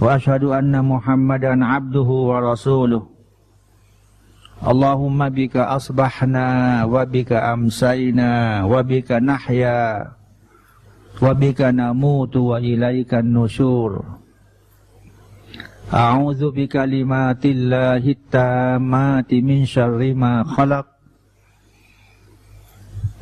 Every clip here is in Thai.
وأشهد أن محمدا عبده ورسوله. اللهم بك أصبحنا وبك أمسينا وبك نحيا وبك نموت وإليك النشور. أعوذ بكلمات الله التامات من شر ما خلق.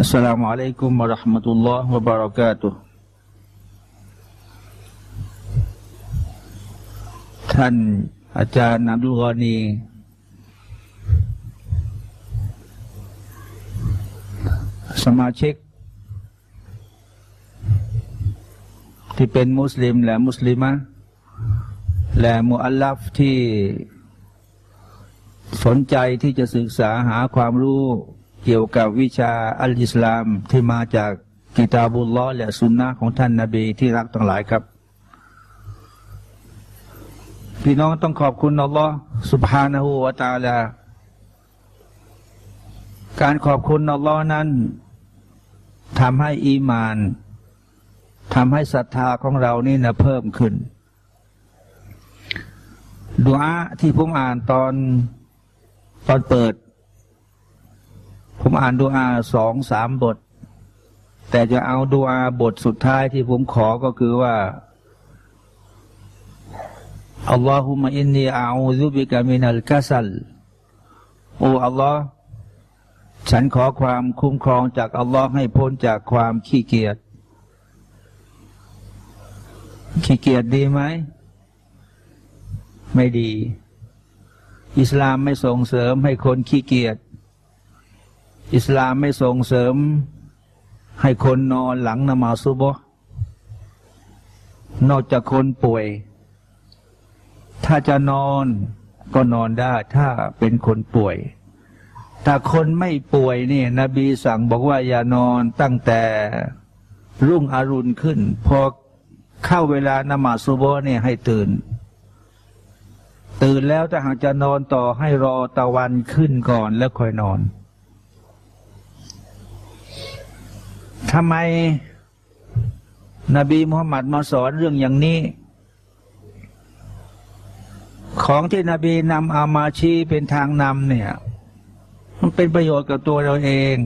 อัสสลามุอะลัยกุมวะราะห์มะตุลลอฮ์วะบารากาตุท่านอาจารย์นับดุลกอนีสมาชิก ที่เป็นมุสลิมและมุสลิมะและมุอัลลัฟที่สนใจที่จะศึกษาหาความรู้ เกี่ยวกับวิชาอัลอิสลามที่มาจากกิตาบุลลอและสุนนะของท่านนาบีที่รักทั้งหลายครับ พี่น้องต้องขอบคุณอัลลอฮ์สุบฮานาหูวาตาลา การขอบคุณอัลลอฮ์นั้นทำให้อีมานทำให้ศรัทธาของเรานี่นะเพิ่มขึ้นดุอาที่ผมอ่านตอนตอนเปิด ผมอ่านดูอาสองสามบท แต่จะเอาดูอาบทสุดท้ายที่ผมขอก็คือว่าอัลลอฮุมะอินนีอาอูซุบิกามินัลกัสัลโอ้อัลลอฮ์ฉันขอความคุ้มครองจากอัลลอฮ์ให้พ้นจากความขี้เกียจขี้เกียจดีไหม ไม่ดี อิสลามไม่ส่งเสริมให้คนขี้เกียจ อิสลามไม่ส่งเสริม ให้คนนอนหลังนมาซุบนอกจากคนป่วย ถ้าจะนอนก็นอนได้ ถ้าเป็นคนป่วยถ้าคนไม่ป่วยนี่ นบีสั่งบอกว่าอย่านอนตั้งแต่รุ่งอรุณขึ้น พอเข้าเวลานมาซุบเนี่ยให้ตื่น ตื่นแล้วถ้าหากจะนอนต่อให้รอตะวันขึ้นก่อนแล้วค่อยนอน ทำไมนบีมุฮัมมัดมาสอนเรื่องอย่างนี้ ของที่นบีนำอามาชีเป็นทางนำเนี่ย มันเป็นประโยชน์กับตัวเราเอง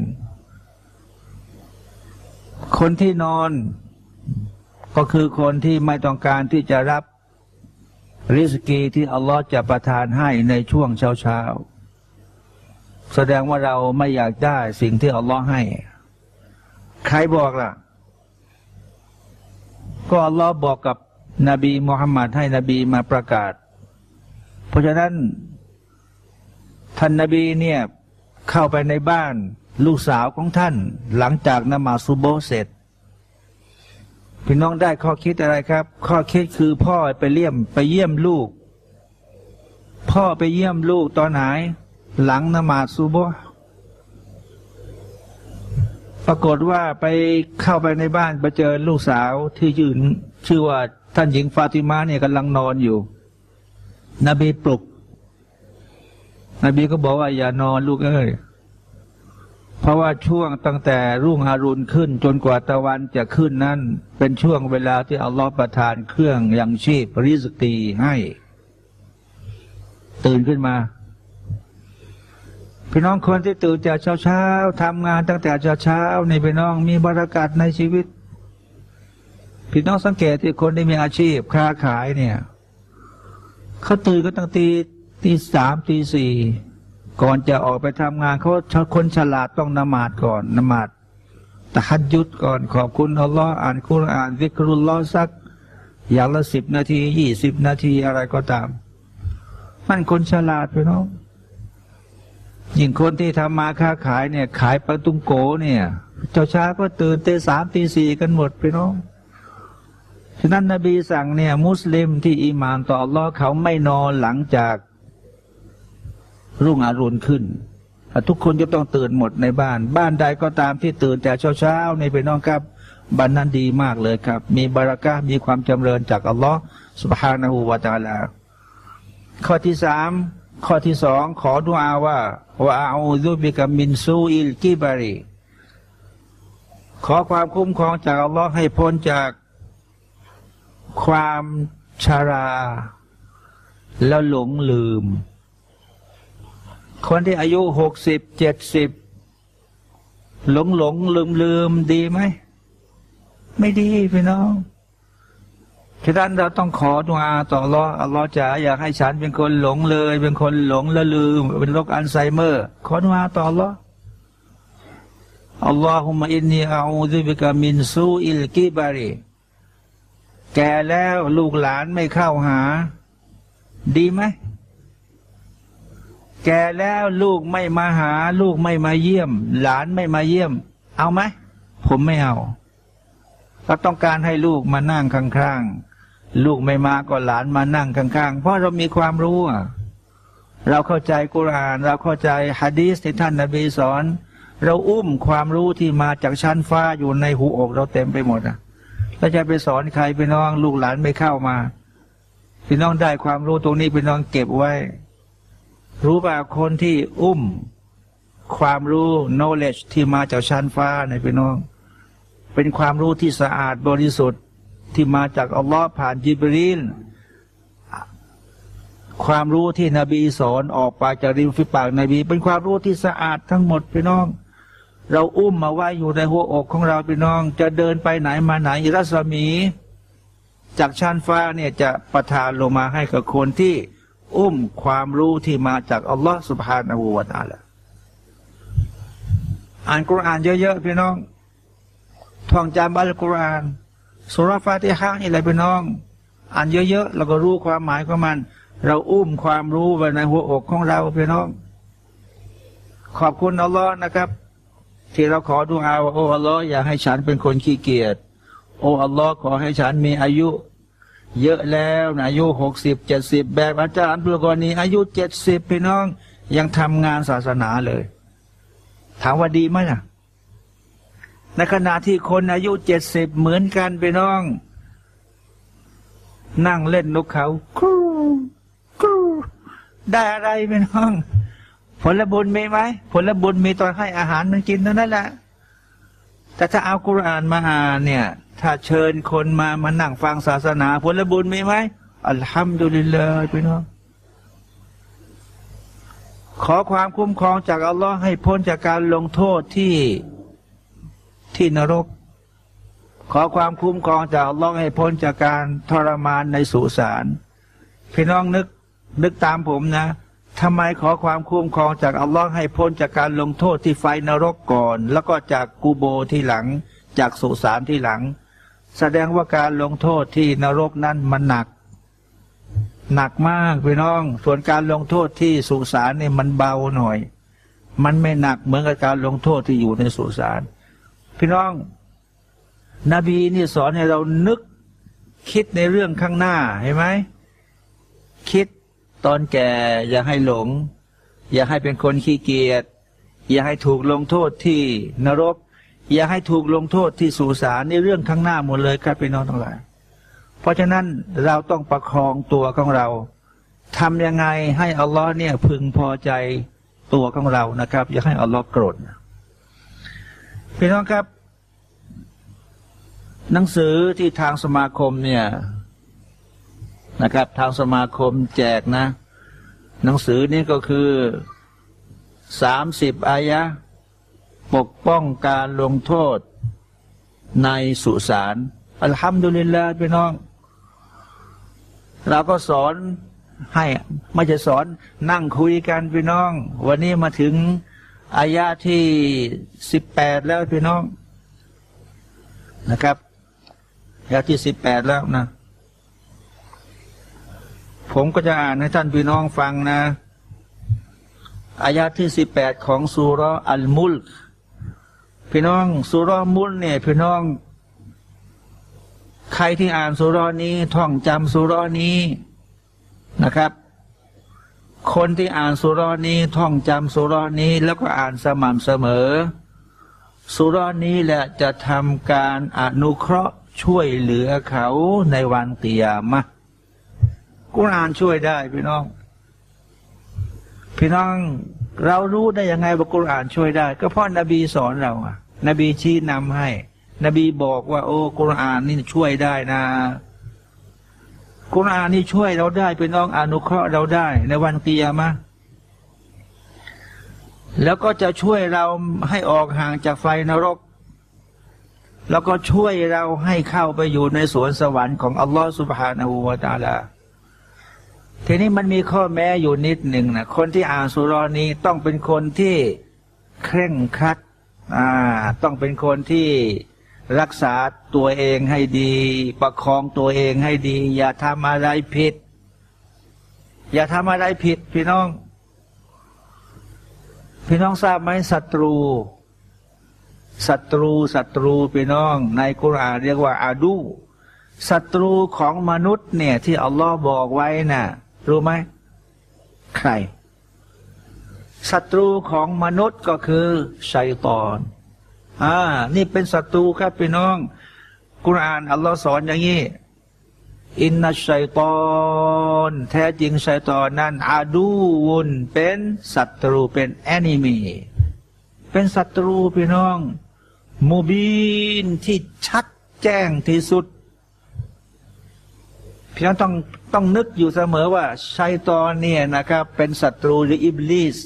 คนที่นอนก็คือคนที่ไม่ต้องการที่จะรับริสกีที่อัลลอฮ์จะประทานให้ในช่วงเช้าเช้าแสดงว่าเราไม่อยากได้สิ่งที่อัลลอฮ์ให้ ใครบอกล่ะ ก็อัลลอฮ์บอกกับนบีมุฮัมมัดให้นบีมาประกาศ เพราะฉะนั้น ท่านนบีเนี่ยเข้าไปในบ้านลูกสาวของท่าน หลังจากนมาซุโบเสร็จพี่น้องได้ข้อคิดอะไรครับ ข้อคิดคือพ่อไปเลี่ยมไปเยี่ยมลูก พ่อไปเยี่ยมลูกตอนไหน หลังนมาซุโบ ปรากฏว่าไปเข้าไปในบ้านไปเจอลูกสาวที่ยืนชื่อว่าท่านหญิงฟาติมาเนี่ยกำลังนอนอยู่ นบีปลุก นบีก็บอกว่าอย่านอนลูกเอ้ยเพราะว่าช่วงตั้งแต่รุ่งอรุณขึ้นจนกว่าตะวันจะขึ้นนั้น เป็นช่วงเวลาที่อัลลอฮฺประทานเครื่องยังชีพริสตีให้ ตื่นขึ้นมา พี่น้องคนที่ตื่นแต่เช้าเช้าทำงานตั้งแต่เช้าเช้าในพี่น้องมีบรรยากาศในชีวิต พี่น้องสังเกตที่คนที่มีอาชีพค้าขายเนี่ยเขาตื่นก็ตั้งตีตีสามตีสี่ก่อนจะออกไปทำงานเขาคนฉลาดต้องนมาดก่อนนมาดตะฮัดยุดก่อนขอบคุณอัลลอฮ์อ่านคุรอ่านวิกรุลลอฮ์สักอย่างละสิบนาทียี่สิบนาทีอะไรก็ตาม มันคนฉลาดไปน้อง ยิ่งคนที่ทำมาค้าขายเนี่ย ขายปลาตุ้งโกเนี่ย เจ้าช้าก็ตื่นเตสามตีสี่กันหมดไปน้องฉะนั้นนบีสั่งเนี่ย มุสลิมที่อิมานต่ออัลลอฮ์เขาไม่นอนหลังจาก รุ่งอรุณขึ้นทุกคนจะต้องตื่นหมดในบ้าน บ้านใดก็ตามที่ตื่นแต่เช้าเช้าในไปน้องครับบันนั้นดีมากเลยครับ มีบารักะมีความจำเริญจากอัลลอฮ์สุบฮานาหูวาตาลาข้อที่สาม ข้อที่สองขอดุอาว่าว่าอูซุบิกามินซูอิลกิบารีขอความคุ้มครองจากอัลลอฮ์ให้พ้นจากความชารา แล้วหลงลืม คนที่อายุหกสิบเจ็ดสิบหลงหลงลืมลืมดีไหม ไม่ดีพี่น้อง ฉะนั้นเราต้องขอดุอาต่ออัลลอฮ์อัลลอฮ์จ๋าอย่าให้ฉันเป็นคนหลงเลย เป็นคนหลงและลืม เป็นโรคอัลไซเมอร์ ขอดุอาต่ออัลลอฮ์اللهم إني أعوذ بك من سوء الكبر แก่แล้วลูกหลานไม่เข้าหา ดีไหมแก่แล้วลูกไม่มาหา ลูกไม่มาเยี่ยม หลานไม่มาเยี่ยม เอาไหมผมไม่เอาเราต้องการให้ลูกมานั่งข้างๆ ลูกไม่มาก็หลานมานั่งข้างๆ เพราะเรามีความรู้เราเข้าใจกุราน เราเข้าใจฮะดีสที่ท่านนาบีสอน เราอุ้มความรู้ที่มาจากชั้นฟ้าอยู่ในหูอกเราเต็มไปหมดอะเราจะไปสอนใครไปน้อง ลูกหลานไม่เข้ามาพี่น้องได้ความรู้ตรงนี้พี่น้องเก็บไว้ รู้ป่าคนที่อุ้ม ความรู้ knowledge ที่มาจากชั้นฟ้าในพี่น้อง เป็นความรู้ที่สะอาดบริสุทธิ์ ที่มาจากอัลลอฮ์ผ่านจิบรีลความรู้ที่นบีสอนออกไปจากริมฝีปากนบี เป็นความรู้ที่สะอาดทั้งหมดพี่น้อง เราอุ้มมาไว้อยู่ในหัวอกของเราพี่น้อง จะเดินไปไหนมาไหนรัศมี จากชั้นฟ้าเนี่ยจะประทานลงมาให้กับคนที่อุ้มความรู้ที่มาจากอัลลอฮฺสุบฮานาหูวาตาละอ่านกุรอานเยอะๆพี่น้องท่องจำอัลกุรอาน สุรฟาติฮะนี่แหละพี่น้อง อ่านเยอะๆเราก็รู้ความหมายของมัน เราอุ้มความรู้ไว้ในหัวอกของเราพี่น้อง ขอบคุณอัลลอฮ์นะครับ ที่เราขอดูอาว่าโอ้อัลลอฮ์อย่าให้ฉันเป็นคนขี้เกียจโอ้อัลลอฮ์ขอให้ฉันมีอายุ เยอะแล้วนะอายุหกสิบเจ็ดสิบแบบอาจารย์ปุรกรณีอายุเจ็ดสิบพี่น้อง ยังทำงานศาสนาเลย ถามว่าดีไหมล่ะ ในขณะที่คนอายุเจ็ดสิบเหมือนกันพี่น้อง นั่งเล่นนกเขาครูครูได้อะไรพี่น้อง ผลบุญมีไหมผลบุญมีตอนให้อาหารมันกินเท่านั้นแหละแต่ถ้าเอากุรอานมาอ่านเนี่ย ถ้าเชิญคนมามานั่งฟังศาสนา ผลบุญมีไหมอัลฮัมดุลิลลาห์พี่น้องขอความคุ้มครองจากอัลลอฮ์ให้พ้นจากการลงโทษที่ ที่นรก ขอความคุ้มครองจากอัลลอฮ์ให้พ้นจากการทรมานในสุสานพี่น้องนึกนึกตามผมนะทำไมขอความคุ้มครองจากอัลลอฮ์ให้พ้นจากการลงโทษที่ไฟนรกก่อน แล้วก็จากกูโบที่หลัง จากสุสานที่หลัง แสดงว่าการลงโทษที่นรกนั้นมันหนัก หนักมากพี่น้อง ส่วนการลงโทษที่สุสานเนี่ยมันเบาหน่อย มันไม่หนักเหมือนกับการลงโทษที่อยู่ในสุสาน พี่น้อง นบีนี่สอนให้เรานึกคิดในเรื่องข้างหน้าเห็นไหมคิดตอนแก่ อย่าให้หลง อย่าให้เป็นคนขี้เกียจอย่าให้ถูกลงโทษที่นรก อย่าให้ถูกลงโทษที่สุสานในเรื่องข้างหน้าหมดเลยครับพี่น้องทั้งหลาย เพราะฉะนั้นเราต้องประคองตัวของเราทำยังไงให้อัลลอฮ์เนี่ยพึงพอใจตัวของเรานะครับ อย่าให้อัลลอฮ์โกรธ พี่น้องครับ หนังสือที่ทางสมาคมเนี่ยนะครับ ทางสมาคมแจกนะ หนังสือนี้ก็คือสามสิบอายะ ปกป้องการลงโทษในสุสานอัลฮัมดุลิลลาห์พี่น้อง เราก็สอนให้ไม่จะสอนนั่งคุยกันพี่น้อง วันนี้มาถึง อายาที่สิบแปดแล้วพี่น้องนะครับอายาที่สิบแปดแล้วนะ ผมก็จะอ่านให้ท่านพี่น้องฟังนะอายาที่สิบแปดของสุรอัลมุลพี่น้องสุรมุลเนี่ยพี่น้อง ใครที่อ่านสุรนี้ท่องจำสุรนี้นะครับ คนที่อ่านสุรนี้ท่องจำสุรนี้แล้วก็อ่านสม่ำเสมอ สุรนี้แหละจะทำการอนุเคราะห์ช่วยเหลือเขาในวันเตียมะกุรอานช่วยได้พี่น้อง พี่น้องเรารู้ได้ยังไงว่ากุรอานช่วยได้ ก็เพราะนบีสอนเราอะนบีชี้นำให้ นบีบอกว่า โอ้กุรอานนี่ช่วยได้นะ กุรอานนี่ช่วยเราได้พี่น้องอนุเคราะห์เราได้ในวันเตียมะแล้วก็จะช่วยเราให้ออกห่างจากไฟนรก แล้วก็ช่วยเราให้เข้าไปอยู่ในสวนสวรรค์ของอัลลอฮฺสุบฮานาหูวาตาลาทีนี้มันมีข้อแม้อยู่นิดหนึ่งนะคนที่อ่านสุรอนี้ต้องเป็นคนที่เคร่งครัดอ่าต้องเป็นคนที่ รักษาตัวเองให้ดี ประคองตัวเองให้ดี อย่าทำอะไรผิด อย่าทำอะไรผิด พี่น้อง พี่น้องทราบไหมศัตรูศัตรูศัตรูพี่น้อง ในกุรอานเรียกว่าอาดูศัตรูของมนุษย์เนี่ย ที่อัลลอฮ์บอกไว้น่ะ รู้ไหมใครศัตรูของมนุษย์ก็คือชัยตอน อ่า นี่เป็นศัตรูครับพี่น้อง กุรอานอัลลอฮ์สอนอย่างนี้ إن الشيطان แท้จริงชัยตอนนั้นعدو เป็นศัตรูเป็น enemy เป็นศัตรูพี่น้อง مبين ที่ชัดแจ้งที่สุดพี่น้องต้องต้องนึกอยู่เสมอว่าชัยตอนเนี่ยนะครับ เป็นศัตรูหรืออิบลิส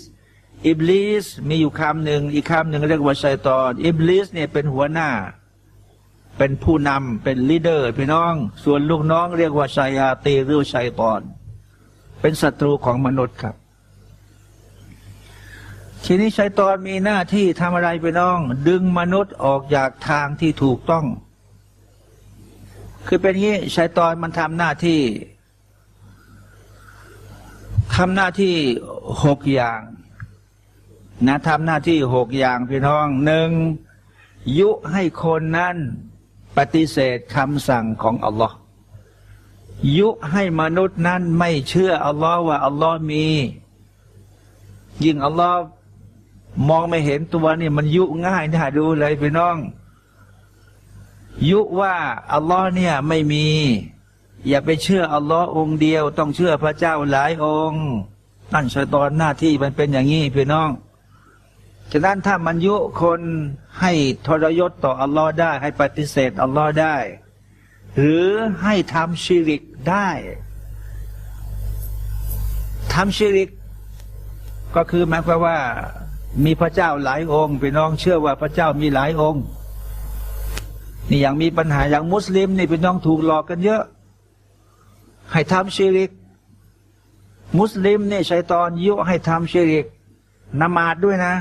อิบลิสมีอยู่คำหนึ่งอีกคำหนึ่งเรียกว่าชัยตอนอิบลิสเนี่ยเป็นหัวหน้า เป็นผู้นำเป็นลีดเดอร์ พี่น้อง ส่วนลูกน้องเรียกว่าชัยาตีหรือชัยตอน เป็นศัตรูของมนุษย์ครับ ทีนี้ชัยตอนมีหน้าที่ทำอะไรพี่น้อง ดึงมนุษย์ออกจากทางที่ถูกต้อง คือเป็นงี้ชัยตอนมันทำหน้าที่ทำหน้าที่หกอย่าง นะทำหน้าที่หกอย่างพี่น้องหนึ่งยุให้คนนั้นปฏิเสธคำสั่งของอัลลอฮ์ยุให้มนุษย์นั้นไม่เชื่ออัลลอฮ์ว่าอัลลอฮ์มี ยิ่งอัลลอฮ์มองไม่เห็นตัวนี่มันยุง่ายน่าดูเลยพี่น้อง ยุว่าอัลลอฮ์เนี่ยไม่มี อย่าไปเชื่ออัลลอฮ์องเดียว ต้องเชื่อพระเจ้าหลายองค์นั่นชัยตอนหน้าที่มันเป็นอย่างนี้พี่น้อง ฉะนั้นถ้ามันยุคนให้ทรยศต่ออัลลอฮ์ได้ ให้ปฏิเสธอัลลอฮ์ได้ หรือให้ทำชิริกได้ทำชิริก ก็คือหมายความว่า มีพระเจ้าหลายองค์พี่น้องเชื่อว่าพระเจ้ามีหลายองค์นี่อย่างมีปัญหาอย่างมุสลิมนี่พี่น้องถูกหลอกกันเยอะ ให้ทำชิริก มุสลิมเนี่ยชัยตอนยุให้ทำชิริกนมาดด้วยนะ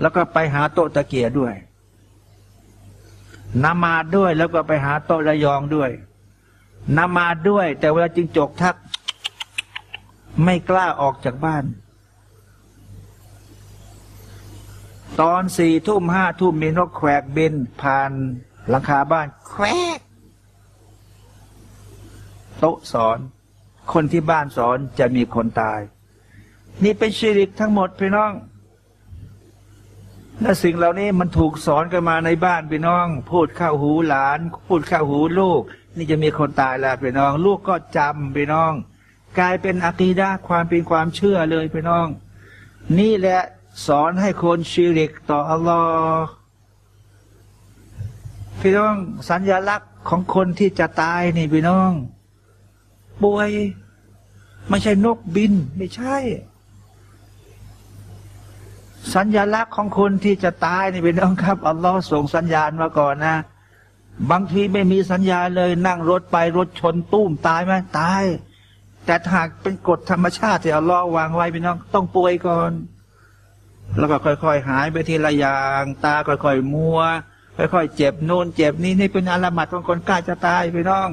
แล้วก็ไปหาโต๊ะตะเกียด้วยนมาด้วยแล้วก็ไปหาโต๊ะระยองด้วยนมาด้วย แต่เวลาจิงจกทัก ไม่กล้าออกจากบ้าน ตอนสี่ทุ่มห้าทุ่มมีนกแขวกบิน ผ่านหลังคาบ้าน แควกโต๊ะสอน คนที่บ้านสอนจะมีคนตาย นี่เป็นชีริกทั้งหมดพี่น้อง และสิ่งเหล่านี้มันถูกสอนกันมาในบ้านพี่น้อง พูดเข้าหูหลาน พูดเข้าหูลูก นี่จะมีคนตายแล้วพี่น้อง ลูกก็จำพี่น้อง กลายเป็นอะกีดาความเป็นความเชื่อเลยพี่น้อง นี่แหละสอนให้คนชีริกต่ออัลลอฮ์พี่น้องสัญญลักษณ์ของคนที่จะตายนี่พี่น้องป่วย ไม่ใช่นกบิน ไม่ใช่ สัญญลักษณ์ของคนที่จะตายนี่เป็นน้องครับอัลลอฮ์ส่งสัญญาณมาก่อนนะ บางทีไม่มีสัญญาเลย นั่งรถไปรถชนตุ้มตายไหมตาย แต่หากเป็นกฎธรรมชาติที่อัลลอฮ์วางไว้พี่น้องต้องป่วยก่อน แล้วก็ค่อยๆ หายไปทีละอย่างตาค่อยๆมัว ค่อยๆ เจ็บโน่นเจ็บนี่นี่เป็นอาลามัดของคนกล้าจะตายพี่น้อง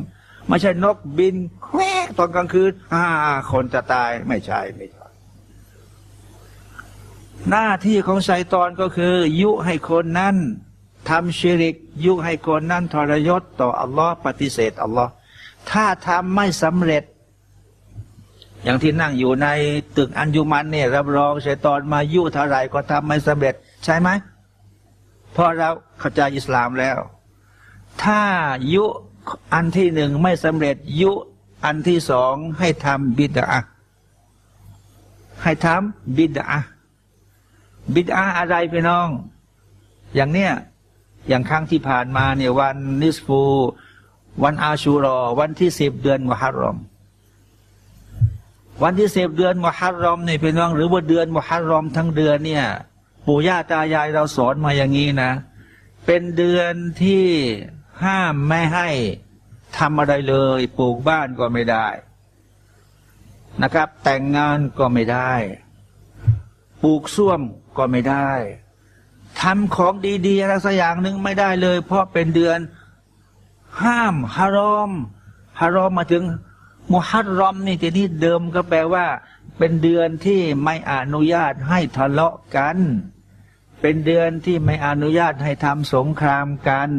ไม่ใช่นกบินแควกตอนกลางคืนอ่าคนจะตายไม่ใช่ไม่ใช่ หน้าที่ของไซตอนก็คือ ยุให้คนนั้นทำชิริก ยุให้คนนั้นทรยศต่ออัลลอฮ์ปฏิเสธอัลลอฮ์ถ้าทำไม่สำเร็จ อย่างที่นั่งอยู่ในตึกอัญยุมันเนี่ยรับรองไซตอนมายุเท่าไรก็ทำไม่สำเร็จ ใช่ไหมเพราะเราเข้าใจอิสลามแล้ว ถ้ายุอันที่หนึ่งไม่สำเร็จยุอันที่สองให้ทำบิดาให้ทำบิดา บิดาอะไรไปน้อง อย่างเนี้ยอย่างครั้งที่ผ่านมาเนี่ยวันนิสฟูวันอาชูรอ วันที่สิบเดือนมหัรรอม วันที่สิบเดือนมหัรรอมเนี่ยพี่น้อง หรือว่าเดือนมหัรรอมทั้งเดือนเนี่ย ปู่ย่าตายายเราสอนมาอย่างนี้นะ เป็นเดือนที่ห้ามไม่ให้ทำอะไรเลย ปลูกบ้านก็ไม่ได้นะครับ แต่งงานก็ไม่ได้ ปลูกส้วม ก็ไม่ได้ทำของดีๆอะไรสักอย่างหนึ่งไม่ได้เลย เพราะเป็นเดือน ห้ามฮารอมฮารอมมาถึงมุฮัรรอมนี่ทีนี้เดิมก็แปลว่า เป็นเดือนที่ไม่อนุญาตให้ทะเลาะกัน เป็นเดือนที่ไม่อนุญาตให้ทำสงครามกัน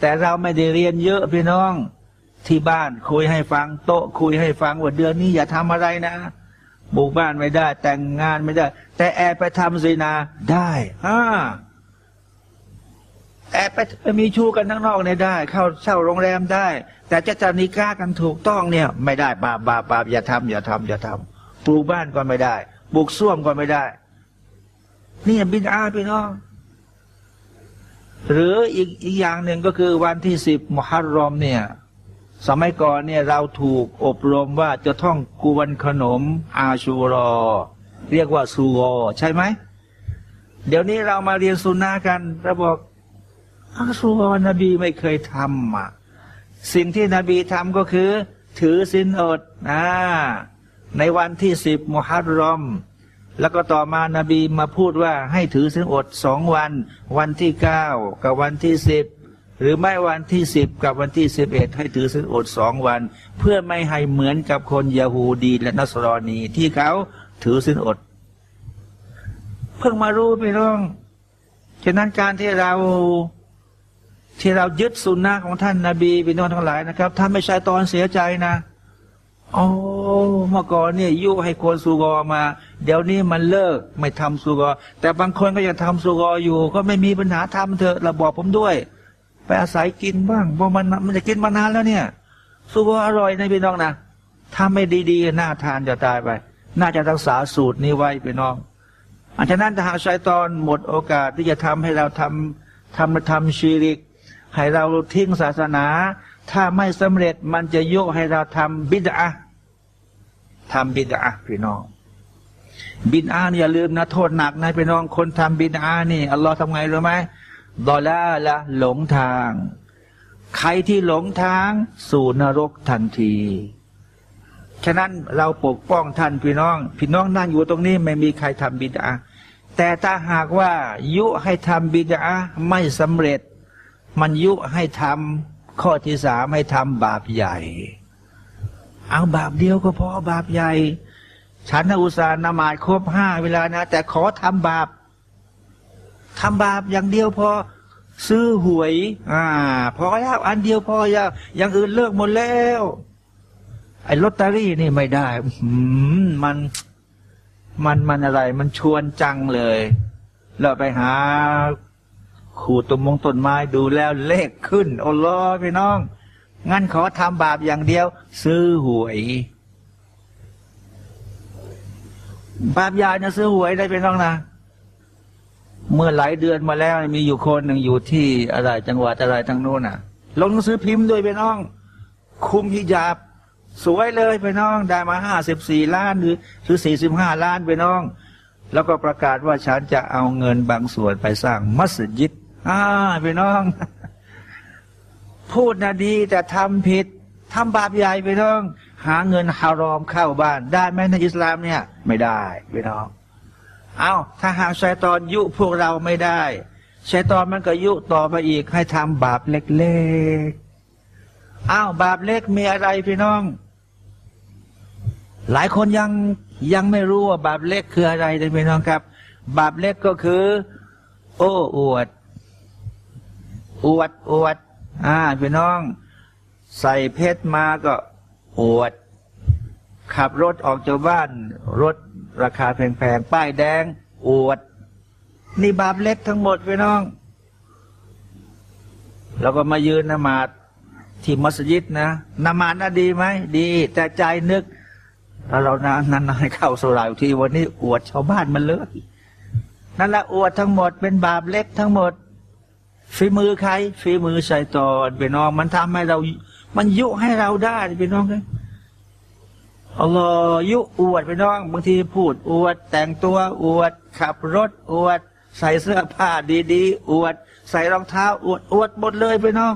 แต่เราไม่ได้เรียนเยอะพี่น้อง ที่บ้านคุยให้ฟังโต๊ะคุยให้ฟังว่าเดือนนี้อย่าทำอะไรนะ บุกบ้านไม่ได้ แต่งงานไม่ได้ แต่แอบไปทำซีนาได้ฮ่าแอบไปไปมีชู้กันทั้งนอกเนี่ยได้ เข้าเช่าโรงแรมได้ แต่จะจะนิก้ากันถูกต้องเนี่ย ไม่ได้บาปบาปบาปอย่าทำอย่าทำอย่าทำปลูกบ้านก็ไม่ได้ปลูกส้วมก็ไม่ได้ นี่บินอาพี่น้องหรืออีกอีกอย่างหนึ่งก็คือวันที่สิบมหัรรอมเนี่ย สมัยก่อนเนี่ยเราถูกอบรมว่าจะท่องกวนขนมอาชูรอ เรียกว่าซูโอใช่ไหม เดี๋ยวนี้เรามาเรียนสุนนะกันเราบอกอาซูโอนบีไม่เคยทำอะสิ่งที่นบีทำก็คือ ถือสินอดนะในวันที่สิบมหัรรอม แล้วก็ต่อมานาบีมาพูดว่าให้ถือสินอดสองวัน วันที่เก้ากับวันที่สิบ หรือไม่วันที่สิบกับวันที่สิบเอ็ดให้ถือสินอดสองวัน เพื่อไม่ให้เหมือนกับคนยาฮูดีและนัสรอนีที่เขาถือสินอด เพิ่งมารู้ไปน้องฉะนั้นการที่เราที่เรายึดสุนนะของท่านนาบีพี่น้องทั้งหลายนะครับถ้านไม่ใช่ตอนเสียใจนะโอ้เมื่อก่อนเนี่ยยุให้คนสุกอมา เดี๋ยวนี้มันเลิกไม่ทำสุกอ แต่บางคนก็ยังทำสุกออยู่ ก็ไม่มีปัญหาทำเถอะเราบอกผมด้วย ไปอาศัยกินบ้างเพราะมันมันจะกินมานานแล้วเนี่ยสุกอร่อยในพี่น้องนะถ้าไม่ดีๆน่าทานจะตายไป น่าจะรักษาสูตรนี้ไว้พี่น้องอันฉะนั้นถ้าหากชัยตอนหมดโอกาสที่จะทำให้เราทำทำทำชีริก ให้เราทิ้งศาสนา ถ้าไม่สำเร็จมันจะโยกให้เราทำบิดาทำบิดาพี่น้อง บิดาอย่าลืมนะโทษหนักนะพี่น้องคนทำบิดานี่อัลลอฮ์ทำไงรู้ไหม ดอลาละหลงทาง ใครที่หลงทาง สู่นรกทันที ฉะนั้นเราปกป้องท่านพี่น้อง พี่น้องนั่งอยู่ตรงนี้ไม่มีใครทำบิดาแต่ถ้าหากว่ายุให้ทำบิดาไม่สำเร็จ มันยุให้ทำข้อที่สามให้ทำบาปใหญ่ เอาบาปเดียวก็พอบาปใหญ่ ฉันอุตส่าห์นมาดครบห้าเวลานะ แต่ขอทำบาป ทำบาปอย่างเดียวพอซื้อหวย อ่า พอแล้วอันเดียวพออย่าอย่างอื่นเลิกหมดแล้ว ไอ้ลอตเตอรี่นี่ไม่ได้มัน มันมันอะไร มันชวนจังเลย เราไปหา ขูดต้นมงต้นไม้ดูแล้วเลขขึ้นโอ้ล้อพี่น้อง งั้นขอทำบาปอย่างเดียว ซื้อหวย บาปใหญ่นะซื้อหวยได้เป็นน้องนะ เมื่อหลายเดือนมาแล้วมีอยู่คนหนึ่งอยู่ที่อะไรจังหวัดอะไรทางโน้นอะลงหนังสือพิมพ์ด้วยไปน้อง คุมฮิญาบ สวยเลยไปน้อง ได้มาห้าสิบสี่ล้านหรือหรือสี่สิบห้าล้านไปน้อง แล้วก็ประกาศว่าฉันจะเอาเงินบางส่วนไปสร้างมัสยิดอ่าไปน้อง พูดนะดีแต่ทำผิดทำบาปใหญ่ไปน้อง หาเงินฮารอมเข้าบ้าน ได้ไหมในอิสลามเนี่ย ไม่ได้พี่น้อง เอาถ้าหากชัยตอนยุพวกเราไม่ได้ชัยตอนมันก็ยุต่อไปอีกให้ทำบาปเล็กๆ อ้าวบาปเล็กมีอะไรพี่น้อง หลายคนยังยังไม่รู้ว่าบาปเล็กคืออะไรเลยพี่น้องครับ บาปเล็กก็คือ โอ้อวด อวดอวด อ่าพี่น้อง ใส่เพชรมาก็อวด ขับรถออกจากบ้านรถ ราคาแพงๆ ป้ายแดง อวด นี่บาปเล็กทั้งหมดพี่น้อง แล้วก็มายืนนมาดที่มัสยิดนะนมาดน่ะดีไหม ดี แต่ใจนึกถ้าเรานานานๆเข้าสุราทีวันนี้อวดชาวบ้านมันเลยนั่นแหละอวดทั้งหมดเป็นบาปเล็กทั้งหมดฝีมือใครฝีมือชัยตอนพี่น้อง มันทำให้เรา มันยุให้เราได้พี่น้องเลย อัลลอฮ์ยุอวดพี่น้อง บางทีพูดอวด แต่งตัวอวด ขับรถอวด ใส่เสื้อผ้าดีๆ อวด ใส่รองเท้า อวดอวดหมดเลยพี่น้อง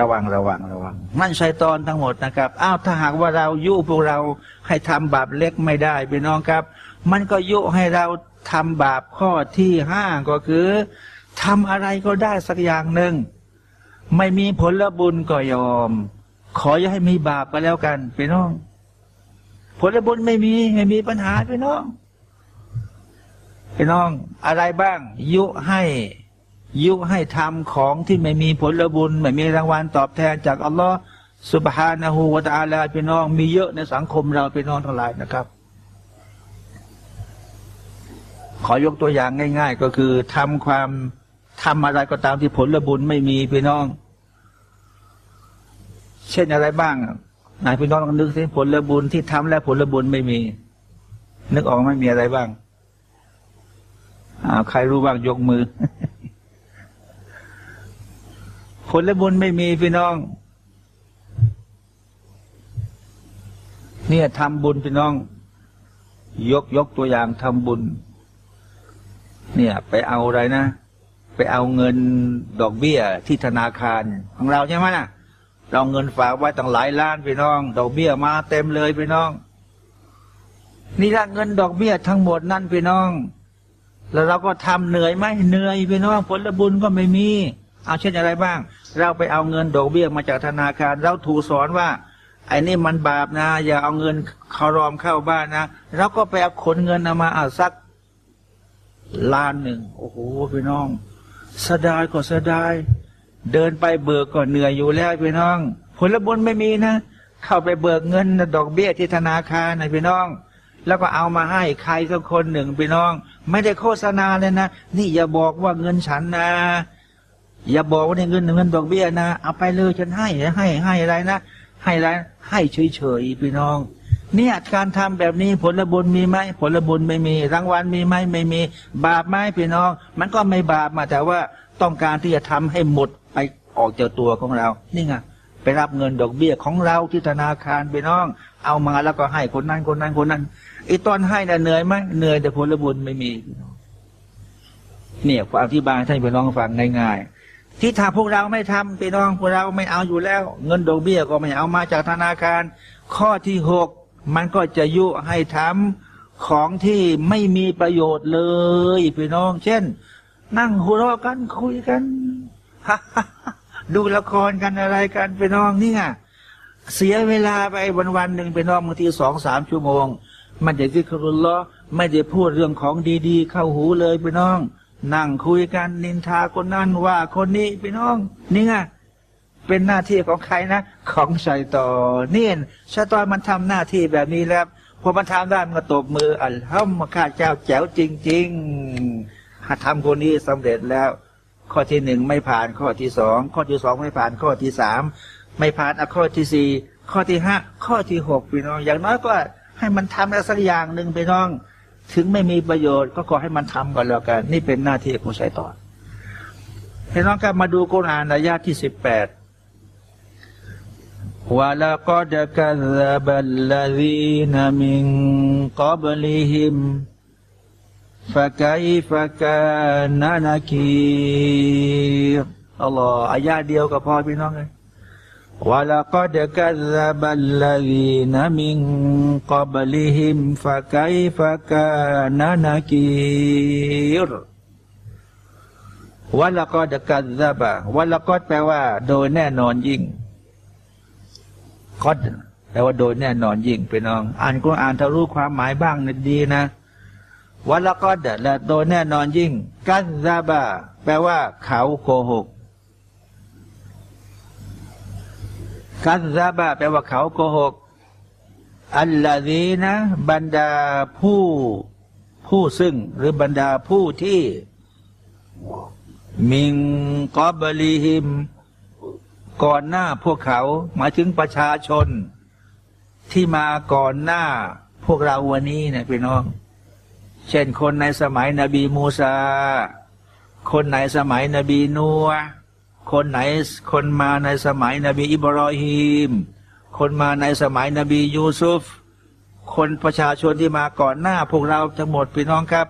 ระวังระวังระวังนั่นชัยตอนทั้งหมดนะครับอ้าวถ้าหากว่าเรายุพวกเราให้ทำบาปเล็กไม่ได้พี่น้องครับ มันก็ยุให้เราทำบาปข้อที่ห้าก็คือทำอะไรก็ได้สักอย่างหนึ่งไม่มีผลบุญก็ยอม ขออย่าให้มีบาปก็แล้วกันพี่น้อง ผลบุญไม่มีไม่มีปัญหาพี่น้องพี่น้องอะไรบ้าง ยุให้ ยุให้ทำของที่ไม่มีผลบุญ ไม่มีรางวัลตอบแทนจากอัลลอฮ์สุบฮานะฮูวะตาลาพี่น้อง มีเยอะในสังคมเราพี่น้องทั้งหลายนะครับ ขอยกตัวอย่างง่าย ๆ ก็คือทำความทำอะไรก็ตามที่ผลบุญไม่มีพี่น้อง เช่นอะไรบ้างนายพี่น้องลองนึกสิผลบุญที่ทำแล้วผลบุญไม่มี นึกออกไม่มีอะไรบ้างอาใครรู้บ้างยกมือ ผลบุญไม่มีพี่น้อง เนี่ยทำบุญพี่น้อง ยกยกตัวอย่างทำบุญ เนี่ย ไปเอาอะไรนะ ไปเอาเงินดอกเบี้ยที่ธนาคารของเราใช่ไหมนะ เราเงินฝากไว้ตั้งหลายล้านพี่น้อง ดอกเบี้ยมาเต็มเลยพี่น้อง นี่ละเงินดอกเบี้ยทั้งหมดนั่นพี่น้อง แล้วเราก็ทำเหนื่อยไหมเหนื่อยพี่น้อง ผลบุญก็ไม่มี เอาเช่นอะไรบ้าง เราไปเอาเงินดอกเบี้ยมาจากธนาคาร เราถูกสอนว่าไอ้นี่มันบาปนะ อย่าเอาเงินคารอมเข้าบ้านนะเราก็ไปเอาขนเงินมาเอาสักล้านหนึ่งโอ้โหพี่น้องเสียดายก็เสียดาย เดินไปเบิกก็เหนื่อยอยู่แล้วพี่น้อง ผลบุญไม่มีนะ เข้าไปเบิกเงินดอกเบี้ยที่ธนาคารนะพี่น้อง แล้วก็เอามาให้ใครสักคนหนึ่งพี่น้อง ไม่ได้โฆษณาเลยนะ นี่อย่าบอกว่าเงินฉันนะ อย่าบอกว่าเงินเงินดอกเบี้ยนะ เอาไปเลยฉันให้ให้ให้อะไรนะ ให้อะไรให้เฉยๆพี่น้องเนี่ยการทำแบบนี้ผลบุญมีไหมผลบุญไม่มีรางวัลมีไหมไม่มี บาปไหมพี่น้อง มันก็ไม่บาปมาแต่ว่าต้องการที่จะทำให้หมด ออกจากตัวของเรา นี่ไงไปรับเงินดอกเบี้ยของเราที่ธนาคารพี่น้อง เอามาแล้วก็ให้คนนั้นคนนั้นคนนั้นไอ้ตอนให้น่ะเหนื่อยไหมเหนื่อยแต่ผลบุญไม่มีเนี่ยความอธิบายให้พี่น้องฟังง่ายๆที่ถ้าพวกเราไม่ทำพี่น้องพวกเราไม่เอาอยู่แล้ว เงินดอกเบี้ยก็ไม่เอามาจากธนาคาร ข้อที่หกมันก็จะยุให้ทำของที่ไม่มีประโยชน์เลยพี่น้อง เช่น นั่งหัวเราะกันคุยกัน ดูละครกันอะไรกันพี่น้องนี่ไงเสียเวลาไปวันวันหนึ่งพี่น้องบางทีสองสามชั่วโมง มันจะซิกรุลล้อไม่ได้พูดเรื่องของดีๆ เข้าหูเลยพี่น้อง นั่งคุยกันนินทาคนนั้นว่าคนนี้พี่น้อง นี่ไงเป็นหน้าที่ของใครนะ ของชัยตอนี่ชัยตอนมันทำหน้าที่แบบนี้แล้วพอมันทำได้มันก็ตบมืออัลฮัมมาข้าเจ้าแจ๋วจริง ๆ หาทำคนนี้สำเร็จแล้ว ข้อที่หนึ่งไม่ผ่านข้อที่สองข้อที่สองไม่ผ่านข้อที่สามไม่ผ่านข้อที่สี่ข้อที่ห้าข้อที่หกพี่น้อง อย่างน้อยก็ให้มันทำสักอย่างหนึ่งพี่น้อง ถึงไม่มีประโยชน์ก็ขอให้มันทำก่อนแล้วกัน นี่เป็นหน้าที่ของชัยต่อนพี่น้องกลับมาดูกุรอานอายาที่สิบแปดว่าแล้วก็จะกัลบัลลดีนมินกับลิฮิม อายาเดียวกับพอพี่น้องเลย ولقد كذب الذين من قبلهم فكيف كان نكير วะละก็ดกันซาบะวะละก็แปลว่า โดยแน่นอนยิ่งกอดแปลว่าโดยแน่นอนยิ่งไปน้อง อ่านก็อ่านทะลุความหมายบ้างนะดีนะ วะละก็ดและโดยแน่นอนยิ่ง กันซาบะแปลว่า เขาโกหก กันซาบะแปลว่าเขาโกหก อัลลอฮีนะ บรรดาผู้ ผู้ซึ่ง หรือบรรดาผู้ที่ มิงกอบลีฮิม ก่อนหน้าพวกเขา หมายถึงประชาชน ที่มาก่อนหน้า พวกเราวันนี้นะพี่น้อง เช่นคนในสมัยนบีมูซา คนในสมัยนบีนัวคนไหนคนมาในสมัยนบีอิบรอฮิมคนมาในสมัยนบียูซุฟ คนประชาชนที่มาก่อนหน้า พวกเราทั้งหมดพี่น้องครับ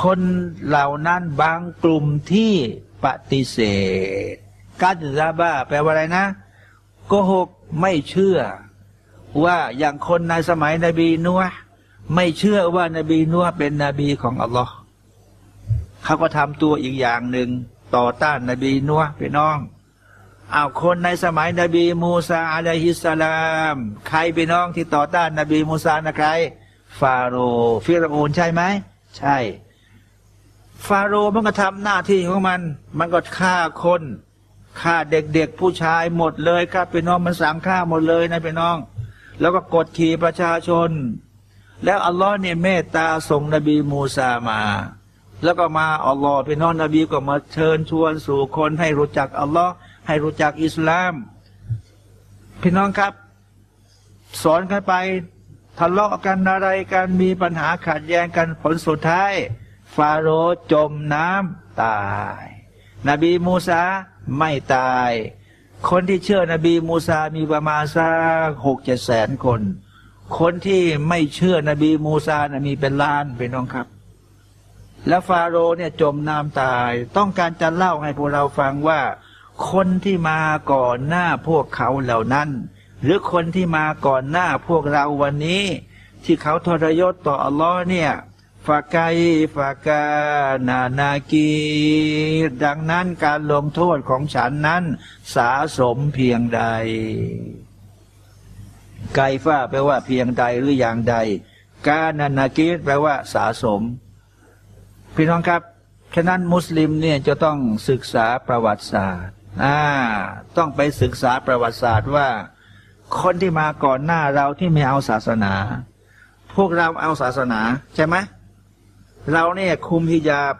คนเหล่านั้นบางกลุ่มที่ปฏิเสธกัจซาบ้าแปลว่าอะไรนะโกหกไม่เชื่อ ว่าอย่างคนในสมัยนบีนัว ไม่เชื่อว่านบีนัวเป็นนบีของอัลลอฮ์เขาก็ทำตัวอีกอย่างหนึ่งต่อต้านนบีนัวพี่น้องเอาคนในสมัยนบีมูซาอะลัยฮิสสลาม ใครพี่น้องที่ต่อต้านนบีมูซานะใคร ฟาโรฟิรอูนใช่ไหมใช่ ฟาโรมันก็ทำหน้าที่ของมัน มันก็ฆ่าคนฆ่าเด็กๆผู้ชายหมดเลยครับพี่น้องมันสั่งฆ่าหมดเลยนะพี่น้อง แล้วก็กดขี่ประชาชน แล้วอัลลอฮ์เนี่ยเมตตาส่งนบีมูซามา แล้วก็มาอัลลอฮ์พี่น้องนบีก็มาเชิญชวนสู่คนให้รู้จักอัลลอฮ์ให้รู้จักอิสลาม พี่น้องครับ สอนกันไปทะเลาะกันอะไรกันมีปัญหาขัดแย้งกันผลสุดท้าย ฟาโรห์จมน้ำตาย นบีมูซาไม่ตาย คนที่เชื่อนบีมูซามีประมาณสักหกเจ็ดแสนคน คนที่ไม่เชื่อนบีมูซานะมีเป็นล้านเป็นน้องครับ แล้วฟาโรห์เนี่ยจมน้ำตาย ต้องการจะเล่าให้พวกเราฟังว่า คนที่มาก่อนหน้าพวกเขาเหล่านั้น หรือคนที่มาก่อนหน้าพวกเราวันนี้ ที่เขาทรยศต่ออัลลอฮ์เนี่ยฟากายฟากานานากีดังนั้นการลงโทษของฉันนั้น สาสมเพียงใด ไกฟ้าแปลว่าเพียงใดหรืออย่างใด กานานากีแปลว่าสาสม พี่น้องครับ ฉะนั้นมุสลิมเนี่ยจะต้องศึกษาประวัติศาสตร์อ่าต้องไปศึกษาประวัติศาสตร์ว่า คนที่มาก่อนหน้าเราที่ไม่เอาศาสนา พวกเราเอาศาสนาใช่ไหมเราเนี่ยคุมฮิญาบ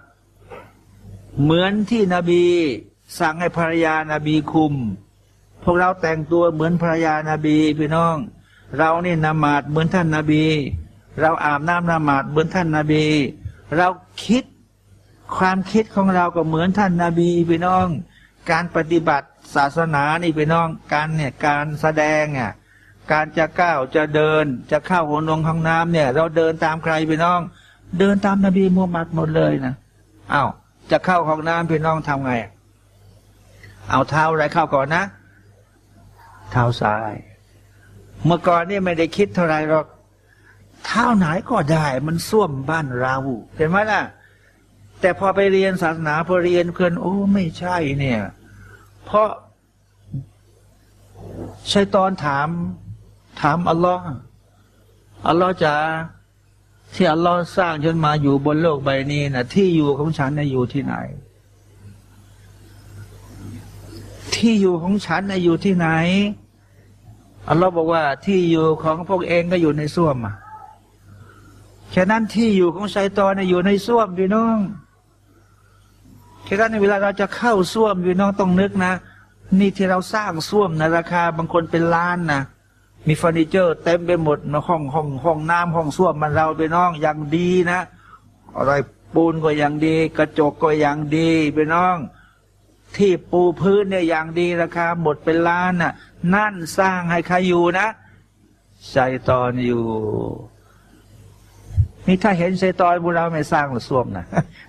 เหมือนที่นบี สั่งให้ภรรยานาบีคุม พวกเราแต่งตัวเหมือนภรรยานาบีพี่น้อง เรานี่นมาดเหมือนท่านนาบี เราอาบน้ำนมาดเหมือนท่านนาบี เราคิดความคิดของเราก็เหมือนท่านนาบีพี่น้อง การปฏิบัติศาสนานี่พี่น้องการเนี่ยการแสดงอะการจะก้าวจะเดินจะเข้าหัวนงห้องน้ำเนี่ย เราเดินตามใครพี่น้อง เดินตามนบีมูฮัมมัดหมดเลยนะอา้าวจะเข้าห้องน้ำพี่น้องทำไง เอาเท้าอะไรเข้าก่อนนะ เท้าซ้าย เมื่อก่อนนี่ไม่ได้คิดเท่าไรหรอกเท้าไหนก็ได้ มันส้วมบ้านเราเห็นไหมล่ะ แต่พอไปเรียนศาสนาพอเรียนเพื่อนโอ้ไม่ใช่เนี่ย เพราะชัยตอนถามถามอัลลอฮ์อัลลอฮ์จะที่อัลลอฮ์สร้างฉันมาอยู่บนโลกใบนี้นะที่อยู่ของฉันนะอยู่ที่ไหน ที่อยู่ของฉันนะอยู่ที่ไหน อัลลอฮ์บอกว่าที่อยู่ของพวกเองก็อยู่ในส้วมอะแค่นั้นที่อยู่ของชัยตอนนอยู่ในส้วมพี่น้องแค่นั้นในเวลาเราจะเข้าส้วมพี่น้องต้องนึกนะนี่ที่เราสร้างส้วมนะราคาบางคนเป็นล้านนะมีเฟอร์นิเจอร์เต็มไปหมดนะห้องห้องห้องน้ำห้องส้วมมันเราไปน้องอย่างดีนะอะไรปูนก็อย่างดี กระจกก็อย่างดีไปน้อง ที่ปูพื้นเนี่ยอย่างดีราคาหมดเป็นล้านน่ะ นั่นสร้างให้ใครอยู่นะใจตอนอยู่ นี่ถ้าเห็นใจตอนบุเราไม่สร้างหรือส้วมนะ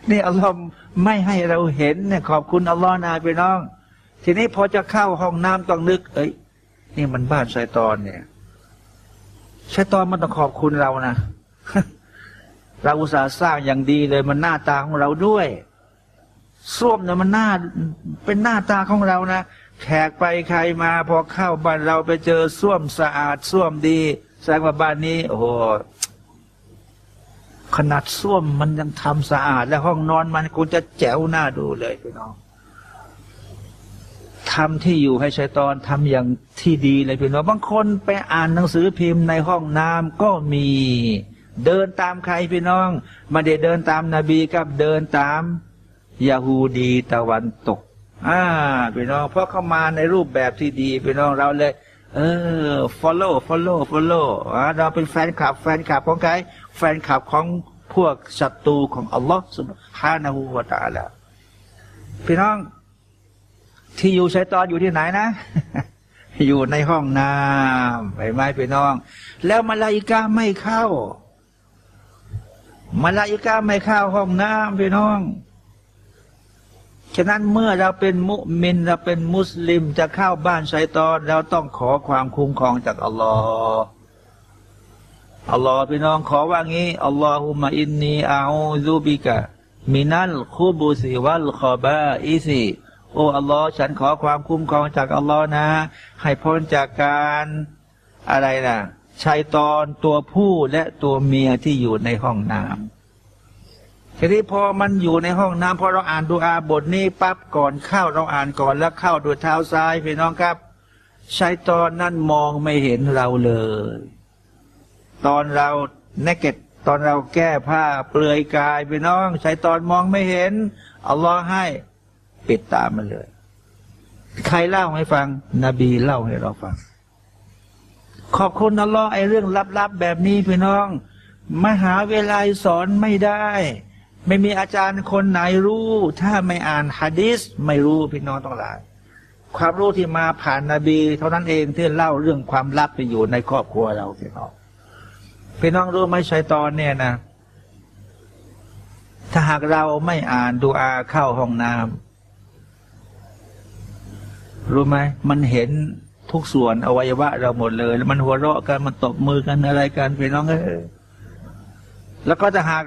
นี่อัลลอฮ์ไม่ให้เราเห็นเนี่ยขอบคุณอัลลอฮ์นาไปน้อง ทีนี้พอจะเข้าห้องน้ำต้องนึก เอ้ยนี่มันบ้านชายตอนเนี่ยชายตอนมันต้องขอบคุณเรานะเราอุตส่าห์สร้างอย่างดีเลยมันหน้าตาของเราด้วย ส้วมเนี่ยมันหน้าเป็นหน้าตาของเรานะแขกไปใครมาพอเข้าบ้านเราไปเจอส้วมสะอาดส้วมดีแสดงว่าบ้านนี้ โอ้โหขนาดส้วมมันยังทำสะอาด และห้องนอนมันคงจะแจ๋วหน้าดูเลยพี่น้องทำที่อยู่ให้ใชัยตอนทำอย่างที่ดีเลยพี่น้องบางคนไปอ่านหนังสือพิมพ์ในห้องน้ำก็มีเดินตามใครพี่น้องมาเดเดินตามนาบีกับเดินตาม ยาฮูดีตะวันตก อ่าพี่น้อง เพราะเข้ามาในรูปแบบที่ดีพี่น้องเราเลย เออ follow follow follow อ่าเราเป็นแฟนคลับ แฟนคลับของใครแฟนคลับของพวกศัตรูของอัลลอฮ์สุบฮานาหูวาตาละพี่น้อง ที่อยู่ใชัยตอนอยู่ที่ไหนนะ อยู่ในห้องน้ำไปไหมพี่น้อง แล้วมาลาอิกาไม่เข้ามาลาอิกาไม่เข้าห้องน้ำพี่น้อง ฉะนั้นเมื่อเราเป็นมุมินเราเป็นมุสลิมจะเข้าบ้านชัยตอนเราต้องขอความคุ้มครองจากอัลลอฮ์อัลลอฮ์พี่น้องขอว่างี้อัลลอฮุมะอินนีอาอูซูบิกะมินัลคูบุสิวัลขอบาอิสิโอ้อัลลอฮ์ฉันขอความคุ้มครองจากอัลลอฮ์นะ ให้พ้นจากการอะไรนะชัยตอนตัวผู้และตัวเมียที่อยู่ในห้องน้ำ ทีนี้พอมันอยู่ในห้องน้ำพอเราอ่านดูอาบทนี้ปั๊บก่อนเข้าเราอ่านก่อนแล้วเข้าด้วยเท้าซ้ายพี่น้องครับชายตอนนั้นมองไม่เห็นเราเลย ตอนเราเนกเก็ตตอนเราแก้ผ้าเปลือยกายพี่น้องชายตอนมองไม่เห็นอัลลอฮ์ให้ปิดตามันเลย ใครเล่าให้ฟัง นบีเล่าให้เราฟัง ขอบคุณอัลลอฮ์ไอเรื่องลับๆแบบนี้พี่น้อง มหาเวลาสอนไม่ได้ ไม่มีอาจารย์คนไหนรู้ ถ้าไม่อ่านฮะดิษไม่รู้พี่น้องต้องหลาย ความรู้ที่มาผ่านนาบี เท่านั้นเองที่เล่าเรื่องความลับไปอยู่ในครอบครัวเราพี่น้องพี่น้องรู้ไหมชัยตอนเนี่ยนะถ้าหากเราไม่อ่านดูอาเข้าห้องน้ำรู้ไหมมันเห็นทุกส่วนอวัยวะ เราหมดเลยแล้วมันหัวเราะกันมันตบมือกันอะไรกันพี่น้องเออแล้วก็จะหาก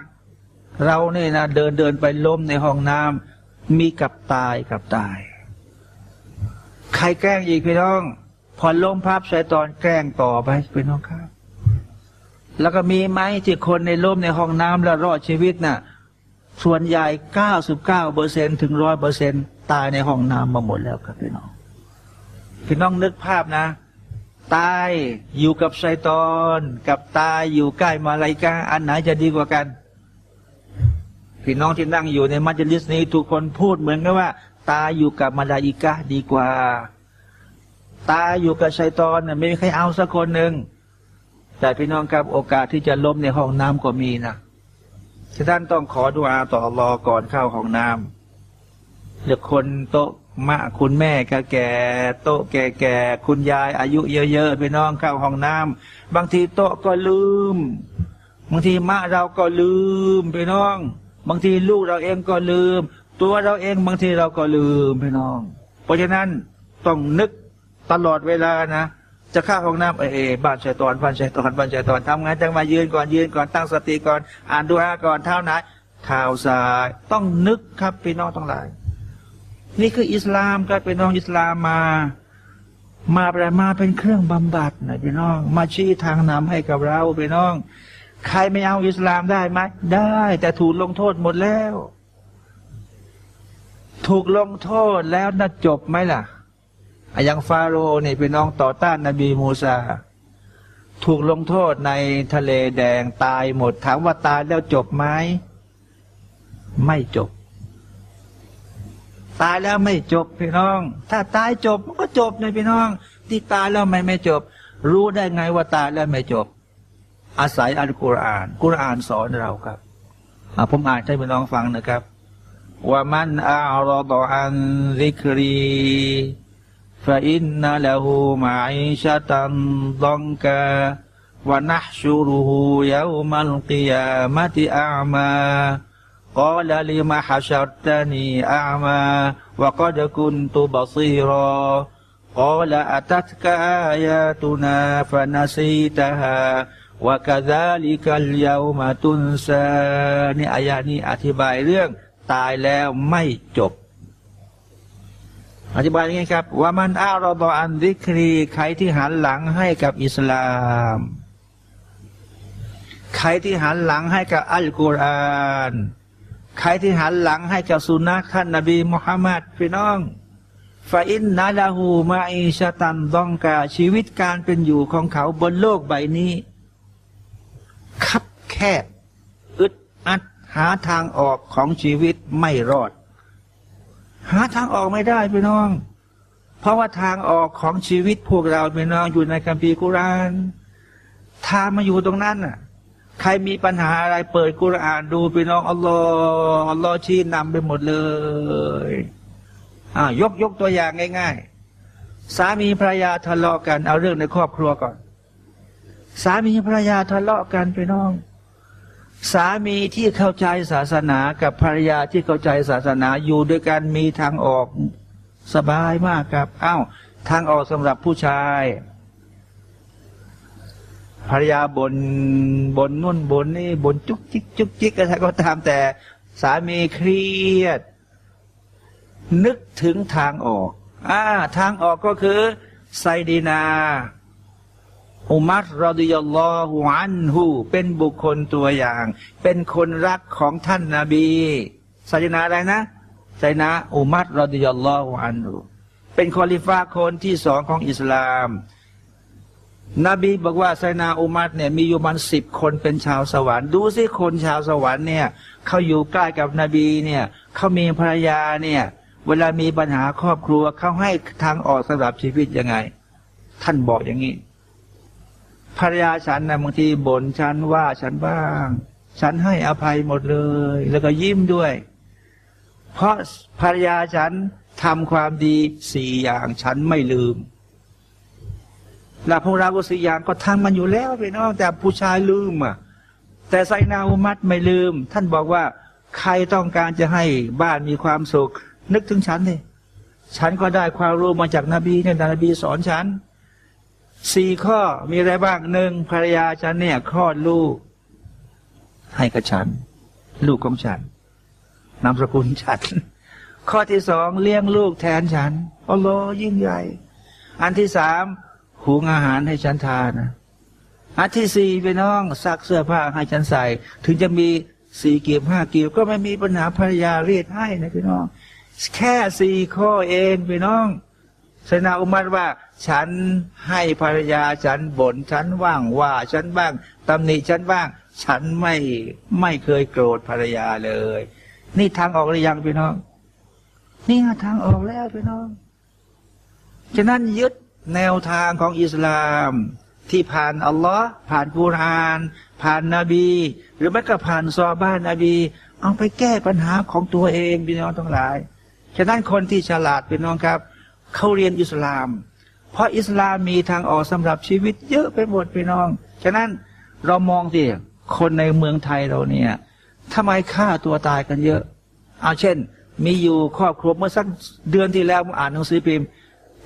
เราเนี่ยนะเดินเดินไปล้มในห้องน้ำมีกับตายกับตาย ใครแกล้งอีกพี่น้อง พอล้มพับใช้ตอนแกล้งต่อไปพี่น้องครับ แล้วก็มีไหมที่คนในล้มในห้องน้ำแล้วรอดชีวิตนะ่ะ ส่วนใหญ่เก้าสิบเก้าเปอร์เซ็นถึงร้อยเปอร์เซ็นตายในห้องน้ำมาหมดแล้วครับพี่น้อง พี่น้องนึกภาพนะตายอยู่กับไซตอน กับตายอยู่ใกล้มาลายกาอันไหนจะดีกว่ากัน พี่น้องที่นั่งอยู่ในมัจลิสนี้ทุกคนพูดเหมือนกันว่า ตาอยู่กับมาลาอิกะดีกว่า ตาอยู่กับชัยตอนเนี่ยไม่มีใครเอาสักคนหนึ่งแต่พี่น้องครับโอกาสที่จะล้มในห้องน้ำก็มีนะท่านต้องขอดุอาต่อรอก่อนเข้าห้องน้ำเดี๋ยวคนโต๊ะมะคุณแม่แก่โต๊ะแก่ๆคุณยายอายุเยอะๆพี่น้องเข้าห้องน้ำบางทีโต๊ะก็ลืม บางทีมะเราก็ลืมพี่น้อง บางทีลูกเราเองก็ลืม ตัวเราเองบางทีเราก็ลืมพี่น้อง เพราะฉะนั้นต้องนึกตลอดเวลานะจะเข้าห้องน้ำเออบ้านชายตอนบ้านชายตอนบ้านชายตอนทำงานจังมายืนก่อนยืนก่อนตั้งสติก่อน อ่านดูอาก่อนเท่าไหนเท้าซ้ายต้องนึกครับพี่น้องต้องหลาย นี่คืออิสลามครับพี่น้องอิสลามมา มาประมาเป็นเครื่องบำบัดนะพี่น้อง มาชี้ทางนำให้กับเราพี่น้อง ใครไม่เอาอิสลามได้ไหมได้ แต่ถูกลงโทษหมดแล้ว ถูกลงโทษแล้วน่าจบไหมล่ะอย่างฟาโรห์นี่เป็นน้องต่อต้านนบีมูซาถูกลงโทษในทะเลแดงตายหมด ถามว่าตายแล้วจบไหมไม่จบ ตายแล้วไม่จบพี่น้อง ถ้าตายจบมันก็จบเลยพี่น้อง ที่ตายแล้วไม่ไม่จบ รู้ได้ไงว่าตายแล้วไม่จบ อาศัยอัลกุรอาน กุรอานสอนเราครับ ผมอ่านให้พี่น้องฟังนะครับว่ามันอารดอันซิกรีฟาอินนัลหูมาอิชะตันดองกาวะนะชูรุหูยาวมัลกิยามะติอามาว قال لم حشرتني أعمى وقد كنت بصيرا قال أتتك آياتنا فنسيتها ว่ากาซาลิกัลยาวมาตุนซานี่อายานี้อธิบายเรื่องตายแล้วไม่จบ อธิบายยังไงครับ ว่ามันอารบอันดิครีใครที่หันหลังให้กับอิสลาม ใครที่หันหลังให้กับอัลกุรอานใครที่หันหลังให้กับสุนัขท่านนบีมุฮัมมัดพี่น้องฟาอินนาลาหูมาอิชตันต้องกาชีวิตการเป็นอยู่ของเขาบนโลกใบนี้ คับแคบอึดอัดหาทางออกของชีวิตไม่รอด หาทางออกไม่ได้พี่น้อง เพราะว่าทางออกของชีวิตพวกเราพี่น้องอยู่ในคัมภีร์กุรานทางมาอยู่ตรงนั้นน่ะ ใครมีปัญหาอะไรเปิดกุรานดูพี่น้องอัลลอฮ์อัลลอฮ์ชี้นำไปหมดเลยอ่ายกยกตัวอย่างง่าย ๆ สามีภรรยาทะเลาะกันเอาเรื่องในครอบครัวก่อน สามีภรรยาทะเลาะกันพี่น้อง สามีที่เข้าใจศาสนากับภรรยาที่เข้าใจศาสนาอยู่ด้วยกันมีทางออกสบายมากครับอ้าวทางออกสำหรับผู้ชายภรรยาบนบนนุ่นบนนี่บนจุกจิกจุกจิกอะไรก็ตามแต่ สามีเครียด นึกถึงทางออกอ่าทางออกก็คือไซดีนา อุมัรรอดิยัลลอฮุอันฮูเป็นบุคคลตัวอย่าง เป็นคนรักของท่านนาบีไซดีนาอะไรนะไซดีนาอุมัรรอดิยัลลอฮุอันฮูเป็นคอลิฟ้าคนที่สองของอิสลาม นบีบอกว่าไซนาอุมัดเนี่ยมีอยู่มันสิบคนเป็นชาวสวรรค์ ดูสิคนชาวสวรรค์เนี่ยเขาอยู่ใกล้กับนบีเนี่ยเขามีภรรยาเนี่ยเวลามีปัญหาครอบครัวเขาให้ทางออกสำหรับชีวิตยังไง ท่านบอกอย่างนี้ ภรรยาฉันนะบางทีบ่นฉันว่าฉันบ้าง ฉันให้อภัยหมดเลย แล้วก็ยิ้มด้วย เพราะภรรยาฉันทำความดีสี่อย่างฉันไม่ลืมหลับพวกเราก็สี่อย่างก็ทำมันอยู่แล้วพี่น้องแต่ผู้ชายลืมอะ แต่ไซนาอุมัดไม่ลืม ท่านบอกว่าใครต้องการจะให้บ้านมีความสุข นึกถึงฉันเลยฉันก็ได้ความรู้มาจากนาบีเนี่ยนบีสอนฉัน สี่ข้อมีอะไรบ้างหนึ่งภรรยาฉันเนี่ยคลอดลูก ให้กับฉัน ลูกของฉันนามสกุลฉัน ข้อที่สองเลี้ยงลูกแทนฉันอัลลอฮ์ยิ่งใหญ่ อันที่สามหุงอาหารให้ฉันทานนะอันที่สี่ไปน้องซักเสื้อผ้าให้ฉันใส่ ถึงจะมีสี่เกียบห้าเกียบก็ไม่มีปัญหาภรรยาเรียกให้นะพี่น้อง แค่สี่ข้อเองพี่น้องสนาอุมัรว่า ฉันให้ภรรยาฉันบ่นฉันว่างว่า ฉันบ้างตำหนิฉันบ้าง ฉันไม่ไม่เคยโกรธภรรยาเลย นี่ทางออกหรือยังพี่น้อง นี่ทางออกแล้วพี่น้อง ฉะนั้นยึดแนวทางของอิสลามที่ผ่านอัลลอฮ์ผ่านกุราน ผ่านนาบี หรือแม้ก็ผ่านซอบ้านนาบี เอาไปแก้ปัญหาของตัวเองพี่น้องทั้งหลาย ฉะนั้นคนที่ฉลาดพี่น้องครับ เขาเรียนอิสลาม เพราะอิสลามมีทางออกสำหรับชีวิตเยอะไปหมดพี่น้อง ฉะนั้นเรามองสิคนในเมืองไทยเราเนี่ยทำไมฆ่าตัวตายกันเยอะ เอาเช่น มีอยู่ครอบครัวเมื่อสักเดือนที่แล้วผมอ่านหนังสือพิมพ์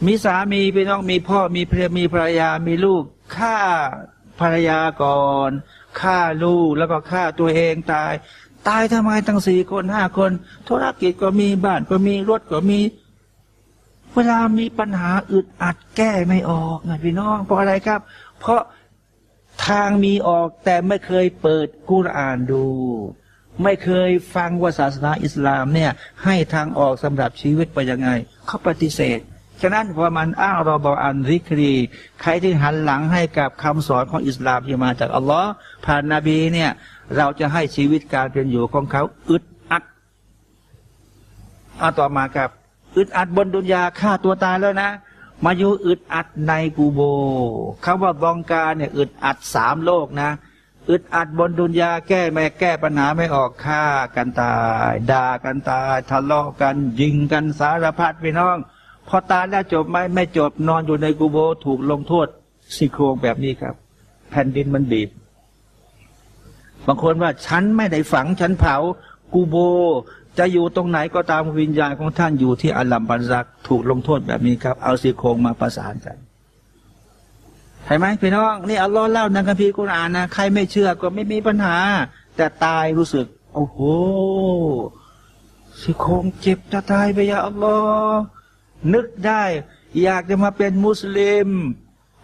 มีสามีพี่น้องมีพ่อมีภรรมีภรรยามีลูกฆ่าภรรยาก่อนฆ่าลูกแล้วก็ฆ่าตัวเองตาย ตายทำไมตั้งสี่คนห้าคน ธุรกิจก็มีบ้านก็มีรถก็มี เวลามีปัญหาอึดอัดแก้ไม่ออกไงพี่น้อง เพราะอะไรครับ เพราะทางมีออกแต่ไม่เคยเปิดกุรอานดู ไม่เคยฟังว่าศาสนาอิสลามเนี่ย ให้ทางออกสำหรับชีวิตไปยังไง เขาปฏิเสธฉะนั้นพอมันอ้างรอบอันริครี ใครที่หันหลังให้กับคำสอนของอิสลามที่มาจากอัลลอฮ์ผ่านนาบีเนี่ย เราจะให้ชีวิตการเป็นอยู่ของเขาอึดอัดเอาต่อมาครับ อึดอัดบนดุนยาฆ่าตัวตายแล้วนะ มาอยู่อึดอัดในกูโบคาว่าบองการเนี่ยอึดอัดสามโลกนะ อึดอัดบนดุนยาแก้ไม่แก้ปัญหาไม่ออกฆ่ากันตายด่ากันตายทะเลาะกันยิงกันสารพัดพี่น้อง พอตายแล้วจบไหมไม่จบนอนอยู่ในกูโบถูกลงโทษซี่โครงแบบนี้ครับ แผ่นดินมันบีบบางคนว่าฉันไม่ได้ฝังฉันเผากูโบ จะอยู่ตรงไหนก็ตามวิญญาณของท่านอยู่ที่อัลลัมบันซักถูกลงโทษแบบนี้ครับ เอาสีโครงมาประสานกันเห็นไหมพี่น้องนี่อัลลอฮ์เล่าในคัมภีร์กุรอานนะใครไม่เชื่อก็ไม่มีปัญหา แต่ตายรู้สึก โอ้โหสีโครงเจ็บจะตายไปยาอัลลอฮ์นึกได้ อยากจะมาเป็นมุสลิม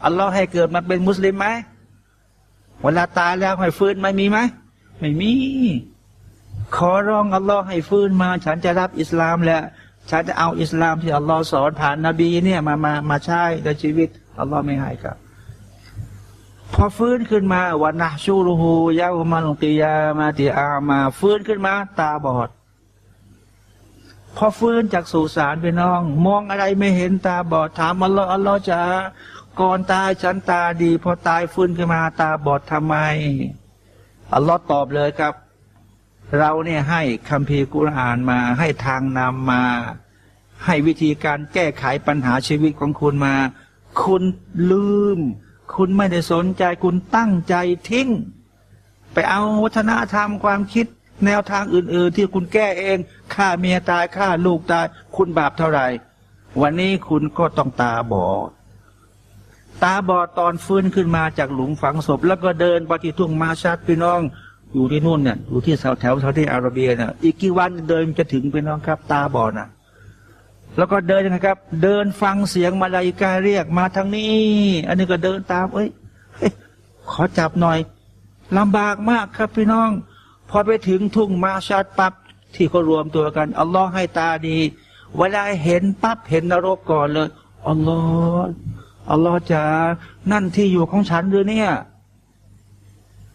อัลลอฮ์ให้เกิดมาเป็นมุสลิมไหมเวลาตายแล้วให้ฟื้นไม่มีไหมไม่มี ขอร้องอัลลอฮ์ให้ฟื้นมา ฉันจะรับอิสลามแหล้วฉันจะเอาอิสลามที่อัลลอฮ์สอนผ่านนบีเนี่ยมามามาใช้ในชีวิตอัลลอฮ์ไม่ให้ครับ พอฟื้นขึ้นมาวันนะชูรูฮูยาวมันกิยามาติอามาฟื้นขึ้นมา ตาบอด พอฟื้นจากสุสานไปน้อง มองอะไรไม่เห็นตาบอดถามอัลลอฮ์อัลลอฮ์จะก่อนตายฉันตาดี พอตายฟื้นขึ้นมาตาบอดทำไมอัลลอฮ์ตอบเลยครับ เราเนี่ยให้คัมภีร์กุรอานมา ให้ทางนำมา ให้วิธีการแก้ไขปัญหาชีวิตของคุณมา คุณลืม คุณไม่ได้สนใจคุณตั้งใจทิ้ง ไปเอาวัฒนธรรมความคิดแนวทางอื่น ๆ ที่คุณแก้เองฆ่าเมียตายฆ่าลูกตาย คุณบาปเท่าไหร่ วันนี้คุณก็ต้องตาบอดตาบอดตอนฟื้นขึ้นมาจากหลุมฝังศพ แล้วก็เดินไปที่ทุ่งมาชัดพี่น้อง อยู่ที่นู่นเนี่ยอยู่ที่แถวแถวแถวที่อาระเบียเนี่ยอีกกี่วันเดินจะถึงพี่น้องครับ ตาบอดนะแล้วก็เดินนะครับ เดินฟังเสียงมาลายกาเรียกมาทางนี้ อันนี้ก็เดินตามเอ้ยเฮ้ยขอจับหน่อยลำบากมากครับพี่น้อง พอไปถึงทุ่งมาชัดปับ๊บที่เขารวมตัวกันอัลลอฮ์ให้ตาดี เวลาเห็นปั๊บเห็นนรกก่อนเลยอัลลอฮ์อัลลอฮ์จะนั่นที่อยู่ของฉันหรือเนี่ย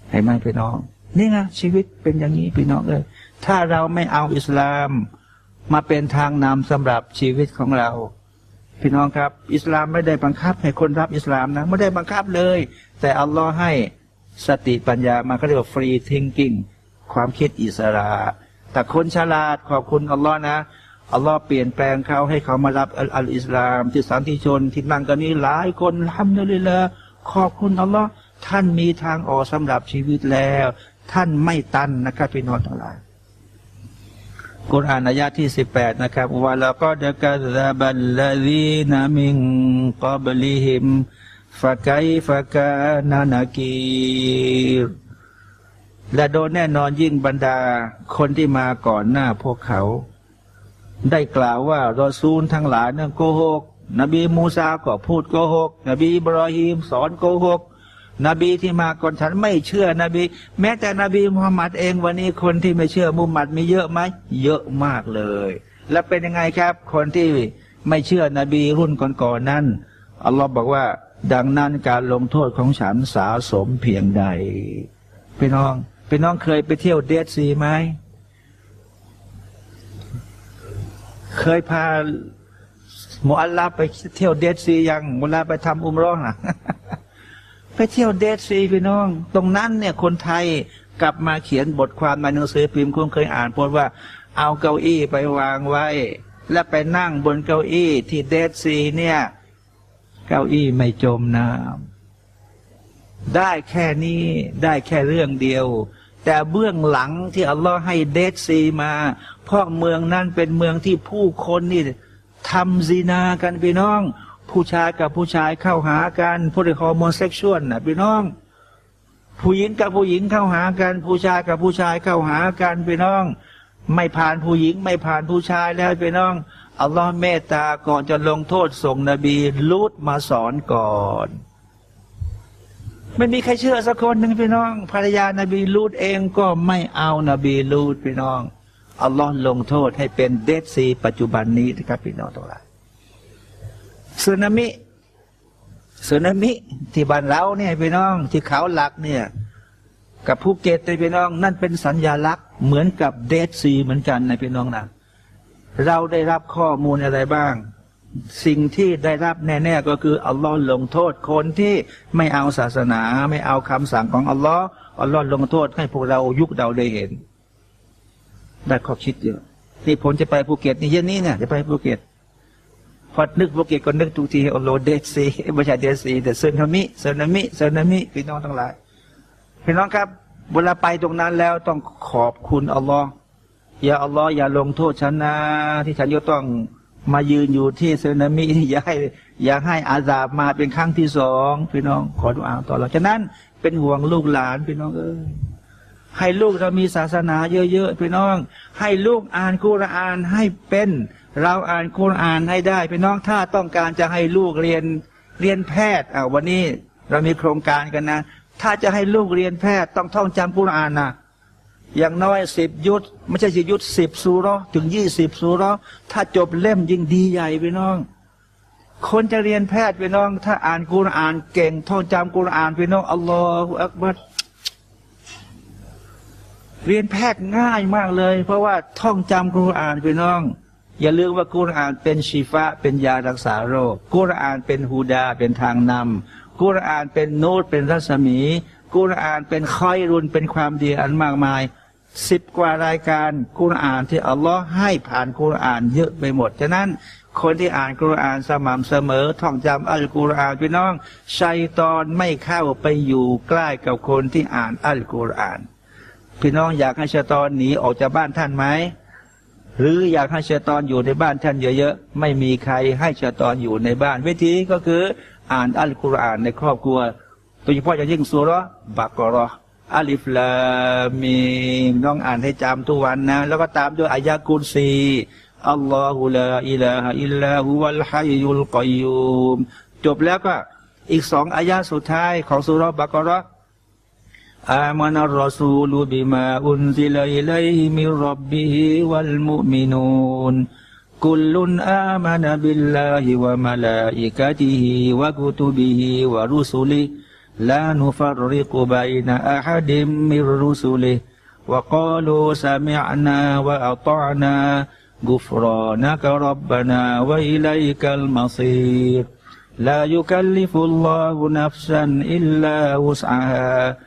เห็นไหมพี่น้อง นี่ไงชีวิตเป็นอย่างนี้พี่น้องเลยถ้าเราไม่เอาอิสลาม มาเป็นทางนำสำหรับชีวิตของเรา พี่น้องครับ อิสลามไม่ได้บังคับให้คนรับอิสลามนะไม่ได้บังคับเลย แต่อัลลอฮ์ให้สติปัญญามาเขาเรียกว่าฟรีทิงกิ้งความคิดอิสระ แต่คนฉลาดขอบคุณอัลลอฮ์นะอัลลอฮ์เปลี่ยนแปลงเขาให้เขามารับอัลอิสลาม ที่สันติชนที่นั่งกันนี้หลายคนทำเลยละขอบคุณอัลลอฮ์ท่านมีทางออกสำหรับชีวิตแล้ว ท่านไม่ตันนะครับพี่น้องทั้งหลายกุรอานอายะที่สิบแปดนะครับว่าแล้วก็เดกะซาบัลลาดีนามิงกอบลิฮิมฟะไกฟะกานานากีรและโดนแน่นอนยิ่งบรรดาคนที่มาก่อนหน้าพวกเขา ได้กล่าวว่ารอซูลทั้งหลายนั่นโกหก นบีมูซาก็พูดโกหก นบีบรอฮีมสอนโกหก นบีที่มาก่อนฉันไม่เชื่อนบี แม้แต่นบีมุฮัมมัดเองวันนี้คนที่ไม่เชื่อมุฮัมมัดมีเยอะไหมเยอะมากเลย และเป็นยังไงครับ คนที่ไม่เชื่อนบีรุ่นก่อนๆนั้นอัลลอฮ์บอกว่า ดังนั้นการลงโทษของฉันสาสมเพียงใดพี่น้องพี่น้องเคยไปเที่ยวเดซีไหมเคยพาหมออัลลาไปเที่ยวเดซียังเวลาไปทำอุมร้องนะ ไปเที่ยวเดซีพี่น้อง ตรงนั้นเนี่ยคนไทยกลับมาเขียนบทความในหนังสือพิมพ์คุณเคยอ่านพดว่า เอาเก้าอี้ไปวางไว้ และไปนั่งบนเก้าอี้ที่เดซีเนี่ย เก้าอี้ไม่จมน้ำได้แค่นี้ได้แค่เรื่องเดียว แต่เบื้องหลังที่อัลลอฮ์ให้เดซีมาเพราะเมืองนั้นเป็นเมืองที่ผู้คนนี่ทำซีนากันพี่น้อง ผู้ชายกับผู้ชายเข้าหากันพวกเรียกฮอร์โมนเซ็กชวลนะพี่น้อง ผู้หญิงกับผู้หญิงเข้าหากัน ผู้ชายกับผู้ชายเข้าหากันพี่น้อง ไม่ผ่านผู้หญิงไม่ผ่านผู้ชายแล้วพี่น้องอัลลอฮ์เมตตาก่อนจะลงโทษส่งนบีลูดมาสอนก่อนไม่มีใครเชื่อสักคนหนึ่งพี่น้อง ภรรยานาบีลูดเองก็ไม่เอานาบีลูดพี่น้องอัลลอฮ์ลงโทษให้เป็นเดดซีปัจจุบันนี้นะครับพี่น้องทั้งหลาย สึนามิสึนามิที่บ้านเราเนี่ยพี่น้องที่เขาหลักเนี่ย กับภูเก็ตในพี่น้อง นั่นเป็นสัญญาลักษณ์เหมือนกับเดซีเหมือนกันในพี่น้องนะเราได้รับข้อมูลอะไรบ้าง สิ่งที่ได้รับแน่ๆก็คืออัลลอฮ์ลงโทษคนที่ไม่เอาศาสนา ไม่เอาคำสั่งของอัลลอฮ์อัลลอฮ์ลงโทษให้พวกเรายุคเราได้เห็น ได้ข้อคิดเยอะนี่ผมจะไปภูเก็ตนี่เย็นนี้เนี่ยจะไปภูเก็ต พอนึกภูเก็ตก็นึกทุกทีอัลลอฮ์เดซีไม่ใช่เดซีแต่สึนามิสึนามิสึนามิพี่น้องทั้งหลายพี่น้องครับเวลาไปตรงนั้นแล้วต้องขอบคุณอัลลอฮ์อย่าอัลลอฮ์อย่าลงโทษฉันนะ ที่ฉันจะต้องมายืนอยู่ที่สึนามิอย่าให้อย่าให้อาซาบมาเป็นครั้งที่สองพี่น้องขอดุอาต่อเราฉะนั้นเป็นห่วงลูกหลานพี่น้องเอ้ยให้ลูกเรามีศาสนาเยอะๆพี่น้อง ให้ลูกอ่านคุรานให้เป็น เราอ่านคุรานให้ได้พี่น้องถ้าต้องการจะให้ลูกเรียนเรียนแพทย์อ่าวันนี้เรามีโครงการกันนะ ถ้าจะให้ลูกเรียนแพทย์ต้องท่องจำคุรานนะอย่างน้อยสิบยุทธไม่ใช่สิยุทธสิบสูรอถึงยี่สิบสูรอถ้าจบเล่มยิ่งดีใหญ่พี่น้อง คนจะเรียนแพทย์พี่น้อง ถ้าอ่านกุรอ่านเก่ง ท่องจำกุรอ่านพี่น้องอัลลอฮฺอักบัรเรียนแพทย์ง่ายมากเลย เพราะว่าท่องจำกุรอ่านพี่น้อง อย่าลืมว่ากุรอานเป็นชีฟะเป็นยารักษาโรค กุรอานเป็นฮูดาเป็นทางนำกุรอานเป็นโนตเป็นรัศมี กุรอานเป็นคอยรุนเป็นความดีอันมากมายสิบกว่ารายการกุรอานที่อัลลอฮ์ให้ผ่านกุรอานเยอะไปหมดฉะนั้นคนที่อ่านกุรอานสม่ำเสมอ ท่องจำอัลกุรอานพี่น้องชัยตอนไม่เข้าไปอยู่ใกล้กับคนที่อ่านอัลกุรอาน พี่น้องอยากให้ชัยตอนหนีออกจากบ้านท่านไหม หรืออยากให้ชัยตอนอยู่ในบ้านท่านเยอะๆ ไม่มีใครให้ชัยตอนอยู่ในบ้าน วิธีก็คืออ่านอัลกุรอานในครอบครัวโดยเฉพาะอย่างยิ่งสุรบักรออัลิฟลามีต้องอ่านให้จำทุกวันนะ แล้วก็ตามด้วยอายะกุลซีอัลลอฮุลาอิลาฮอิลลาฮุวัลฮัยยุลกอยูมจบแล้วก็อีกสองอายะสุดท้ายของสุรบักรอ آمن الرسول بما أنزل إليه من ربه والمؤمنون. كل آمن بالله وملائكته وكتبه ورسله. لا نفرق بين أحد من رسله. وقالوا سمعنا وأطعنا. غفرانك ربنا وإليك المصير. لا يكلف الله نفسا إلا وسعها.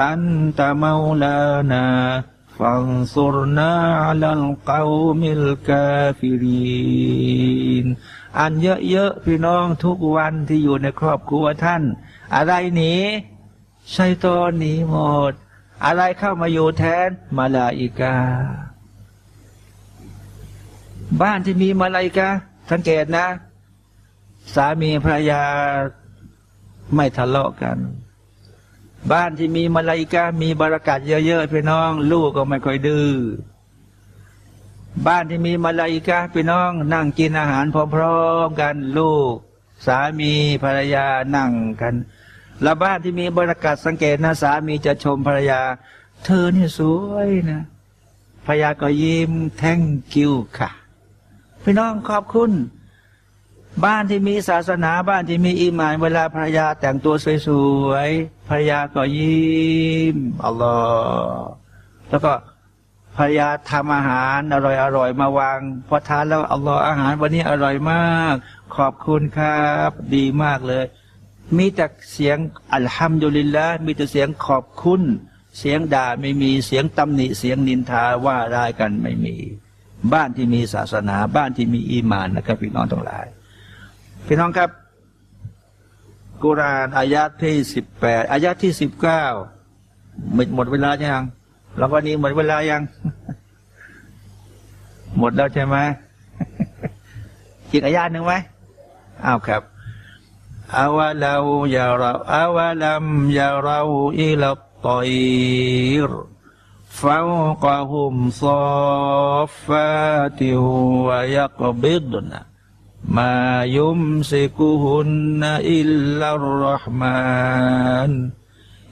อันตะมาลานาฟังซุรนาลัลกาวมิลกาฟิรินอันเยอะๆพี่น้องทุกวันที่อยู่ในครอบครัวท่าน อะไรหนีชัยตอนหนีหมด อะไรเข้ามาอยู่แทนมาลาอิกา บ้านที่มีมาลาอิกาสังเกตนะ สามีภรรยาไม่ทะเลาะกัน บ้านที่มีมาลาอิกามีบารักัดเยอะๆพี่น้อง ลูกก็ไม่ค่อยดื้อบ้านที่มีมาลาอิกาพี่น้อง นั่งกินอาหารพร้อมๆกันลูก สามีภรรยานั่งกัน แล้วบ้านที่มีบรรยากาศสังเกตนะสามีจะชมภรรยา เธอนี่สวยนะภรรยาก็ยิ้มแท่งคิวค่ะ พี่น้องขอบคุณ บ้านที่มีศาสนาบ้านที่มีอิมาน เวลาภรรยาแต่งตัวสวยๆภรรยาก็ยิ้มอัลลอฮ์แล้วก็ภรรยาทำอาหารอร่อยอร่อยมาวางพอทานแล้วอัลลอฮ์อาหารวันนี้อร่อยมาก ขอบคุณครับ ดีมากเลย มีแต่เสียงอัลฮัมดุลิลละมีแต่เสียงขอบคุณ เสียงด่าไม่มีเสียงตำหนิเสียงนินทาว่าได้กันไม่มี บ้านที่มีศาสนา บ้านที่มีอีมานนะครับพี่น้องทั้งหลาย พี่น้องครับ กุรานอายะที่สิบแปดอายะที่สิบเก้าหมดหมดเวลายังแล้ววันนี้หมดเวลายัง หมดแล้วใช่ไหมอีกอายาหนึ่งไหมอ้าวครับอาวะเราอย่าเราอาวะลัมอย่าเราอิลตอยร فوقهم صافات ويقبضن ما يمسكهن إلا الرحمن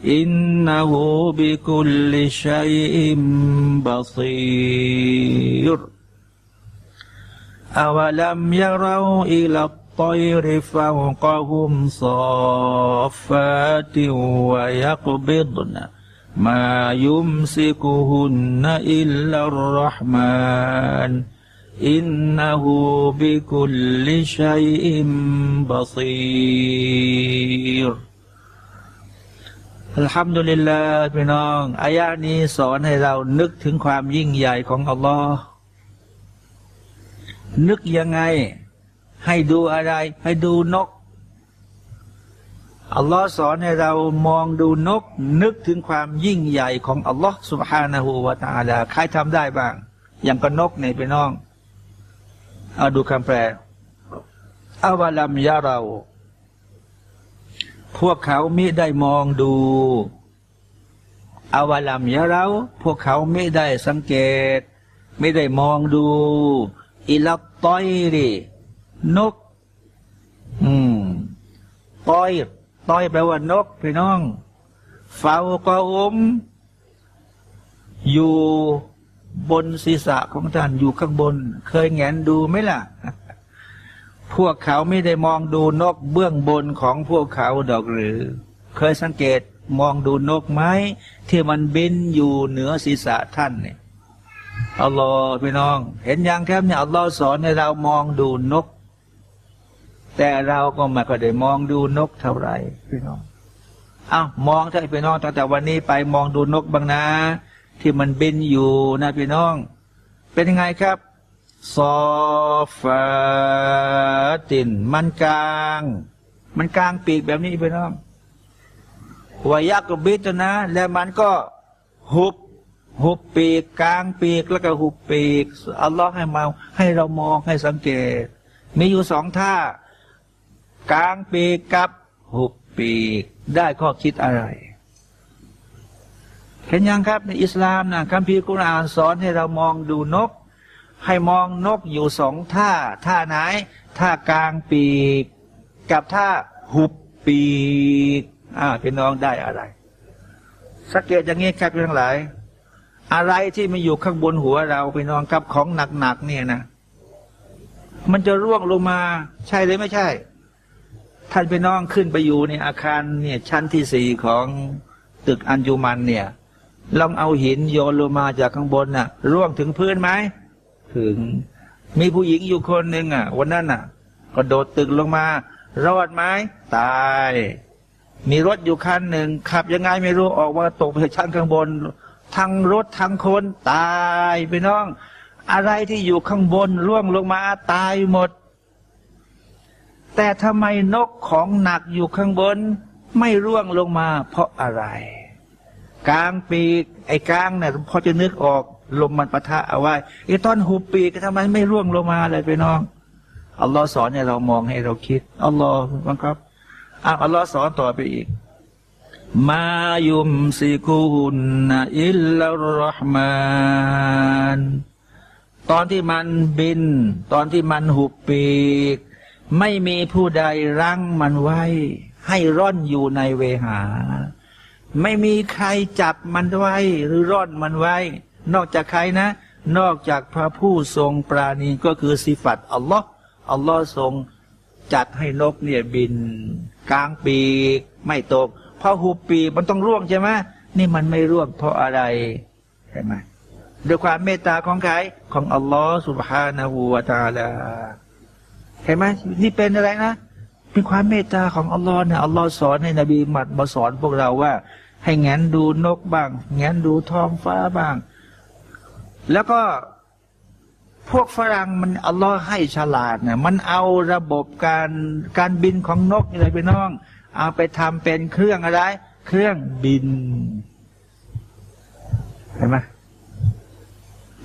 إنه بكل شيء بصير أولم يروا إلى الطير فوقهم صافات ويقبضن ما يمسكهن إلا الرحمن อินนะฮูบิคุลลิชัยอิมบัซีรอัลฮัมดุลลลาพี่น้องอายะนี้สอนให้เรานึกถึงความยิ่งใหญ่ของอัลลอฮ์นึกยังไง ให้ดูอะไร ให้ดูนก อัลลอฮ์สอนให้เรามองดูนก นึกถึงความยิ่งใหญ่ของอัลลอฮ์ سبحانه าหูวาตาลใครทำได้บ้าง อย่างกับนกเนี่ยพี่น้อง เอาดูคำแปลอาวลัมยาเรา พวกเขาไม่ได้มองดูอาวลัมยาเรา พวกเขาไม่ได้สังเกต ไม่ได้มองดู อิลักต้อยดินก อืมต้อยต้อยแปลว่านกพี่น้องเฝ้าก็อมอยู่ บนศีรษะของท่านอยู่ข้างบน เคยแงนดูไหมล่ะ พวกเขาไม่ได้มองดูนกเบื้องบนของพวกเขาดอกหรือ เคยสังเกตมองดูนกไหมที่มันบินอยู่เหนือศีรษะท่านเนี่ยอัลลอฮ์พี่น้อง เห็นยังครับเนี่ยอัลลอฮ์สอนให้เรามองดูนก แต่เราก็ไม่ก็ได้มองดูนกเท่าไหร่พี่น้องอ้าวมองท่าพี่น้องตั้งแต่วันนี้ไปมองดูนกบ้างนะ ที่มันบินอยู่นะพี่น้อง เป็นยังไงครับซอฟติน มันกลาง มันกลางปีกแบบนี้พี่น้องวายักบิตนะ แล้วมันก็หุบหุบปีกกลางปีกแล้วก็หุบปีกอัลลอฮ์ให้มาให้เรามองให้สังเกต มีอยู่สองท่ากลางปีกกับหุบปีกได้ข้อคิดอะไร เห็นยังครับในอิสลามนะคัมภีร์กุรอานสอนให้เรามองดูนก ให้มองนกอยู่สองท่า ท่าไหน ท่ากลางปีก กับท่าหุบปีกอ่าพี่น้องได้อะไร สังเกตอย่างนี้ครับทั้งหลาย อะไรที่มันอยู่ข้างบนหัวเราพี่น้องกับของหนักๆเนี่ยนะ มันจะร่วงลงมา ใช่หรือไม่ใช่ ท่านไปน้องขึ้นไปอยู่ในอาคารเนี่ยชั้นที่สี่ของตึกอัญยุมันเนี่ย ลองเอาหินโยนลงมาจากข้างบนน่ะร่วงถึงพื้นไหมถึง มีผู้หญิงอยู่คนหนึ่งอะ วันนั้นอะ ก็โดดตึกลงมา รอดไหมตาย มีรถอยู่คันหนึ่งขับยังไงไม่รู้ออกว่าตกไปชั้นข้างบน ทั้งรถทั้งคนตายไปน้อง อะไรที่อยู่ข้างบนร่วงลงมาตายหมด แต่ทำไมนกของหนักอยู่ข้างบน ไม่ร่วงลงมา เพราะอะไร กลางปีกไอ้กลางเนี่ยพอจะนึกออกลมมันปะทะเอาไว้ไอ้ตอนหูปีกทำไมไม่ร่วงลงมาเลยไปน้องอัลลอฮ์สอนให้เรามองให้เราคิดอัลลอฮ์บังครับอะอัลลอฮ์สอนต่อไปอีก มายุมซิกุนอิลลารห์มานตอนที่มันบิน ตอนที่มันหุบปีก ไม่มีผู้ใดรั้งมันไว้ ให้ร่อนอยู่ในเวหา ไม่มีใครจับมันไว้ หรือร่อนมันไว้ นอกจากใครนะ นอกจากพระผู้ทรงปราณีก็คือสิฟัตอัลลอฮ์อัลลอฮ์ทรงจัดให้นกเนี่ยบิน กลางปีไม่ตกพระหูปีมันต้องร่วงใช่ไหมนี่มันไม่ร่วงเพราะอะไรใช่ไหมด้วยความเมตตาของใครของอัลลอฮ์สุบฮานาหูวาตาลาเห็นไหมนี่เป็นอะไรนะเป็นความเมตตาของอัลลอฮ์เนี่ยอัลลอฮ์สอนให้นบีมัดมาสอนพวกเราว่า ให้แงนดูนกบ้าง แงนดูท้องฟ้าบ้าง แล้วก็พวกฝรั่งมันอัลลอฮ์ให้ฉลาดเนี่ยมันเอาระบบการการบินของนกอะไรไปน้อง เอาไปทำเป็นเครื่องอะไร เครื่องบินเห็นไหม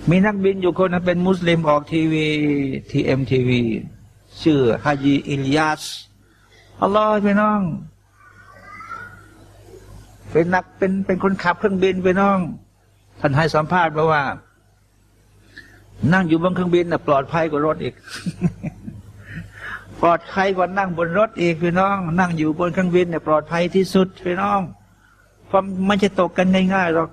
มีนักบินอยู่คนนึงเป็นมุสลิมออกทีวีทีเอ็มทีวีชื่อฮาจีอิลยาสอัลลอฮ์พี่น้อง เป็นนักเป็นเป็นคนขับเครื่องบินพี่น้อง ท่านให้สัมภาษณ์มาว่า นั่งอยู่บนเครื่องบินน่ะปลอดภัยกว่ารถอีก ปลอดภัยกว่านั่งบนรถอีกพี่น้อง นั่งอยู่บนเครื่องบินเนี่ยปลอดภัยที่สุดพี่น้องเพราะมันจะตกกันง่ายๆหรอก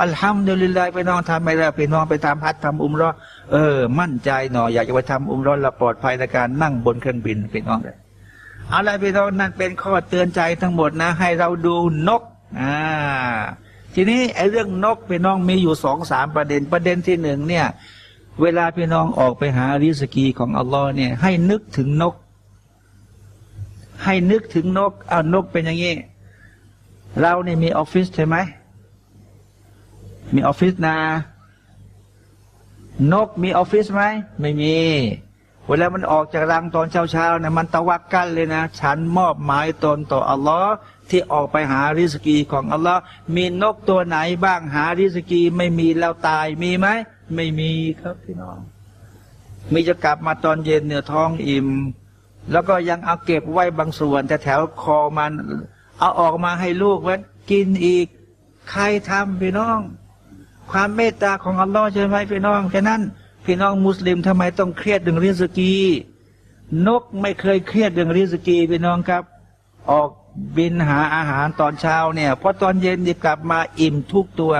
อัลฮัมดุลิลลาห์ไปน้องทำไม่ได้ไปน้องไปทำฮัททำอุมรอเออ มั่นใจหน่อยอยากจะไปทำอุมรอและปลอดภัยในการนั่งบนเครื่องบินไปน้องเลย เอะไรไปน้องนั่นเป็นข้อเตือนใจทั้งหมดนะ ให้เราดูนกอ่าทีนี้ไอ้เรื่องนกพี่น้องมีอยู่สองสามประเด็นประเด็นที่หนึ่งเนี่ย เวลาพี่น้องออกไปหาริสกีของอัลลอฮ์เนี่ย ให้นึกถึงนก ให้นึกถึงนกเอานกเป็นอย่างนี้ เราเนี่ยมีออฟฟิศใช่ไหมมีออฟฟิศนะ นกมีออฟฟิศไหมไม่มี เวลามันออกจากรังตอนเช้าๆเนี่ยมันตะวักกันเลยนะ ฉันมอบหมายตนต่ออัลลอฮ์ที่ออกไปหาริสกีของอัลลอฮ์มีนกตัวไหนบ้างหาริสกีไม่มีแล้วตายมีไหมไม่มีครับพี่น้อง มีจะกลับมาตอนเย็นเนี่ยท้องอิ่ม แล้วก็ยังเอาเก็บไว้บางส่วนแต่แถวคอมัน เอาออกมาให้ลูกไว้กินอีก ใครทำพี่น้อง ความเมตตาของอัลลอฮ์ใช่ไหมพี่น้องแค่นั้น พี่น้องมุสลิมทำไมต้องเครียดเรื่องริสกี นกไม่เคยเครียดเรื่องริสกีพี่น้องครับ ออกบินหาอาหารตอนเช้าเนี่ยพอตอนเย็นนี่กลับมาอิ่มทุกตัว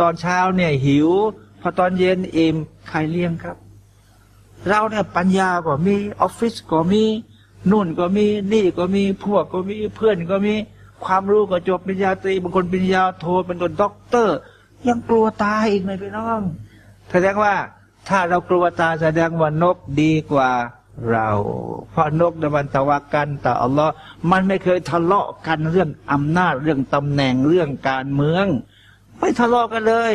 ตอนเช้าเนี่ยหิว พอตอนเย็นอิ่มใครเลี้ยงครับ เราเนี่ยปัญญาก็มีออฟฟิศก็มีนู่นก็มีนี่ก็มีพวกก็มีเพื่อนก็มีความรู้ก็จบปริญญาตรีบางคนปริญญาโทเป็นคนด็อกเตอร์ ยังกลัวตายอีกเลยพี่น้องแสดงว่า ถ้าเรากลัวตายแสดงว่านกดีกว่าเรา เพราะนกในวันตะวักกันแต่อัลลอฮ์มันไม่เคยทะเลาะกันเรื่องอำนาจเรื่องตำแหน่งเรื่องการเมือง ไม่ทะเลาะกันเลย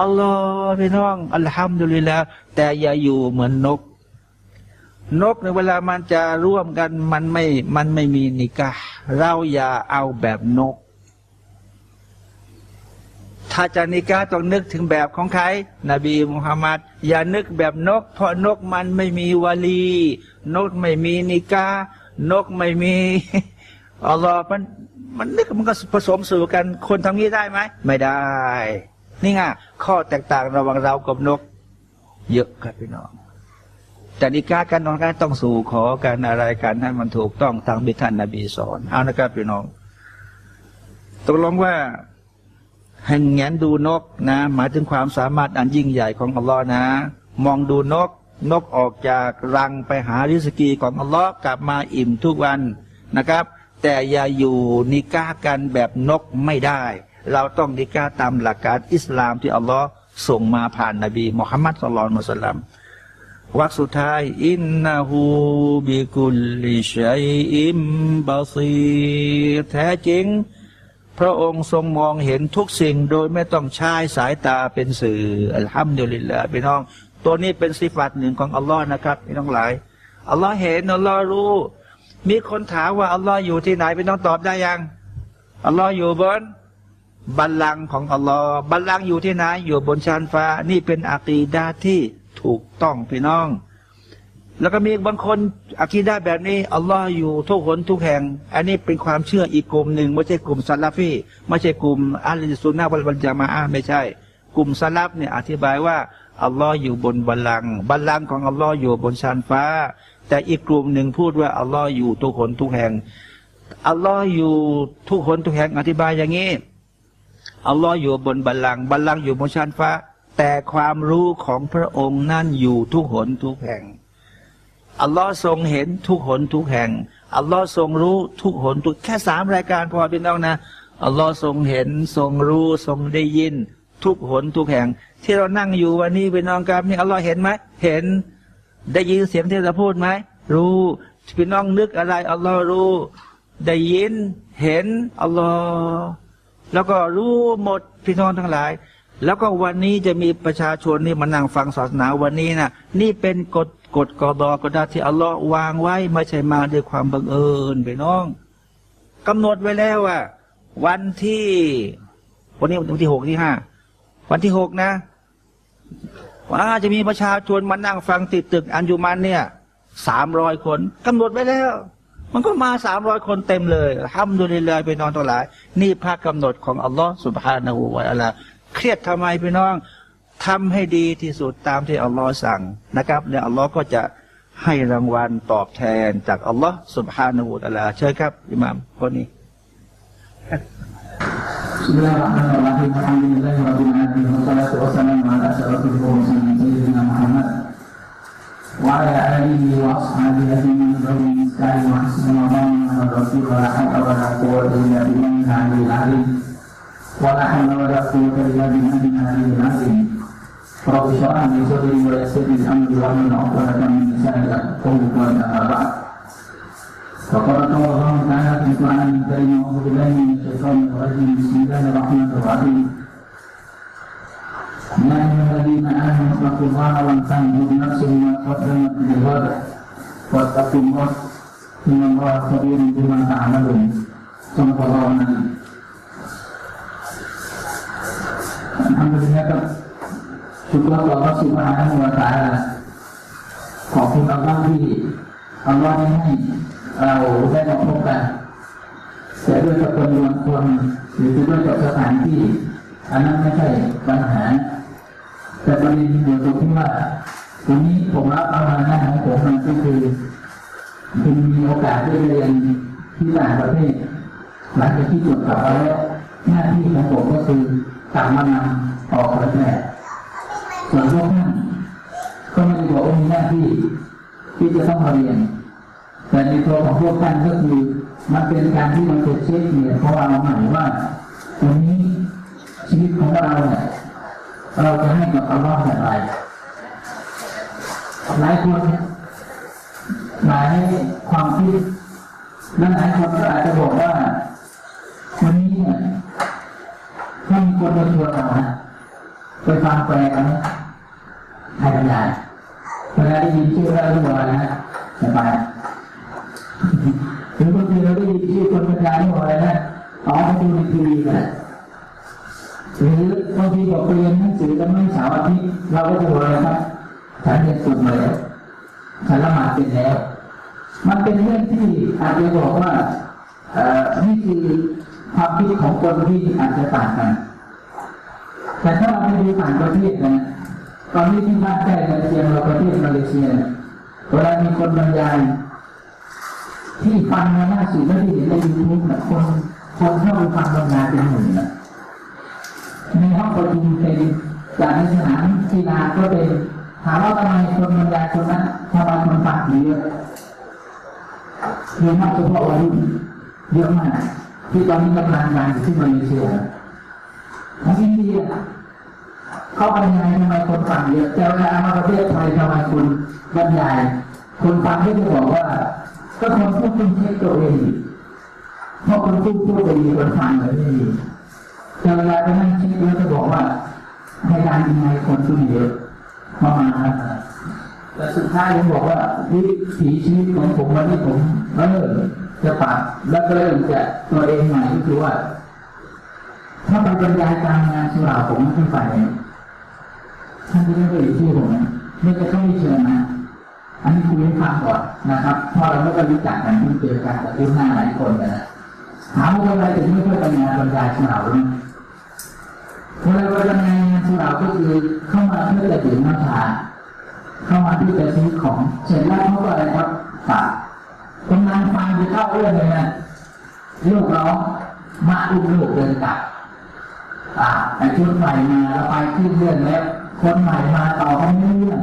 อัลลอฮ์พี่น้อง อัลฮัมดุลิลละแต่อย่าอยู่เหมือนนก นกในเวลามันจะร่วมกันมันไม่มันไม่มีนิกะเราอย่าเอาแบบนก ถ้าจะนิกาต้องนึกถึงแบบของใคร นบีมุฮัมมัดอย่านึกแบบนก เพราะนกมันไม่มีวาลี นกไม่มีนิกานกไม่มีอัลลอฮ์มันมันนึกมันก็ผสมสู่กันคนทำนี้ได้ไหมไม่ได้ นี่ไงข้อแตกต่างระหว่างเรากับนก เยอะครับพี่น้องแต่นิกากันนอนกันต้องสู่ขอกันอะไรกันให้มันถูกต้องตามที่ท่านนบีสอนเอานะครับพี่น้องตกลงว่า ให้แงนดูนกนะ หมายถึงความสามารถอันยิ่งใหญ่ของอัลลอฮ์นะ มองดูนก นกออกจากรังไปหาริสกีของอัลลอฮ์กลับมาอิ่มทุกวันนะครับ แต่อย่าอยู่นิก้ากันแบบนกไม่ได้ เราต้องนิก้าตามหลักการอิสลามที่อัลลอฮ์ส่งมาผ่านนบีมุฮัมมัดสุลลัลมุสลัมวักสุดท้ายอินนาหูบิกุลิชัยอิมบาซีแท้จริง พระองค์ทรงมองเห็นทุกสิ่งโดยไม่ต้องใช้สายตาเป็นสื่ออัลฮัมดุลิลละพี่น้อง ตัวนี้เป็นสิฟัตหนึ่งของอัลลอฮ์นะครับพี่น้องหลายอัลลอฮ์เห็นอัลลอฮ์รู้ มีคนถามว่าอัลลอฮ์อยู่ที่ไหนพี่น้องตอบได้ยังอัลลอฮ์อยู่บนบัลลังก์ของอัลลอฮ์บัลลังก์อยู่ที่ไหนอยู่บนชานฟ้า นี่เป็นอากีดาที่ถูกต้องพี่น้อง แล้วก็มีบางคนอากีดาแบบนี้อัลลอฮ์อยู่ทุกหนทุกแห่ง อันนี้เป็นความเชื่ออีกกลุ่มหนึ่งไม่ใช่กลุ่มซาลาฟีไม่ใช่กลุ่มอัลลิสุนนะวัลจามาอะไม่ใช่ กลุ่มซาลาฟเนี่ยอธิบายว่าอัลลอฮ์อยู่บนบัลลังก์บัลลังก์ของอัลลอฮ์อยู่บนชั้นฟ้า แต่อีกกลุ่มหนึ่งพูดว่าอัลลอฮ์อยู่ทุกหนทุกแห่งอัลลอฮ์อยู่ทุกหนทุกแห่งอธิบายอย่างนี้อัลลอฮ์อยู่บนบัลลังก์บัลลังก์อยู่บนชานฟ้า แต่ความรู้ของพระองค์นั่นอยู่ทุกหนทุกแห่ง อัลลอฮ์ทรงเห็นทุกหนทุกแห่ง อัลลอฮ์ทรงรู้ทุกหนทุกแค่สามรายการพอพี่น้องนะ อัลลอฮ์ทรงเห็นทรงรู้ทรงได้ยิน ทุกหนทุกแห่ง ที่เรานั่งอยู่วันนี้พี่น้องครับนี่อัลลอฮ์เห็นไหมเห็น ได้ยินเสียงที่เราพูดไหมรู้พี่น้องนึกอะไรอัลลอฮ์รู้ ได้ยิน เห็นอัลลอฮ์แล้วก็รู้หมดพี่น้องทั้งหลายแล้วก็วันนี้จะมีประชาชนนี่มานั่งฟังศาสนาวันนี้นะนี่เป็นกฎ กฎกอดอกฎาที่อัลลอฮ์วางไว้ไม่ใช่มาด้วยความบังเอิญพี่น้องกำหนดไว้แล้วว่าวันที่ วันนี้วันที่หกที่ห้าวันที่หกนะว่าจะมีประชาชนมานั่งฟังติดตึกอันยุมันเนี่ยสามร้อยคนกำหนดไว้แล้ว มันก็มาสามร้อยคนเต็มเลยห้ามดูเลยไปนอนตัวหลาย นี่ภาคกำหนดของอัลลอฮ์สุบฮานาหูวะอัลลเครียดทำไมพี่น้อง ทำให้ดีที่สุดตามที่อัลลอฮ์สั่งนะครับเนี่ยอัลลอฮ์ก็จะให้รางวัลตอบแทนจากอัลลอฮ์สุบฮานาหูตะลาเชิญครับ อิหม่ามคนนี้ بسم الله الرحمن الرحيم الحمد لله رب العالمين والصلاة والسلام على أشرف المرسلين سيدنا محمد وعلى آله وأصحابه أجمعين رب المستعان وحسن مظن الرسول ولا حول ولا قوة إلا بالله العلي العظيم ولا حول ولا قوة إلا بالله العلي العظيم رب اشرح لي صدري ويسر لي أمري واحلل عقدة من لساني يفقهوا قولي أما بعد فقال الله تعالى في القرآن الكريم أعوذ بالله من الشيطان الرجيم بسم الله الرحمن الرحيم يا أيها الذين آمنوا اتقوا الله ولتنظر نفس ما قدمت لغد واتقوا الله إن الله خبير بما تعملون صدق الله العظيم Alhamdulillah ครับ syukur kepada Allah Subhanahu wa taala ขอบคุณอัลลอฮ์ที่อัลลอฮ์ได้ให้เราได้มาพบกันแต่ด้วยจำนวนคนหรือด้วยกับสถานที่ อันนั้นไม่ใช่ปัญหา แต่ประเด็นอยู่ตรงที่ว่าตรงนี้ผมรับเอามาหน้าของผมมันก็คือคุณมีโอกาสได้เรียนที่ต่างประเทศหลังจากที่จบกลับมาแล้วหน้าที่ของผมก็คือกลับมานำออกเผยแพร่ ส่วนพวกท่านก็ไม่ได้บอกว่ามีหน้าที่ที่จะต้องมาเรียน แต่ในตัวของพวกท่านก็คือมันเป็นการที่มันตรวจเช็คเนี่ยเพราะเราหมายว่าตรงนี้ชีวิตของเราเนี่ยเราจะให้กับอัลลอฮ์อย่างไรหลายคนหลายความคิดและหลายคนก็อาจจะบอกว่าวันนี้เนี่ยถ้ามีคนมาชวนเรานะ ไปฟังแปลกันใครบรรยายเวลาได้ยินชื่อเราทุกวันนะสบายหรือบางทีเราได้ยินชื่อคนบรรยายที่บอกอะไรนะอ๋อไปดูในทีวีกันหรือบางทีบอกไปเรียนหนังสือกันไม่สาร์อาทิตย์เราก็จะบอกอะไรครับฉันเรียนสุดมาแล้วฉันละหมาดเป็นแล้ว มันเป็นเรื่องที่อาจจะบอกว่าเอ่อนี่คือความคิดของคนที่อาจจะต่างกัน แต่ถ้าเราไปดูต่างประเทศนะตอนนี้ที่บ้านใกล้มาเลเซียเราประเทศมาเลเซียเนี่ยเวลามีคนบรรยาย ที่ฟังมาล่าสุดไม่ได้เห็นในยูทูบนะคนคนเข้าไปฟังบรรยายเป็นหมื่นนะในห้องประชุมเป็นจากในสนามกีฬาก็เป็นถามว่าทำไมคนบรรยายคนนั้นทำไมคนฟังเยอะเยอะมากเฉพาะวัยรุ่นเยอะมากที่ตอนนี้กำลังงานอยู่ที่มาเลเซีย ของอินเดียเขาบรรยายทำไมคนฟังเยอะแต่เวลามาประเทศไทยทำไมคนบรรยายคนฟังก็จะบอกว่า ก็คนพูดคุณเช็คตัวเองเพราะคนพูดพูดไปดีคนฟังเลยไม่ดีแต่เวลาไปนั่งคิดแล้วจะบอกว่าให้การยังไงคนขึ้นเยอะประมาแต่สุดท้ายผมบอกว่าวิถีชีวิตของผมวันนี้ผมเริ่มจะปรับแล้วก็เริ่มจะตัวเองใหม่ก็คือว่า ถ้าไปบรรยายตามงานสุราผมไม่ขึ้นไปท่านจะไม่ไปอยู่ที่ผมไม่จะต้องมีเชิญนะอันนี้คุยให้ฟังก่อนนะครับเพราะเราไม่ได้รู้จักกันเพิ่งเจอกันแต่คุ้นหน้าหลายคนนะถามว่าทำไมถึงไม่ค่อยไปงานบรรยายสุราเนี่ยเวลาเราจะงางานสุราก็คือเข้ามาเพื่อจะดื่มน้ำชาเข้ามาที่จะซื้อของเสร็จแล้วเขาก็อะไรครับฝากกำลังฟังจะเข้าเรื่องเลยนะลูกร้องมาอุ้มลูกเดินกลับ อ่าไอ้ชุดใหม่มาแล้วไปขึ้นเรื่องแล้ว คนใหม่มาต่อไม่รู้เรื่อง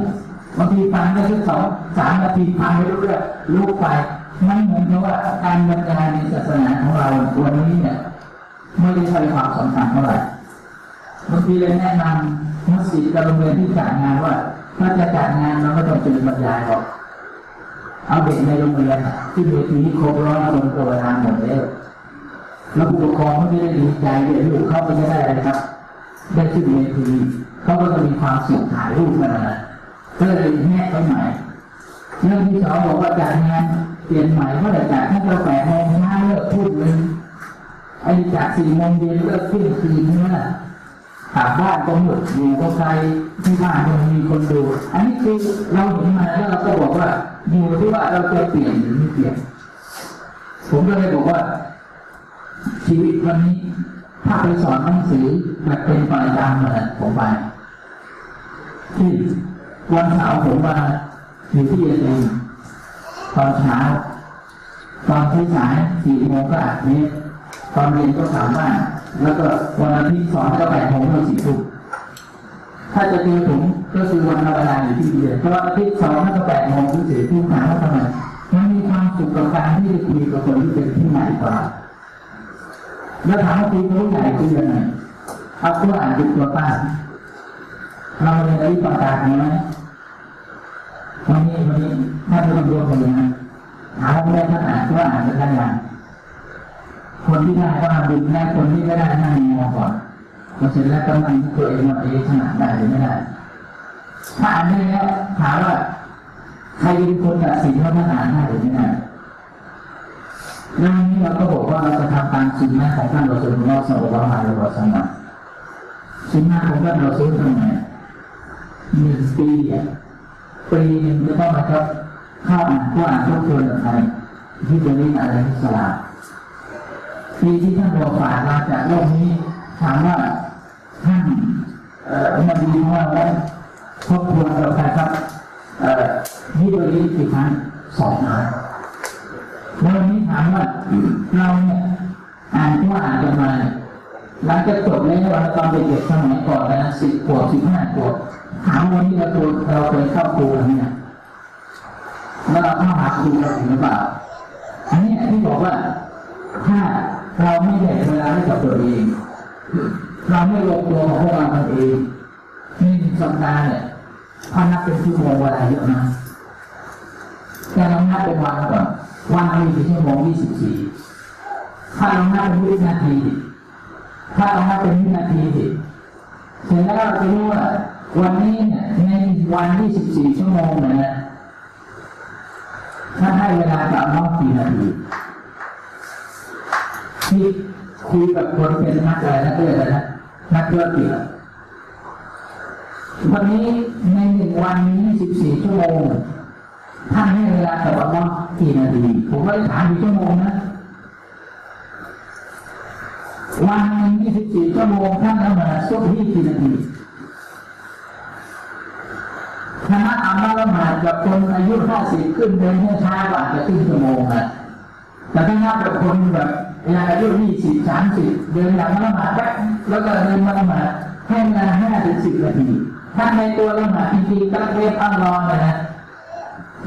บางทีฟังได้แค่สองสามนาทีฟังไม่รู้เรื่องลูกไปไม่เหมือนกับว่าการบรรยายในศาสนาของเราวันนี้เนี่ยไม่ได้ใช้ความสำคัญเท่าไหร่บางทีเลยแนะนำมัสยิดกับโรงเรียนที่จัดงานว่าถ้าจะจัดงานเราไม่ต้องเป็นบรรยายหรอกเอาเด็กในโรงเรียนที่เวทีที่ครบร้อยคนตัวงานหมดแล้ว แล้วผู้ปกครองก็ไม่ได้ดีใจเลยลูกเขาไม่ได้อะไรครับได้ขึ้นเวทีเขาก็จะมีความสุขถ่ายรูปกันนะก็เลยแนะไปใหม่เรื่องที่สองบอกว่าจัดงานเปลี่ยนใหม่ก็เลยจัดให้เราแปดโมงเช้าเลิกพูดเลยไอ้จากสี่โมงเย็นเลิกเที่ยงคืนเนี่ยกลับบ้านก็หมดอยู่ก็ไกลที่บ้านยังมีคนดู อันนี้คือเราเห็นมาแล้วเราก็บอกว่าอยู่ที่ว่าเราจะเปลี่ยนหรือไม่เปลี่ยนผมก็เลยบอกว่า ชีวิตวันนี้ ถ้าไปสอนหนังสือแบบเป็นไปตามมาผมไปที่วันเสาร์ผมมาอยู่ที่เอเชีตอนเช้า ตอนที่สายสี่โมงก็อัดเทปตอนเย็นก็กลับบ้านแล้วก็วันอาทิตย์สอนก็แปดโมงถึงสี่ทุ่มถ้าจะเจอผมก็คือวันธรรมดาอยู่ที่เดียวเพราะว่าอาทิตย์สอนก็แปดโมงถึงสี่ทุ่มถามว่าทำไมมันมีมีความสุขกับการที่ได้คุยกับคนที่เป็นที่ใหญ่กว่า แล้วถามว่าคุยกับผู้ใหญ่คือยังไงเอาตัวอ่านเป็นตัวตั้งเราเรียนอริยปตากันไหมวันนี้วันนี้ท่านรวมรวมกันเลยนะถามว่าแม่ท่านอ่านตัวอ่านเป็นยังไงคนที่ได้ก็ทำบุญได้คนที่ไม่ได้นั่งมองก่อนพอเสร็จแล้วก็นั่งตัวเองว่าเอ๊ะขนาดได้หรือไม่ได้ถ้าอ่านได้แล้วถามว่าใครเป็นคนตัดสินว่าท่านอ่านได้หรือไม่ได้ เรื่องนี้เราก็บอกว่าเราจะทำตามสุนนะของท่านเราสุนเราสอบมาเราสมัครสุนนะของท่านเราซื้อทำไมหนึ่งปีอะปีหนึ่งจะต้องมาครับข้าวอ่านก็อ่านทุกคนอะไรที่จะเรียนอะไรที่สลาปีที่ท่านเราผ่านมาจากโลกนี้ถามว่าท่านเอ่อมาดีว่าแล้วครอบครัวเราใครครับเอ่อนี่โดยนี้กี่ครั้งสองครั้ง แล้ววันนี้ถามว่าเราเนี่ยอ่านก็อ่านกันมาหลังจากจบแล้วเราตอนเด็กๆสมัยก่อนนะสิบขวบสิบห้าขวบถามวันนี้เราตัวเราเคยเข้าครูกันเนี่ยแล้วเราเข้าหาครูเราถึงหรือเปล่าอันนี้ที่บอกว่าถ้าเราไม่แบ่งเวลาให้กับตัวเองเราไม่ลงตัวของพวกเราเองนี่สัปดาห์เนี่ยพอนับเป็นชั่วโมงเวลาเยอะนะแต่เรานับเป็นวันก่อน วันมีกี่ชั่วโมงยี่สิบสี่ถ้าเรานับเป็นวินาทีถ้าเรานับเป็นวินาทีเสร็จแล้วเราจะรู้ว่าวันนี้เนี่ยในวันยี่สิบสี่ชั่วโมงเนี่ยถ้าให้เวลากับน้องกี่นาทีที่คุยกับคนเป็นนักอะไรนักเรียนอะไรนะนักธุรกิจวันนี้ในหนึ่งวันมี24 ชั่วโมง ท่านให้เวลากับอัลลอฮ์กี่นาทีผมไม่ได้ถามกี่ชั่วโมงนะวันหนึ่ง24ชั่วโมงท่านละหมาดซุบฮีกี่นาทีคณะอามาละหมาดกับคนอายุ50ขึ้นเดินช้ากว่าจะครึ่งชั่วโมงนะแต่ถ้านับกับคนแบบอายุยี่สิบสามสิบเดินหลังละหมาดแป๊บแล้วก็เดินมาละหมาดให้เวลาห้าถึงสิบนาทีถ้าในตัวละหมาดจริงๆก็เรียกอัลลอฮ์นะฮะ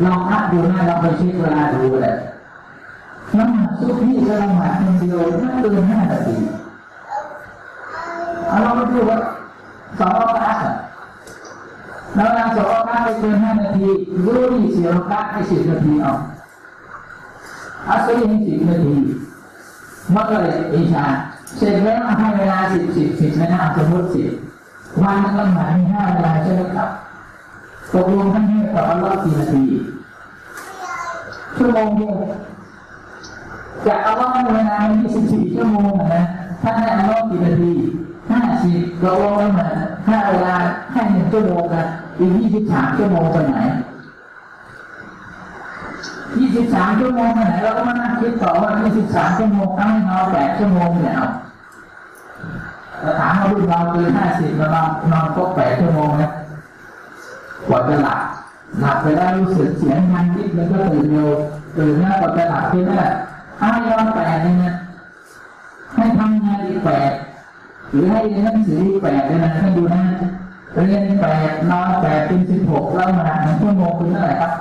ลองนับดูนะลองไปเช็คเวลาดูเลยละหมาดซุบฮีกับละหมาดคนเดียวไม่เกินห้านาทีเอาลองไปดูว่าสองรอบอะแล้วนางสองรอบไปเกินห้านาทีรู้ดีเสียรอบให้สิบนาทีเอาอัสลีสิบนาทีมักเลยอิชาเสร็จแล้วให้เวลาสิบสิบสิบไม่น่าสมมติสิบวันละหมาดมีห้าเวลาใช่ไหมครับ ตกลงท่านให้กับอัลลอฮ์กี่นาทีชั่วโมงเดียวจากอัลลอฮ์ให้เวลามีสิบสี่ชั่วโมงนะท่านให้อัลลอฮ์กี่นาทีห้าสิบตกลงละหมาดห้าเวลาให้หนึ่งชั่วโมงนะอีกยี่สิบสามชั่วโมงตรงไหนยี่สิบสามชั่วโมงไหนเราก็มานั่งคิดต่อว่ายี่สิบสามชั่วโมงตั้งให้นอนแปดชั่วโมงเนี่ยเอาเราถามว่ารุ่นเราคือห้าสิบเรานอนนอนครบแปดชั่วโมงนะ กว่าจะหลับหลับไปได้รู้สึกเสียงมันนิดแล้วก็ตื่นเร็วตื่นแล้วกว่าจะหลับที่นั่นให้นอนแปดเนี่ยนะให้ทำงานอีกแปดหรือให้เรียนหนังสืออีกแปดเนี่ยนะให้ดูนะเรียนแปดนอนแปดเป็นสิบหกแล้วมาหนึ่งชั่วโมงคือเท่าไหร่ครับ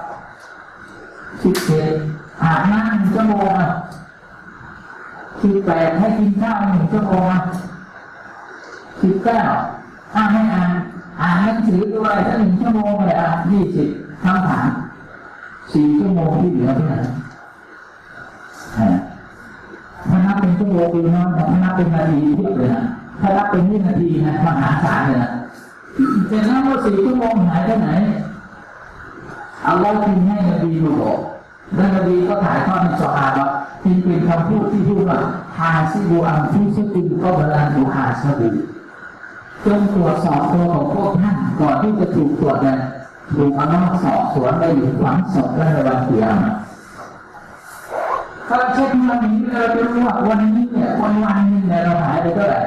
สิบเจ็ดอาบน้ำหนึ่งชั่วโมงอะสิบแปดให้กินข้าวหนึ่งชั่วโมงอะสิบเก้าอ่าให้อ่าน อ่านหนังสือด้วยถ้าหนึ่งชั่วโมงเลยอะยี่สิบคำถามสี่ชั่วโมงที่เหลือเท่าไหร่ถ้านับเป็นชั่วโมงดีนะถ้านับเป็นนาทีเทียบเลยนะถ้านับเป็นวินาทีนะมหาศาลเลยนะเจแล้วว่าสี่ชั่วโมงหายไปไหนอัลลอฮ์จึงให้นบีมาบอกและนบีก็ถ่ายทอดในสอฮาบะจึงเป็นคำพูดที่พูดว่าฮาซิบูอัมฟุสตินก็บาลานดูฮาซาบู จงตรวจสอบตัวของพวกท่านก่อนที่จะถูกตรวจเนี่ยถูกอัลลอฮ์สอบสวนไปอยู่ฝังศพและในวันเกียรติถ้าเช็ควันนี้เราจะรู้ว่าวันนี้เนี่ยวันวันนึงเนี่ยเราหายไปเท่าไหร่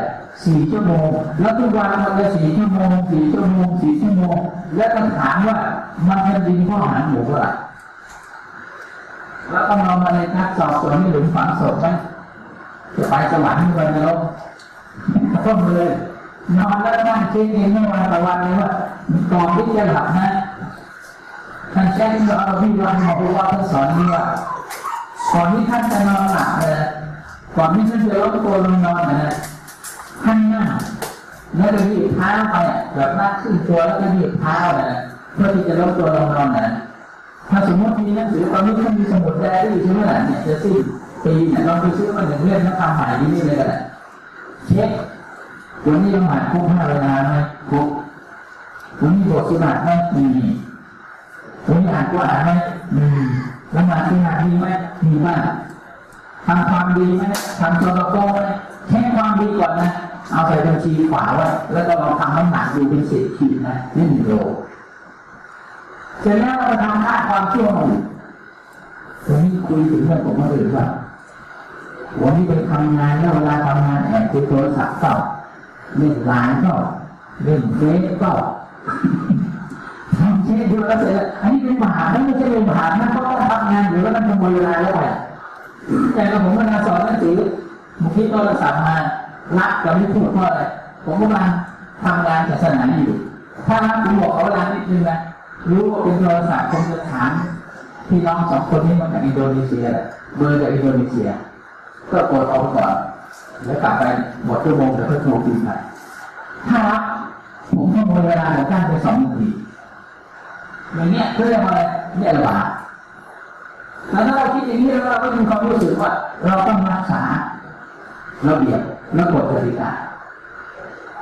สี่ชั่วโมง แล้วทุกวันมันจะสี่ชั่วโมงสี่ชั่วโมงสี่ชั่วโมง แล้วก็ถามว่ามันจะดีข้อหาหมูเท่าไหร่แล้วก็นอนมาในทักสอบสวนที่หลุมฝังศพไหมจะไปสวรรค์เงินนรกก็เลย นอนแล้วนั่งคิดเองไม่วันต่อวันเลยว่าก่อนที่จะหลับนะท่านแจ้งเราเอาพี่วันมาพูดว่าท่านสอนนี่ว่าก่อนที่ท่านจะนอนหลับเลยก่อนที่ท่านจะล้มตัวลงนอนนะท่านนั่งแล้วก็ยืดเท้าไปแบบนั่งขึ้นตัวแล้วก็ยืดเท้าเลยนะเพื่อที่จะล้มตัวลงนอนนะถ้าสมมติมีหนังสือตอนนี้ท่านมีสมุดแดรี่ใช่ไหมล่ะเนี่ยจะสิ้นปีเนี่ยลองไปซื้อมาหนึ่งเล่มแล้วทำใหม่ที่นี่เลยก็ได้เช็ค วันนี้เราหมายครบห้าเวลาไหมครบวันนี้บทสุนัตไหมมีวันนี้อ่านกุรอานไหมมีละหมาดสุนัตมีไหมมีบ้างทำความดีไหมทำตัวโตไหมแค่ความดีก่อนนะ เอาใส่บัญชีขวาไว้แล้วก็ลองทำน้ำหนักดูเป็นสิบขีดนะนี่หนึ่งโลเสร็จแล้วเราไปทำค่าความชั่วหน่อวันนี้คุยถึงเรื่องผมมาเลยว่าวันนี้ไปทำงานแล้วเวลาทำงานแอบคุยโทรศัพท์ก็ เล่นไลน์ก็เล่นเฟซก็ทำเช็คดูแล้วเสร็จแล้วอันนี้เป็นบาปนะไม่ใช่เป็นบาปนะเพราะว่าทำงานอยู่แล้วมันขโมยเวลาแล้วไปแต่เราผมเวลาสอนหนังสือผมคิดโทรศัพท์มารักกับไม่พูดเพราะอะไรผมกำลังทำงานศาสนาอยู่ถ้ารักผมบอกเขาเวลานิดนึงนะรู้ว่าเป็นโทรศัพท์คงจะถามพี่น้องสองคนนี้มาจากอินโดนีเซียเบอร์จากอินโดนีเซีย ก็กดออกก่อน แล้วกลับไปหมดชั่วโมงเดี๋ยวก็โทรคืนไปถ้ารับผมก็มดเวลาของการไปสองนาทีอย่างเนี้ยเพื่อเรียกว่าอะไรเรียกว่าแล้วถ้าเราคิดอย่างนี้แล้วเราก็มีความรู้สึกว่า เราต้องรักษาระเบียบและกฎกติกา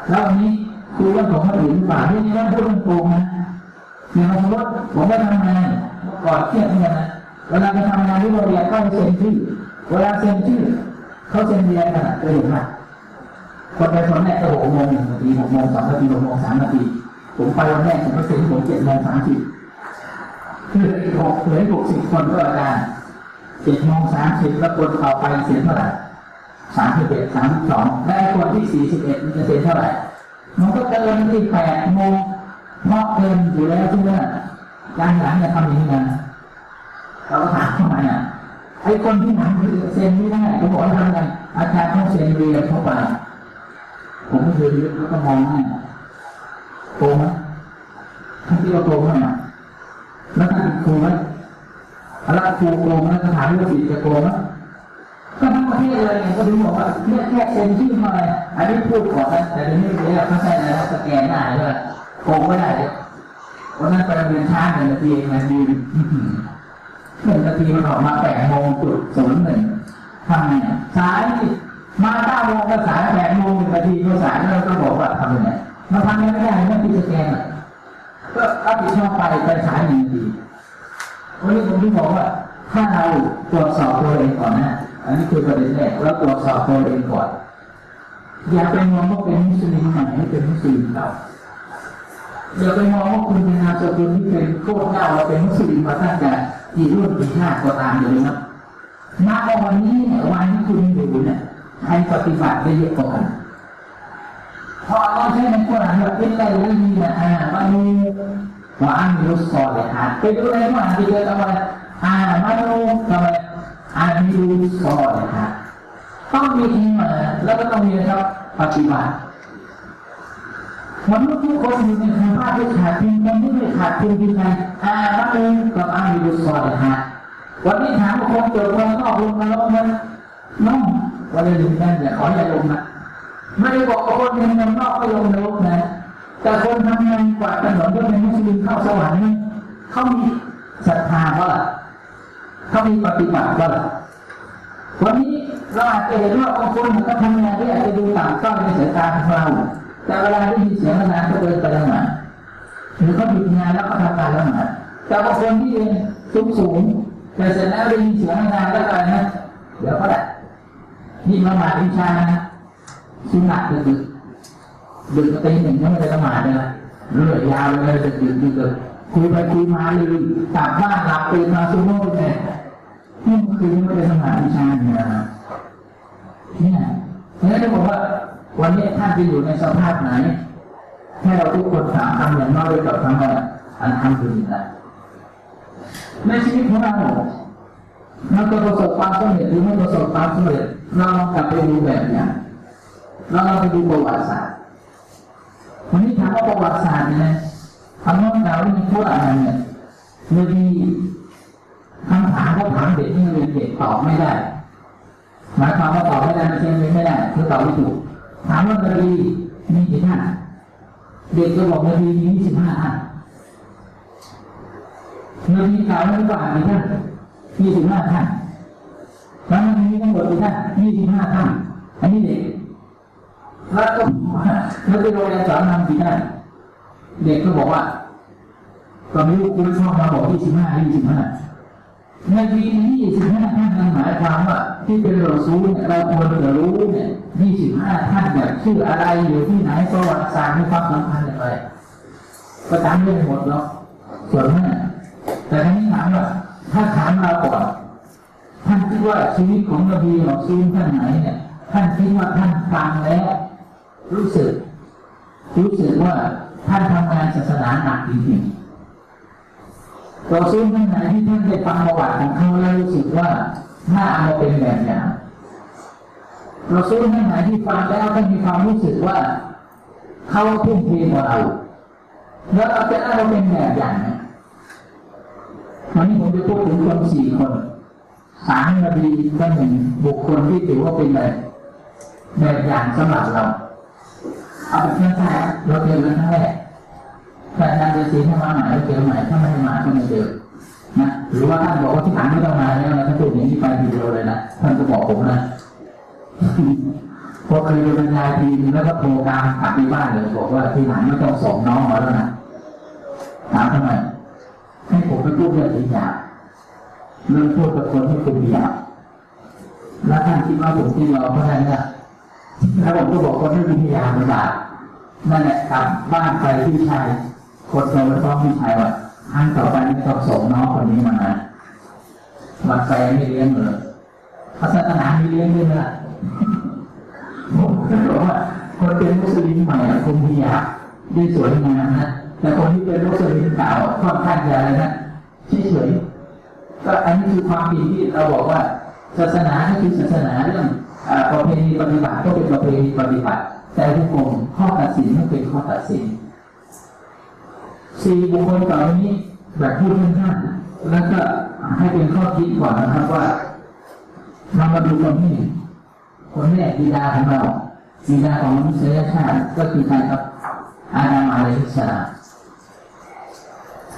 แล้ววันนี้คุยเรื่องของคนอื่นหรือเปล่าที่นี่ว่าพูดตรงๆนะอย่างสมมติผมไปทำงานก่อนเที่ยงเนี่ยนะเวลาไปทำงานที่โรงเรียนก็เซ็นชื่อเวลาเซ็นชื่อ เขาเซ็นเรียนกันจะเห็นไหมคนไปคนแรกก็หกโมงหนึ่งนาทีหกโมงสองนาทีหกโมงสามนาทีผมไปวันแรกผมไปเซ็นผมเจ็ดโมงสามสิบคืออีกหกเหลือหกสิบคนก็อาจารย์เจ็ดโมงสามสิบแล้วคนเอาไปเซ็นเท่าไหร่สามสิบเอ็ดสามสองและคนที่สี่สิบเอ็ดมันจะเซ็นเท่าไหร่มันก็เกินที่แปดโมงเพราะเกินอยู่แล้วใช่ไหมการหลังจะทำอย่างนี้นะเราก็ถามทำไมอะ ไอ้คนที่หนังเซ็นไม่ได้เขาบอกว่าทำไงอาจารย์ต้องเซ็นเรียนเข้าไปผมไม่เคยรู้แล้วก็มองให้โกงไหมท่านที่เราโกงไหมอะแล้วท่านครูไหมแล้วครูโกงแล้วสถานวิทยาจะโกงไหมก็ทั้งประเทศเลยไงก็ถึงบอกว่าเนี่ยแค่เซ็นชื่อมาเลยอันนี้พูดก่อนนะแต่เดี๋ยวนี้เนี่ยเขาใช้อะไรนะสแกนหน้าใช่ไหมโกงไม่ได้เลยวันนั้นไปเรียนช้าหนึ่งนาทีเองนะดี หนึ่งนาทีมันออกมาแปดโมงจุดศูนย์หนึ่งทำไงอะสายมาเก้าโมงก็สายแปดโมงหนึ่งนาทีก็สายแล้วเราก็บอกว่าทำยังไงมาทำยังไม่ได้ไม่ที่สแกนก็รับผิดชอบไปไปสายหนึ่งนาทีวันนี้ผมที่บอกว่า ถ้าเราตรวจสอบตัวเองก่อนนะ อันนี้คือประเด็นแรกเราตรวจสอบตัวเองก่อน อย่าไปมองว่าเป็นมุสลิมใหม่เป็นมุสลิมเก่าอย่าไปมองว่าคุณเป็นนามสกุลที่เป็นโคตรเน่าเราเป็นมุสลิมมาตั้งแต่ กี่รุ่นกี่ชาติก็ตามเลยนะณวันนี้เนี่ยวันที่คุณอยู่เนี่ยใครปฏิบัติได้เยอะกว่ากันเพราะเราใช้ในกุรอานว่าเป็นอะไรที่มีนะอ่ามาดูว่าอันรุสซอเลยฮะไปดูอะไรมาไปเจออะไรอ่ามาดูทำไมอ่านมีรุสซอเลยฮะต้องมีอีมาแล้วก็ต้องมีนะครับปฏิบัติ มนุษย์ทุกคนอยู่ในสภาพที่ขาดทุนคนที่ไม่ขาดทุนเป็นไงอาบัตเองกับอาบิบุสอลฮะวันนี้ถามคนเกิดคนนอกลงมาลงมันน้องวันนี้ลืมนั่นอย่าขออย่าลงนะไม่ได้บอกว่าคนเป็นนนอกไม่ลงนรกนะ แต่คนทำงานกว่าถนนก็เป็นมุสลิมเข้าสวรรค์นี่เขามีศรัทธาว่าเขามีปฏิบัติว่าวันนี้เราอาจจะเห็นว่าบางคนก็ทำงานที่อาจจะดูต่ำต้อยในสายตาของเรา แต่เวลาได้ยินเสียงนานก็เดินไปละหมาดหรือเขาหยุดงานแล้วก็ทำการละหมาดแต่บางคนที่เรียนสูงสูงแต่เสร็จแล้วได้ยินเสียงนานแล้วก็อะไรนะเดี๋ยวก็ได้นี่ละหมาดวิชานะสุนัขดึกดึกดึกตีหนึ่งยังไม่ได้ละหมาดเลยเรื่อยยาวเลยดึกดึกดึกคุยไปคุยมาเลยกลับบ้านหลับตื่นมาชั่วโมงเนี่ยนี่เมื่อคืนยังไม่ได้ละหมาดวิชาเนี่ยนะเนี่ยเนั้นจะบอกว่า วันนี้ท่านจะอยู่ในสภาพไหนให้เราทุกคนถามคำอย่างน้อยด้วยกับคำว่าอันทำคืออะไรในชีวิตของเราเราจะประสบความสำเร็จหรือไม่ประสบความสำเร็จเราลองกลับไปดูแบบอย่างเราลองไปดูประวัติศาสตร์วันนี้ถามว่าประวัติศาสตร์เนี่ยคำว่าเราที่มีพูดอะไรเนี่ยนบีคำถามเขาถามเด็กที่เรียนเด็กตอบไม่ได้ หมายความว่าตอบไม่ได้ไม่ใช่ไม่ได้คือตอบไม่ถูก ถามว่านบีมีกี่ท่านเด็กก็บอกนบีมียี่สิบห้าท่านนบีกล่าวไว้ว่ากี่ท่านยี่สิบห้าท่านแล้วมันมีทั้งหมดกี่ท่านยี่สิบห้าท่านอันนี้เด็กแล้วก็แล้วไปโรงเรียนสอนนำกี่ท่านเด็กก็บอกว่าตอนนี้คุณชอบมาบอกยี่สิบห้ายี่สิบห้า ในปีนี้25ท่านนั้นหมายความว่าที่เป็นเราซูเนี่ยเราควรจะรู้เนี่ย25ท่านเนี่ยชื่ออะไรอยู่ที่ไหนประวัติศาสตร์มีความสำคัญอย่างไรก็ตามเรื่องหมดแล้วส่วนนั้นแต่ทีนี้ถามว่าถ้าถามเราก่อนท่านคิดว่าชีวิตของนบีของซูท่านไหนเนี่ยท่านคิดว่าท่านฟังแล้ว รู้สึก รู้สึกว่าท่านทำงานศาสนาหนักจริงๆ เราซื้อท่านไหนที่ท่านได้ฟังประวัติของเขาแล้วรู้สึกว่าน่าเอามาเป็นแบบอย่างเราซื้อท่านไหนที่ฟังแล้วท่านมีความรู้สึกว่าเขาทุ่มเทกว่าเราแล้วเราจะเอามาเป็นแบบอย่างนี่ยวันนี้ผมจะพูดถึงคนสี่คนสามนาทีก็หนึ่งบุคคลที่ถือว่าเป็นแบบแบบอย่างสำหรับเราเอาแบบง่ายๆเราเจอกันครั้งแรก แต่อาจารย์จะซีให้มาใหม่แล้วเจอใหม่ถ้าไม่มาก็ไม่เจอนะหรือว่าท่านบอกว่าที่หลังไม่ต้องมาแล้วนะท่านพูดอย่างนี้ไปทีเดียวเลยนะท่านก็บอกผมนะพอเคยไปบรรยายทีแล้วก็โทรตามกลับไปบ้านเลยบอกว่าที่หลังไม่ต้องส่งน้องมาแล้วนะถามทำไมให้ผมไปพูดเรื่องอิยาเรื่องพูดกับคนที่เป็นอิยาแล้วท่านคิดว่าผมที่รอเพราะนั้นนะแล้วผมก็บอกคนที่เป็นอิยาเป็นบานั่นแหละกลับบ้านไปพี่ชาย คนโตไปฟ้องพี่ชายว่าครั้งต่อไปไม่ต้องส่งน้องคนนี้มานะวันไปไม่เลี้ยงเลยพระศาสนาไมีเลี้ยงด้วยนะผมก็บอกว่าคนเป็นมุสลิมใหม่คงพยายามได้สวยงามนะแต่คนที่เป็นมุสลิมเก่าค่อนข้างจะอะไรนะเฉยก็อันนี้คือความจริงที่เราบอกว่า ศาสนาคือศาสนาเรื่องประเพณีปฏิบัติก็เป็นประเพณีปฏิบัติ แต่ทุกคนข้อตัดสินไม่เป็นข้อตัดสิน สี่บุคคลต่อไปนี้แบบพูดสั้นๆแล้วก็ให้เป็นข้อคิดก่อนนะครับว่าเรามาดูคนที่หนึ่งคนแรกบิดาของเราบิดาของมนุษยชาติก็คือใครครับ อาดามอะลัยฮิสสลาม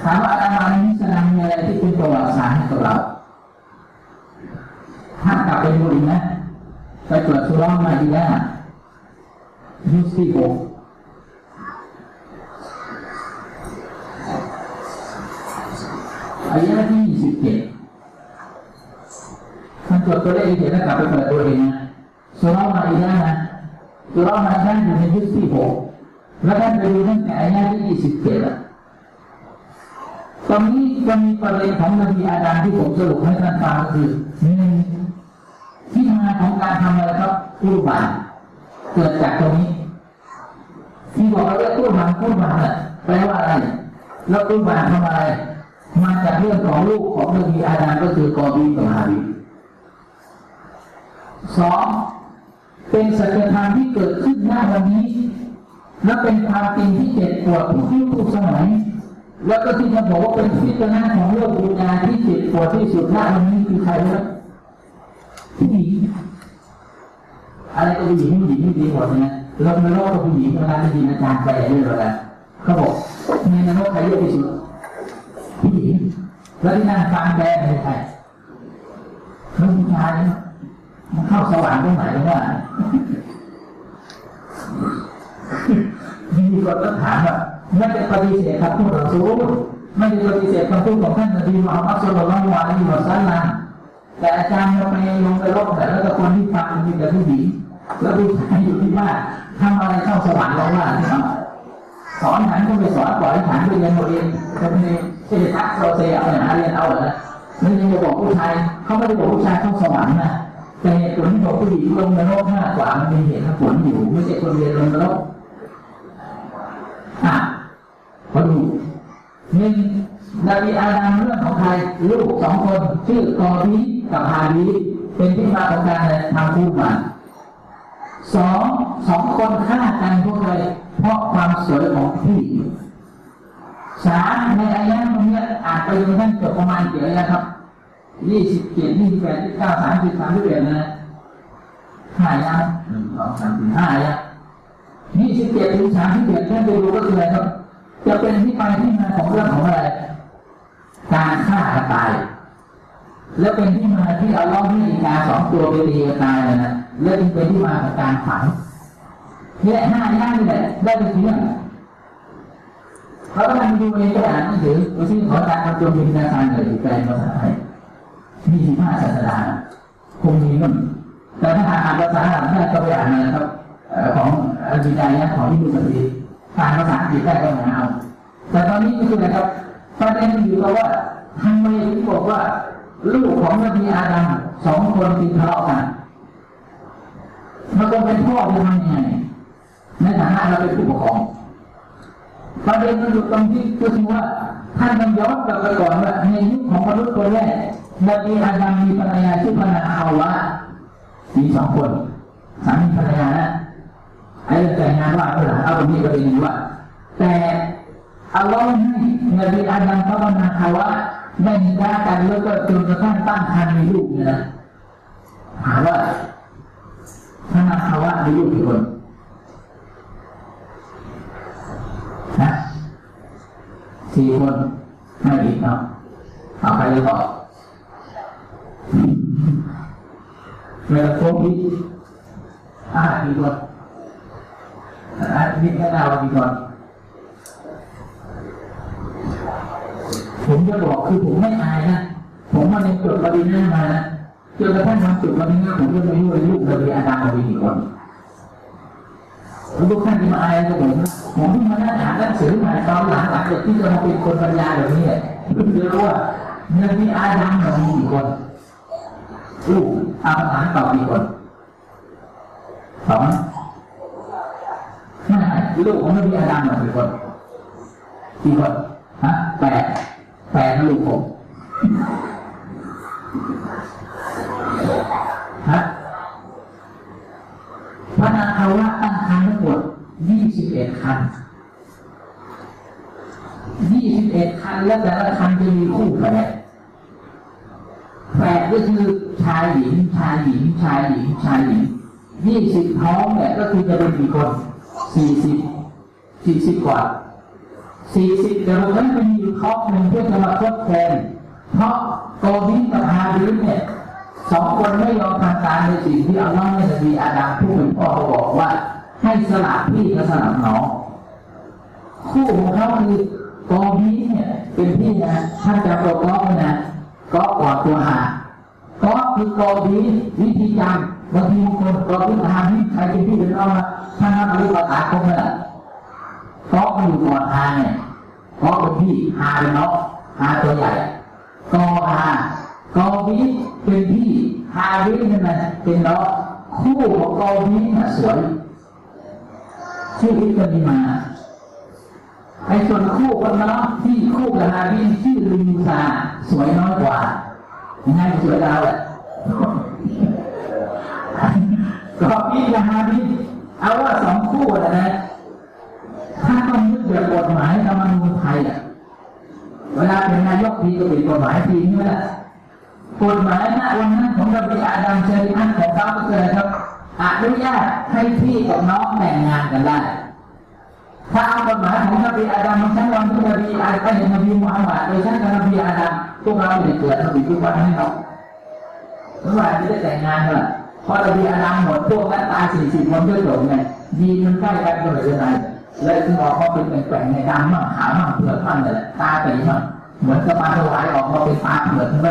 ถามว่าอาดามอะลัยฮิสสลามมีอะไรที่เป็นประวัติศาสตร์ให้กับเราถ้ากลับไปดูอีกนะ ไปตรวจสุรมาดีแล้วยุคที่หก อายะที่ยี่สิบเจ็ดมันจดตัวเลขเจ็ดแล้วกลับไปเปิดตัวเองนะสุรามาดีแล้วนะสุรามาท่านอยู่ในยุคที่หกแล้วท่านไปดูตั้งแต่อายะที่ยี่สิบเจ็ดอะตอนนี้จะมีประเด็นของนบีอาดามที่ผมสรุปให้ท่านฟังคือหนึ่งที่มาของการทำอะไรครับรูปบานเกิดจากตรงนี้ที่บอกว่าเรื่องรูปบานรูปบานน่ะแปลว่าอะไรแล้วรูปบานทำอะไร มาจากเรื่องของลูกของนบีอาดามก็คือกอบีกับฮาบีสองเป็นสัจธรรมที่เกิดขึ้นหน้าวันนี้ และเป็นความจริงที่เจ็บปวดทุกยุคทุกสมัย แล้วก็ที่จะบอกว่าเป็นพิจารณาของโลกดุนยาที่เจ็บปวดที่สุดหน้าวันนี้คือใครครับผู้หญิงอะไรก็ผู้หญิงผู้หญิงไม่ดีหมดนะเราในโลกกับผู้หญิงเวลาได้ยินอาจารย์แปเรื่องอะไรเขาบอกในนรกใครเยอะที่สุด ผู้หญิงแล้วที่นั่งฟังแปลเป็นใครแล้วผู้ชายมันเข้าสวรรค์ตรงไหนกันว่ามีคนก็ถามว่าไม่ได้ปฏิเสธคำพูดของซูไม่ได้ปฏิเสธคำพูดของท่านนบีมุฮัมมัดสุลลัลลอฮุอะลัวะซัลลัมแต่อาจารย์เราไปลงไปรบแต่แล้วก็คนที่ฟังมีแต่ผู้หญิงแล้วผู้ชายอยู่ที่บ้านทำอะไรเข้าสวรรค์เราว่าสอนฉันก็ไปสอนปล่อยฉันไปเรียนหมดเองจะไม่ได้เช่ ทักโซเซเอาหาเรียนเอาเหรอนั่นยังจะบอกผู้ชายเขาไม่ได้บอกผู้ชายเข้าสวรรค์นะแต่เหตุผลที่บอกผู้หญิงลงนรกมากกว่ามันมีเหตุผลอยู่ไม่ใช่คนเรียนลงนรกอะมาดูหนึ่งนบีอาดามเรื่องของใครลูกสองคนชื่อกอบีกับฮาบีเป็นที่มาของการทำคู่มันสองสองคนฆ่ากันเพราะอะไรเพราะความสวยของพี่ สามในอายะตรงนี้อ่านไปจนท่านจบประมาณเกี่ยวกับครับยี่สิบเจ็ดยี่สิบแปดยี่สิบเก้าสามสิบสามสิบเอ็ดนะห้ายังหนึ่งสองสามสี่ห้ายังยี่สิบเจ็ดถึงสามสิบเอ็ดท่านไปดูก็คืออะไรครับ จะเป็นที่ไปที่มาของเรื่องของอะไร การฆ่ากันตาย แล้วเป็นที่มาที่เอาล้อให้อีกาสองตัวไปตีกันตายเลยนะแล้วจึงเป็นที่มาของการฝังเนี่ยห้าย่างนี่แหละได้เป็นเรื่อง เขากำลังดูในกระดาษหนังสือดูซิขอการมาจมพิมพ์นาซานเลยแปลภาษาไทยมีสิบห้าศาสนาคงมีมั้งแต่ถ้าอ่านภาษาอังกฤษก็ไปอ่านนะครับเอ่อของอจิดายะของที่ดูสติอ่านภาษาอังกฤษได้ก็หาเอาแต่ตอนนี้ก็คืออะไรครับประเด็นอยู่กับว่าทำไมถึงบอกว่าลูกของนบีอาดัมสองคนที่ทะเลาะกันมันก็เป็นพ่อจะทำยังไงในฐานะเราเป็นผู้ปกครอง ประเด็นมันอยู่ตรงที่ก็คือว่าท่านต้องย้อนกลับไปก่อนว่าในยุคของมนุษย์คนแรกนบีอาดัมมีภรรยาชื่อภรรยาฮาวะมีสองคนสามีภรรยานะไอ้เรื่องแต่งงานว่าเออเอาตรงนี้ประเด็นนี้ว่า แต่อัลลอฮ์ให้นบีอาดัมกับภรรยาฮาวะได้มีการกันแล้วก็จนกระทั่งตั้งครรภ์มีลูกเนี่ยนะถามว่าภรรยาฮาวะมีลูกกี่คน นะ สี่คนไม่อีกเนาะเอาไปเลยต่อเวลาครบอีกอ่ากี่คนอ่านี่แค่เรากี่คนผมจะบอกคือผมไม่อายนะ ผมมาในจดปริญญามานะจนกระทั่งมาจดปริญญาผมก็ไม่รู้ว่าลูกนบีอาดามมีกี่คน ทุกท่านที่มาอายกับผมผมเพิ่งมานั่งอ่านหนังสือมาตอนหลังหลังจากที่จะมาเป็นคนปัญญาแบบนี้เพิ่งจะรู้ว่าเนบีอาดัมมีกี่คนลูกอาถานตอบกี่คนสองห้าลูกของนบีอาดัมกี่คนกี่คนฮะแปดแปดลูกผมฮะ พระนาคาวะตั้งคันทั้งหมด21คัน21คันแล้วแต่ละคันจะมีคู่แฝดแฝดก็คือชายหญิงชายหญิงชายหญิงชายหญิง20ท้องเนี่ยก็คือจะเป็นกี่คน40 40กว่า40แต่เราไม่ไปมีอยู่ท้องหนึ่งเพื่อจะมาทดแทนเพราะโกบินกับฮาบินเนี่ย สองคนไม่ยอมทำตามในสิ่งที่อัลลอฮ์ให้นบีอาดัมผู้เป็นพ่อเขาบอกว่า ให้สลับพี่กับสลับน้องคู่ของเขาคือกอบีเนี่ยเป็นพี่นะท่านจะโปรกอไว้นะก็กอดตัวหาก็คือกอบีวิธีจำบางทีบางคนกอบีหาพี่ใครเป็นพี่เป็นน้องนะท่านนับรู้ภาษาคงเลยก็มันอยู่ก่อนหาเนี่ยก็เป็นพี่หาเป็นน้องหาตัวใหญ่กอหา กอบีเป็นพี่ฮาวินี่นะเป็นน้องคู่ของกอบีน่ะสวยชื่ออิบนีมาไอ้ส่วนคู่คนน้องที่คู่กับฮาบินชื่อลิมูซาสวยน้อยกว่าง่ายสวยดาวแหละก็พี่กับฮาบินเอาว่าสองคู่นะนะถ้าต้องยึดแบบกฎหมายธรรมนูญไทยอะเวลาเป็นนายกทีก็เป็นกฎหมายทีนี่แหละ กฎหมายณวันนั้นของนบีอาดัมเชริอันของเขาก็คืออะไรครับอนุญาตให้พี่กับน้องแต่งงานกันได้ถ้าเอากฎหมายของนบีอาดัมมาใช้วันที่นบีอาดัมนบีมุฮัมมัดโดยใช้กับนบีอาดัมพวกเราเนี่ยเกิดนบีทุกวันให้เราเมื่อวานที่ได้แต่งงานกันพอนบีอาดัมหมดพวกนั้นตายสี่สิบคนก็จบไงยีนมันใกล้กันก็เลยยังไงเลยถึงออกมาเป็นแปลงในดำมั่งขาวมั่งเผือกมั่งเลยตาตีมั่งเหมือนกับปลาถวายออกมาเป็นปลาเผือกใช่ไหม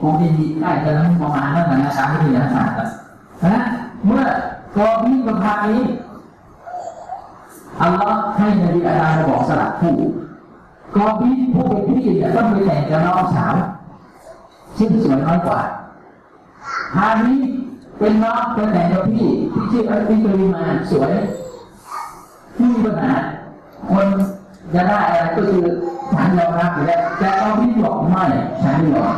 คงจะยีใกล้กันแล้วประมาณนั้นนะตามวิทยาศาสตร์นะเมื่อกอบีกับพานี้อัลลอฮ์ให้นบีอาดามบอกสลับคู่กอบีผู้เป็นพี่จะต้องไปแต่งกับน้องสาวซึ่งสวยน้อยกว่าฮานี้เป็นน้องไปแต่งกับพี่ที่ชื่ออัลบิตรีมาสวยไม่มีปัญหาคนจะได้อะไรก็คือฉันยอมรับอยู่แล้วแต่กอบีบอกไม่ฉันไม่ยอม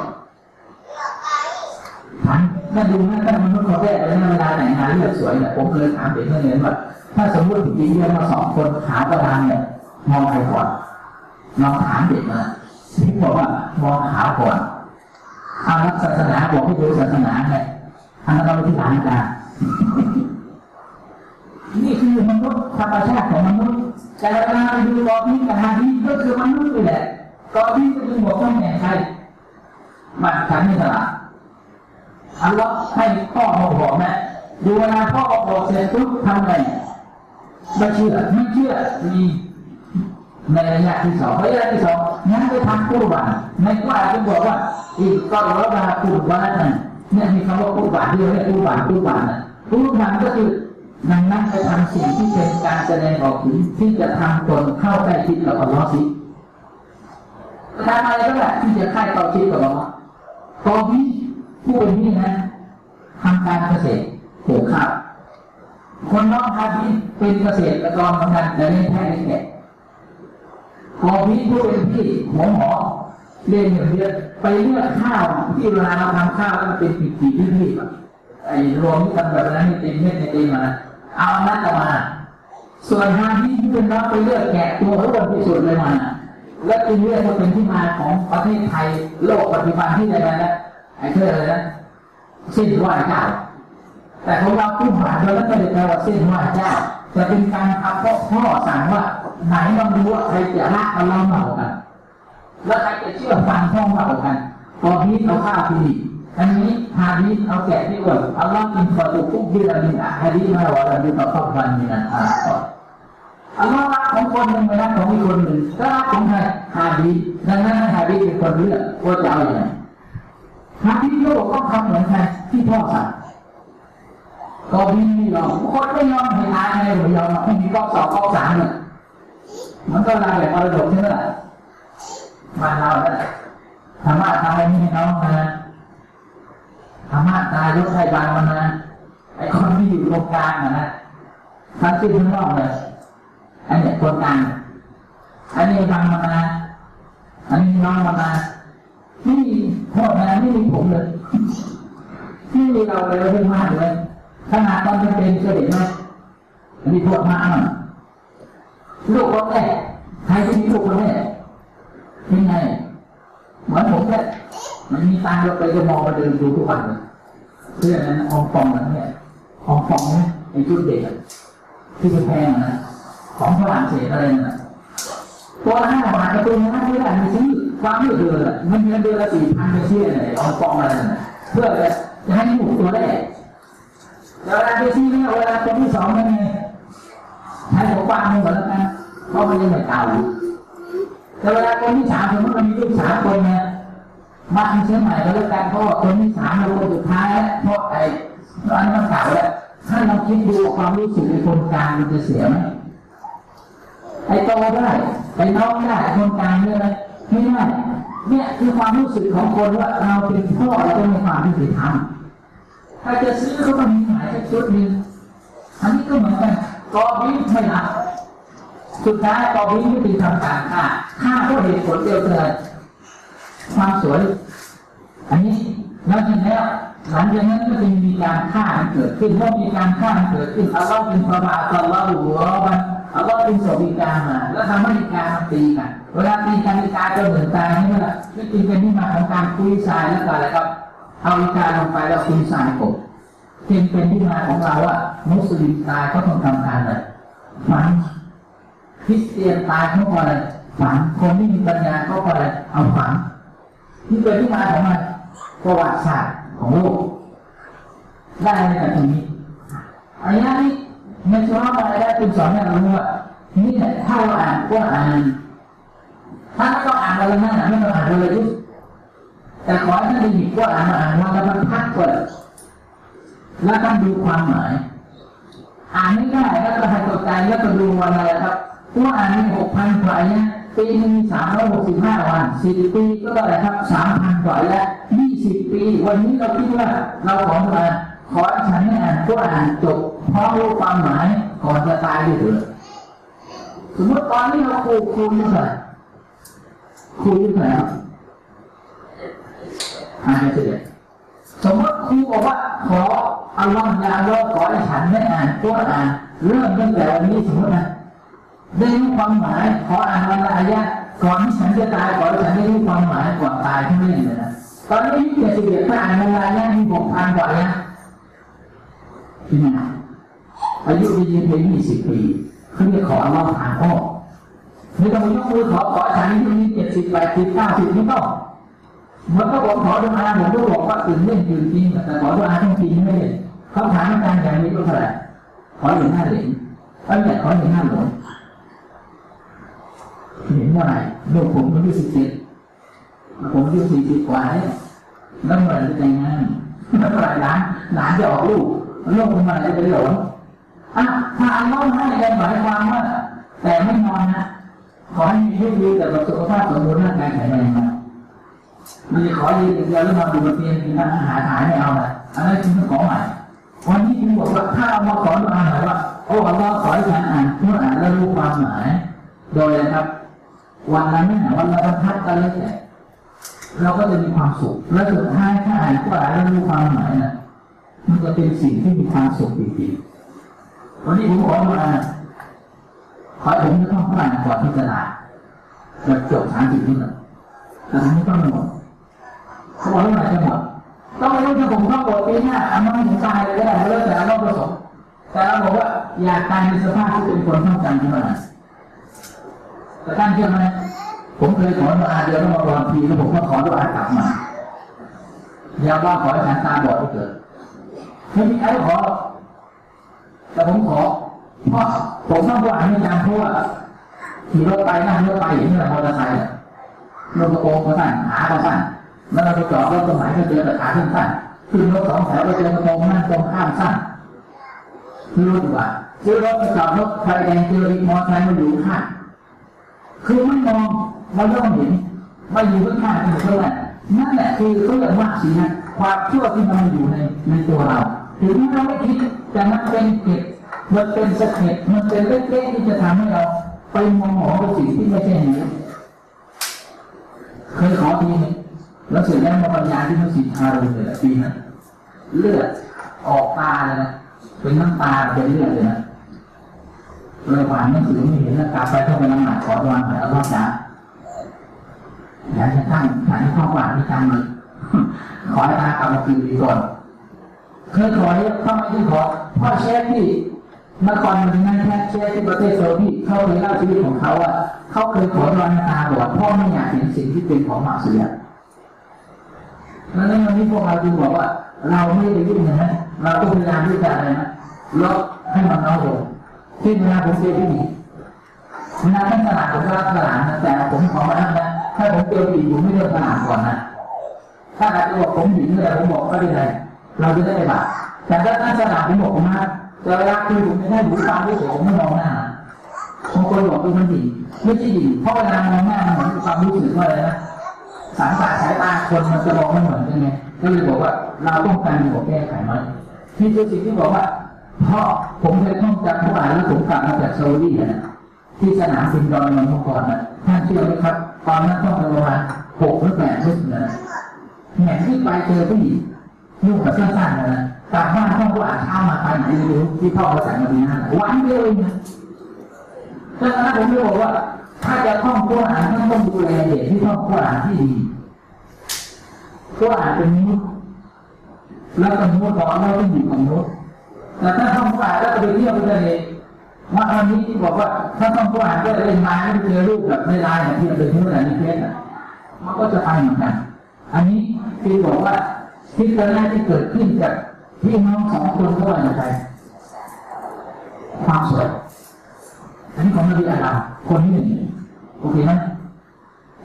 ถ้าดูนะถ้ามนุษย์เขาแก้เลยนะเวลาไหนหาเลือกสวยเนี่ยผมเคยถามเด็กนักเรียนว่าถ้าสมมติหญิงเรียนมาสองคนขาประดานเนี่ยมองใครก่อนลองถามเด็กมาที่บอกว่ามองขาก่อนอารักศาสนาบอกให้ดูศาสนาไงอันนั้นเราไปที่หลังกันนี่คือมนุษย์ธรรมชาติของมนุษย์แต่เวลาไปดูกอพีกับฮาดีก็คือมนุษย์นี่แหละกอพีจะดูหัวข้อแห่งใครมันฉันไม่ตลาด อัลลอฮ์ให้พ่อมาบอกนะดูเวลาพ่อบอกเสร็จปุ๊บทำไงไม่เชื่อไม่เชื่อมีในระยะที่สองระยะที่สองงั้นไปทำกู้บานในกู้บาจะบอกว่าอีกก็รอยบาทกู้บานนั่นเนี่ยมีคำว่ากู้บานที่เรียกุบานกู้บานนะกู้บานก็คือดังนั้นไปทำสิ่งที่เป็นการแสดงออกถึงที่จะทำตนเข้าใกล้ชิดกับอัลลอฮ์สิทำอะไรก็ได้ที่จะใกล้ต่อชิดกับอัลลอฮ์ตอนนี้ ผู้เป็นพี่นะทำการเกษตรปลูกข้าวคนน้องฮาบีเป็นเกษตรกรเหมือนกันแต่ไม่แพ้ไม่แก่พอพี่ผู้เป็นพี่หัวหมอเรียนอย่างเดียวไปเลือกข้าวที่เวลาเราทำข้าวแล้วมันเป็นปีกๆที่ๆอะไอ้รวมกันแบบนั้นนี่เต็มเม็ดในเต็มมาเอาอันนั้นมา ส่วนทางที่ที่เป็นรับไปเลือกแกะตัวเขาคนที่สุดเลยมาและจึงเรียกว่าเป็นที่มาของประเทศไทยโลกปัจจุบันที่อะไรนะ ไอ้เพื่ออะไรนะเส้นไหวเจ้า แต่ของเราผู้ผ่านโดยแล้วไม่ได้แปลว่าเส้นไหวเจ้าแต่เป็นการทำเพราะพ่อสั่งว่า ไหนลองดูว่าใครจะรักอัลลอฮ์มากกว่ากันแล้วใครจะเชื่อฟังพ่อมากกว่ากันตอนนี้เอาข้าวที่นี่อันนี้ฮาดีเอาแกะที่ว่าอัลลอฮ์กินขอตุกุกบิลามินอะฮาดีมาว่าเราดูต่อข้อพันมินันอาก่อนอัลลอฮ์รักของคนหนึ่งไม่รักของอีกคนหนึ่งก็รักของใครฮาดีดังนั้นฮาดีเป็นคนเลือกว่าจะเอาอย่างไร ฮาดีษก็บอกต้องทำเหมือนใครที่พ่อสั่งก็บินไม่ยอคนไม่ยอมให้อายไงไม่ยอมไม่มีข้อสอบข้อสามเนี่ยมันก็ลายแบบมรดกใช่ไหมล่ะมันเราเนี่ยธรรมะทำอะไรนี่ให้น้องนะธรรมะตายยกไทยบางมันนะไอ้คนที่อยู่ตรงกลางนะทั้งสิ้นทั้งนอกเลยอันเนี้ยคนกลางอันนี้บางมันนะอันนี้น้องมันนะ ไม่มีโทษนะไม่มีผมเลยไม่มีเราเลยเราเพิ่งมากเลยขนาดตอนเป็นเป็นเห็นไหมมีพวกมากหน่อยลูกคนแรกใครที่มีลูกคนแรกเป็นไงเหมือนผมเนี่ยมันมีตังค์เราไปจะมองมาเดินดูทุกวันเลยเพื่อนนั้นอองฟองนั้นเนี่ยอองฟองเนี่ยไอ้ชุดเด็กอะที่แพงนะของฝรั่งเศสอะไรนั่นนะตัวละห้าบาทกระตุ้นนะไม่ได้มีซื้อ ความไม่เดือนมันเงินเดือนละสี่พันเชี่ยไหนอองฟองอะไรนั่นเพื่อจะให้ลูกตัวแรกเวลาไปซื้เนี่ยเวลาตัวที่สองนั่นไงให้ผมฟังมันก่อนแล้วกันเพราะมันยังไม่เก่าแต่เวลาคนที่สามสมมติมันมีลูกสามคนเนี่ยมาทำเชื้อใหม่ก็แล้วกันเพราะว่าคนที่สามเราคนสุดท้ายแล้วเพราะไอ้อันนั้นมันเก่าแล้วถ้าเราคิดดูความรู้สึกในคนกลางมันจะเสียไหมไอ้โตได้ไอ้น้องได้คนกลางได้ไหม ไม่ได้เนี่ยคือความรู้สึกของคนว่าเราเป็นพ่อเราต้องมีความยุติธรรมถ้าจะซื้อก็ต้องมีหมายสักชุดหนึ่งอันนี้ก็เหมือนกันกอบิไม่รับสุดท้ายตอนนี้วิธีทำการฆ่าฆ่าเพราะเหตุผลเดียวกันความสวย อันนี้แล้วทีแล้วหลังจากนั้นก็จะมีการฆ่าเกิดขึ้นเมื่อมีการฆ่าเกิดขึ้นอัลลอฮ์เป็นประบาตอัลลอฮ์หัวมัน อัลลอฮ์เป็นสวิกามา แล้วทำให้กามันตีกันเวลาตีกันอีกาจะเหมือนตายนี่แหละที่จริงเป็นที่มาของการคุยทรายแล้วกันอะไรครับ เอาอีกาลงไปแล้วคุยทรายกบจึงเป็นที่มาของเราว่ามุสลิมตายก็ต้องทำการอะไรฝังคริสเตียนตายเขาก็อะไรฝังคนที่มีปัญญาเขาก็อะไรเอาฝังนี่เป็นที่มาของมันประวัติศาสตร์ของโลกได้ในแบบนี้อันนี้ นี่ไม่ชอบอะไรได้คุณสอนให้เรารู้ว่านี่แหละถ้าเราอ่านก็อ่านถ้าไม่ต้องอ่านอะไรนั่นไม่ต้องอ่านอะไรทุกแต่ขอให้ท่านได้หยิบก็อ่านมาอ่านว่าแล้วมันพักก่อนแล้วต้องดูความหมาย อ่านไม่ได้แล้วก็ให้ตกใจแล้วก็ดูวันอะไรครับตัวอ่านมีหกพันกว่าเนี่ยปีหนึ่งสามร้อยหกสิบห้าวันสี่ปีก็อะไรครับสามพันกว่าแล้วยี่สิบปี วันนี้เราคิดว่าเราของมา ขอให้ฉันให้อ่านตัวอ่านจบเพราะรู้ความหมายก่อนจะตายด้วยเถิดสมมติตอนนี้เราครูครูอยังไงครูอยังไงครับอ่านไม่เสร็จสมมติครูบอกว่า ขออัลลอฮ์ยาลลอฮ์ขอให้ฉันได้อ่านตัวอ่านเริ่มตั้งแต่วันนี้สมมตินะได้รู้ความหมายขออ่านวันละอายะก่อนที่ฉันจะตายก่อนฉันได้รู้ความหมายก่อนตายที่ไม่เลยนะตอนนี้เจ็ดสิบเอ็ดถ้าอ่านเวลาเนี่ยมีหกพันกว่าเนี่ย ที่นี่อายุยืนเพียงยี่สิบปีเขาจะขอเราผ่าพ่อไม่ต้องยกมือขอขอฉันที่มีเจ็ดสิบแปดสิบเก้าสิบไม่ต้องเมื่อเขาบอกขอดุอาผมก็บอกว่าตื่นเล่นตื่นจริงแต่ขอดุอาต้องจริงไม่ได้เขาถามอาจารย์อย่างนี้ก็เท่าไหร่ขอเหรียญห้าเหรียญเอ้ยขอเหรียญห้าหลวงเห็นว่าไรลูกผมอายุสิบเจ็ดผมอายุสี่สิบกว่าเนี่ยแล้วเมื่อไรจะแต่งงานแล้วเมื่อไรหลานหลานจะออกลูก ลูกเมื่อไหร่จะเป็นหลงอะถ้าอันน้องให้กันหมายความว่า แต่ไม่นอนนะขอให้มีชีวิตดีแต่สุขภาพสมบูรณ์ร่างกายแข็งแรงนะมันจะขอยืนเดียวแล้วมาดูเตียนกินอาหารหายไม่เอานะอันนั้นคือขอใหม่วันนี้คุณบอกว่าถ้าเอามาขอมาหมายว่าโอ้เราขอให้ฉันอ่านเพื่ออ่านแล้วรู้ความหมาย โดยนะครับ วันนั้นเนี่ยวันละบรรทัดกันเลยแต่เราก็จะมีความสุขและสุดท้ายถ้าอ่านก็อ่านแล้วรู้ความหมายนะ มันจะเป็นสิ่งที่มีความสุขจริงๆวันนี้ผมขอมาขอผมจะต้องผ่านก่อนที่จะลาจะจบสามสิบนี่แหละแต่ทำไม่ต้องหมดเขาบอกว่าไหร่จะหมดต้องไม่รู้ถ้าผมต้องโกรธปีหน้าเอามาให้ผมตายเลยก็ได้แล้วแต่เราประสงค์แต่เราบอกว่าอยากตายในสภาพที่เป็นคนเท่ากันเท่านั้นแต่ท่านเชื่อไหมผมเคยขอดุอาเดียวต้องมาบอลทีแล้วผมก็ขอดุอากลับมาอย่าว่าขอให้ฉันตาบอดไปเกิด ไม่มีใครขอ แต่ผมขอ เพราะผมต้องดุอาให้จำเพราะว่าขี่รถไปนั่งรถไปอย่างนี้แหละมอเตอร์ไซค์รถกระโปรงก็สั้นขาก็สั้นแล้วเราไปจอดรถตรงไหนก็เจอแต่ขาสั้นขึ้นรถสองแถวไปเจอกระโปรงนั่งตรงข้ามสั้นซื้อรถดีกว่าซื้อรถไปจอดรถไฟแดงเจออีกมอเตอร์ไซค์มาอยู่ข้างคือไม่มองเราย่อมเห็นไม่อยู่ข้างๆคือเท่านั้นนั่นแหละคือเขาเรียกว่าสีนะความชั่วที่มันอยู่ในในตัวเรา ถึงเราไม่คิดแต่มันเป็นเกล็ดมันเป็นสะเก็ดมันเป็นเล็กๆที่จะทำให้เรา ไปมองหมอเป็นสิ่งที่ไม่ใช่นี้เคยขอทีนึงแล้วเสร็จแล้วมาปัญญาที่มันสีทาเลยเลยปีนั้นเลือดออกตาเลยนะเป็นน้ำตาเป็นเลือดเลยนะเลยผ่านหนังสือไม่เห็นแล้วกลับไปต้องไปละหมาดขอวางแผลรอบจ้าอยากจะตั้งฐานข้อความที่จำเลยขอให้ตากลับมาคืนดีก่อน เคยขอเยอะทำไมที่ขอพราะเชฟที่นครมันนั่นแค่เชฟที่ประเทศโซที่เขาเคยเล่าชีวิตของเขาอะเขาเคยขอรอยตาบอดเพราะไม่อยากเห็นสิ่งที่เป็นของหมาเสียแล้วในวันนี้พวกเราจึงบอกว่า เราไม่ได้ยุ่งนะเราต้องพยายามที่จะอะไรนะลดให้มันน้อยลงที่เวลาผมเจอผู้หญิงเวลาท่านตลาดผมก็รับตลาดนะแต่ผมขอมาแล้วนะถ้าผมเจอผู้หญิงผมไม่เลือกตลาดก่อนนะถ้าอาจจะบอกผมหญิงอะไรผมบอกก็ได้เลย เราจะได้บาปแต่ถ้าท่านตลาดผมบอกผมมาจะรักคือผมจะได้หูฟังด้วยเฉยผมไม่มองหน้าบางคนบอกว่ามันดีไม่ใช่ดีเพราะเวลามองหน้ามันเหมือนความรู้สึกว่าอะไรนะสายตาสายตาคนมันจะมองไม่เหมือนกันไงก็เลยบอกว่าเราต้องการที่จะแก้ไขมันที่คือสิ่งที่บอกว่าเพราะผมเคยท่องจำผู้อ่านแล้วผมกลับมาจากซาอุดีนะที่สนามบินดอนเมืองเมื่อก่อนนะท่านเชื่อไหมครับตอนนั้นต้องประมาณหกหรือแปดชุดนะแหมที่ไปเจอผู้หญิง นุ่งแบบสั้นๆนะกลับบ้านต้องผู้อ่านเช้ามาไปไหนรู้ที่พ่อเขาสั่งมาดีนะวันเดียวเองนะดังนั้นผมเลยบอกว่า ถ้าจะท่องผู้อ่านต้องดูแลเด็กที่ท่องผู้อ่านที่ดีก็อาจเป็นนุษย์แล้วก็นุษย์ขอเราต้องอยู่กับนุษย์แต่ถ้าท่องผู้อ่านแล้วก็ไปเที่ยวไปทะเลว่าตอนนี้ที่บอกว่าถ้าท่องผู้อ่านก็เล่นไม้ไม่เจอรูปแบบในลายแบบที่เราเป็นนุษย์อะไรนี่เพชรมันก็จะไปเหมือนกันอันนี้คือบอกว่า ทิศแรกที่เกิดขึ้นจากพี่น้องสองคนก็ว่าอะไรความสวยอันนี้ของนบีอาดัมคนที่หนึ่งโอเคไหม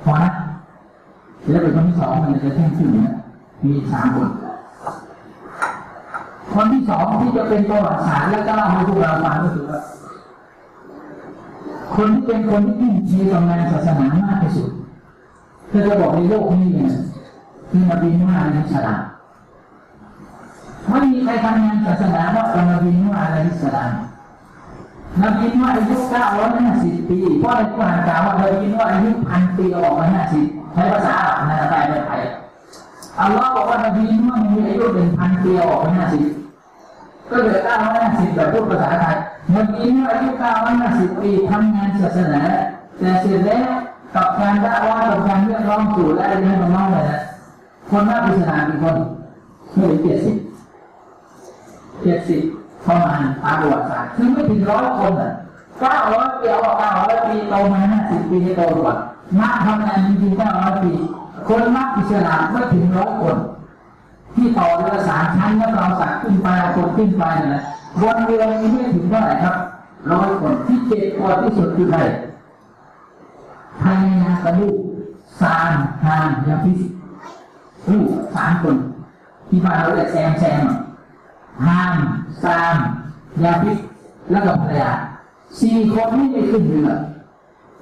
พอนะแล้วเป็นคนที่สองมันจะแท่งขึ้นนะมีสามคนคนที่สองที่จะเป็นประวัติศาสตร์และก็เล่าให้พวกเราฟังก็คือว่าคนที่เป็นคนที่ทุ่มเทต่องานศาสนามากที่สุดเธอจะบอกในโลกนี้เนี่ยคือนบีมุฮัมมัดฉลาด ไม่มีใครทำงานศาสนาว่านบีมุฮัมมัดฉลาดนบีมุฮัมมัดอายุเก้าร้อยห้าสิบปีเพราะในกุรอานกล่าวว่านบีมุฮัมมัดอายุพันปีออกมาห้าสิบใช้ภาษาอับนะแปลเป็นไทยอัลลอฮ์บอกว่านบีมุฮัมมัดมีอายุหนึ่งพันปีออกมาห้าสิบก็เหลือเก้าร้อยห้าสิบแบบพูดภาษาไทยนบีมุฮัมมัดอายุเก้าร้อยห้าสิบปีทำงานศาสนาแต่เสร็จแล้วกับการด่าว่ากับการเรียกร้องสู่และอะไรนี้มันน้อยเลยนะคนนักพิจารณากี่คนไม่ถึงเจ็ดสิบ เจ็ดสิบประมาณตามประวัติศาสตร์คือไม่ถึงร้อยคนอะเก้าร้อยปีเอาเก้าร้อยปีโตมาห้าสิบปีโตกว่านักทำงานจริงๆเก้าร้อยปี คนนักอิสลามไม่ถึงร้อยคน ที่ต่อเรือสามชั้นแล้วเราสั่งขึ้นไปคนขึ้นไปนยนะบนเรือมีไม่ถึงเท่าไหร่ครับร้อยคนที่เจ็บปวดที่สุดคือใครภรรยากับลูกสามทานยาพิษลูกสามคนที่บ้านเราเรียกแซมแซมอะ ฮามซามยาพิษแล้วก็ภรรยาสี่คนนี่ไม่ขึ้นเรือ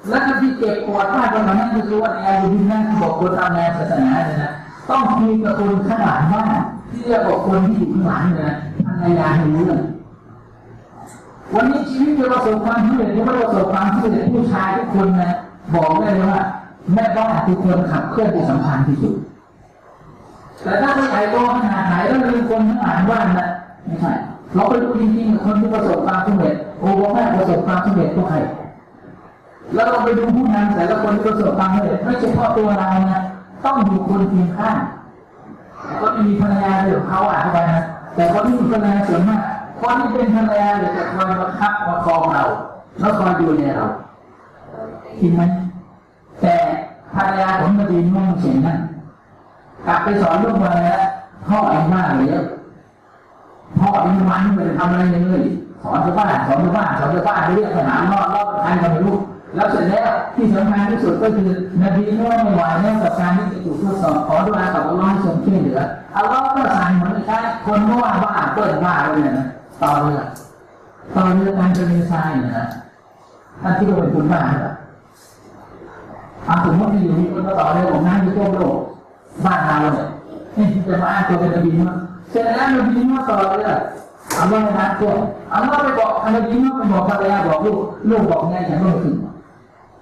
แล้วก็ที่เจ็บปวดมากกว่านั้นก็คือว่าแอร์ดินนั่นบอกคนทำงานวศาสนาเนี่ยนะต้องคุยกับคนข้างหลังว่าที่จะบอกคนที่อยู่ข้างหลังเนี่ยนะภรรยาให้รู้เลยวันนี้ชีวิตจะประสบความสำเร็จหรือไม่ประสบความสำเร็จผู้ชายทุกคนนะบอกได้เลยว่าแม่บ้านทุกคนขับเคลื่อนที่สำคัญที่สุดแต่ถ้าไม่ใหญ่โตขนาดไหนแล้วลืมคนข้างหลังว่านะ ไม่ใช่เราไปดูจริงๆคนที่ประสบความสำเร็จโอ้โหแม่ประสบความสำเร็จพวกใครแล้วเราไปดูผู้นำแต่ละคนที่ประสบความสำเร็จไม่เฉพาะตัวเรานะต้องดูคนเคียงข้างก็มีภรรยาเดี๋ยวเขาอ่านไปนะแต่คนที่มีภรรยาส่วนมากคนที่เป็นภรรยาเดี๋ยวจะคอยบังคับประคองเราแล้วคอยดูแลเราจริงไหมแต่ภรรยาผมมาดีไม่เสียงนั่นกลับไปสอนลูกมาแล้วพ่อเองมากเลย พ่อเองมันไม่ได้ทำอะไรเลยสอนชาวบ้านสอนชาวบ้านสอนชาวบ้านเรียกสนามรอบรอบใครก็ไม่รู้แล้วเสร็จแล้วที่สำคัญที่สุดก็คือนบีก็ไม่ไหวแล้วกับการที่จะถูกทดสอบขอดุอากับอัลลอฮ์ทรงช่วยเหลืออัลลอฮ์ก็สั่งเหมือนกันคนเมื่อวานว่าเปิดบ้าเลยเนี่ยนะต่อเรือต่อเรือการจะมีทรายเนี่ยนะท่านที่เราเป็นคนบ้าเหรออาสมมติที่อยู่มีคนมาต่อเรือของน้ำอยู่ทั่วโลกบ้านเราเนี่ยนี่จะมาอ้างตัวเป็นนบีมั้ง เสร็จแล้วนบีมาต่อเรืออัลลอฮ์ไม่ทักตัวอัลลอฮ์ไปบอกนบีมาไปบอกภรรยาบอกลูกลูกบอกไงฉันก็ไม่ถึง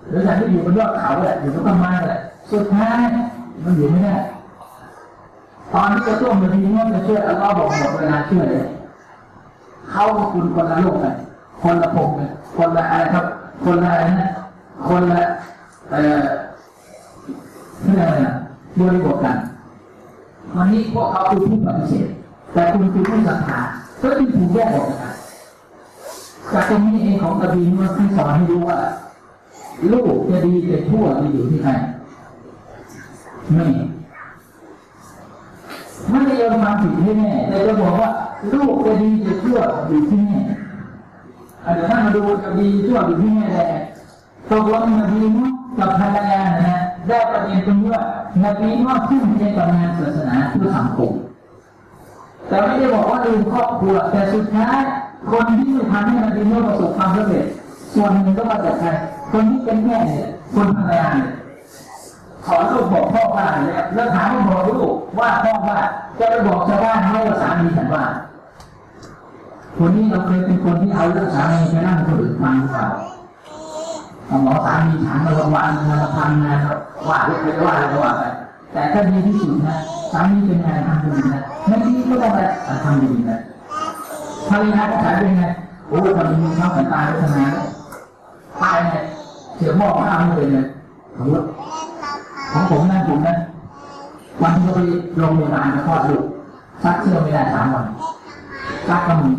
หรือฉันที่อยู่บนยอดเขาแหละอยู่บนต้นไม้แหละสุดท้ายมันอยู่ไม่ได้ตอนที่จะต้มมันทีนี้จะช่วยอัลลอฮ์บอกหมดเวลาช่วยเลยเขากับคุณคนละโลกกันคนละภพกันคนละอะไรครับ คนละอะไรนะคนละเอ่อนี่อะไรนะบริบทกันวันนี้พวกเขาคือผู้ปฏิเสธ แต่คุณคือผู้ศรัทธาก็จึงถูกแยกออกจากจากตรงนี้เองของกบีนว่าที่สอนให้รู้ว่าลูกจะดีจะชั่วจะอยู่ที่ใครไม่ไม่ได้ยอมควาผิดให้แม่แต่จะบอกว่าลูกจะดีจะชั่วอยู่ที่แม่อะเดี๋ยวท่ามาดูจะดีชั่วอยู่ที่แม่เลยตกลงนบีมุสกับภรรยานะฮะได้ประเด็นตรงที่ว่านบีมุสทุ่มเทต่องานศาสนาเพื่อสังคม แต่ไม่ได้บอกว่าลืมครอบครัว แต่สุดท้ายคนที่ทำให้มันบีมุสประสบความสำเร็จ ส่วนหนึ่งก็มาจากใครคนที่เป็นแม่เนี่ยคนภรรยาเนี่ยขอลูกบอกพ่อว่าเนี่ยแล้วถามว่าบอกลูกว่าพ่อว่าจะไปบอกชาวบ้านให้ว่าสามีฉันว่าคนนี้เราเคยเป็นคนที่เอาเรื่องสามีไปนั่งคนอื่นฟังหรือเปล่าหมอสามีฉันมาลงวันมาทำงานว่าเรื่องอะไรว่าอะไรว่าไปแต่ถ้าดีที่สุดนะสามีเป็นไงทำดีนะ ไม่ดีก็ต้องไปทำดีนะภรรยาก็ขายเป็นไงโอ้ยทำดีเขาขันตายพัฒนาแล้วตายเนี่ยเสียหม้อข้าวไม่เป็นเลยของของผมนั่นผมนะวันที่เขาไปโรงพยาบาลไปคลอดลูกซักเสื้อไม่ได้สามวันซักก็มี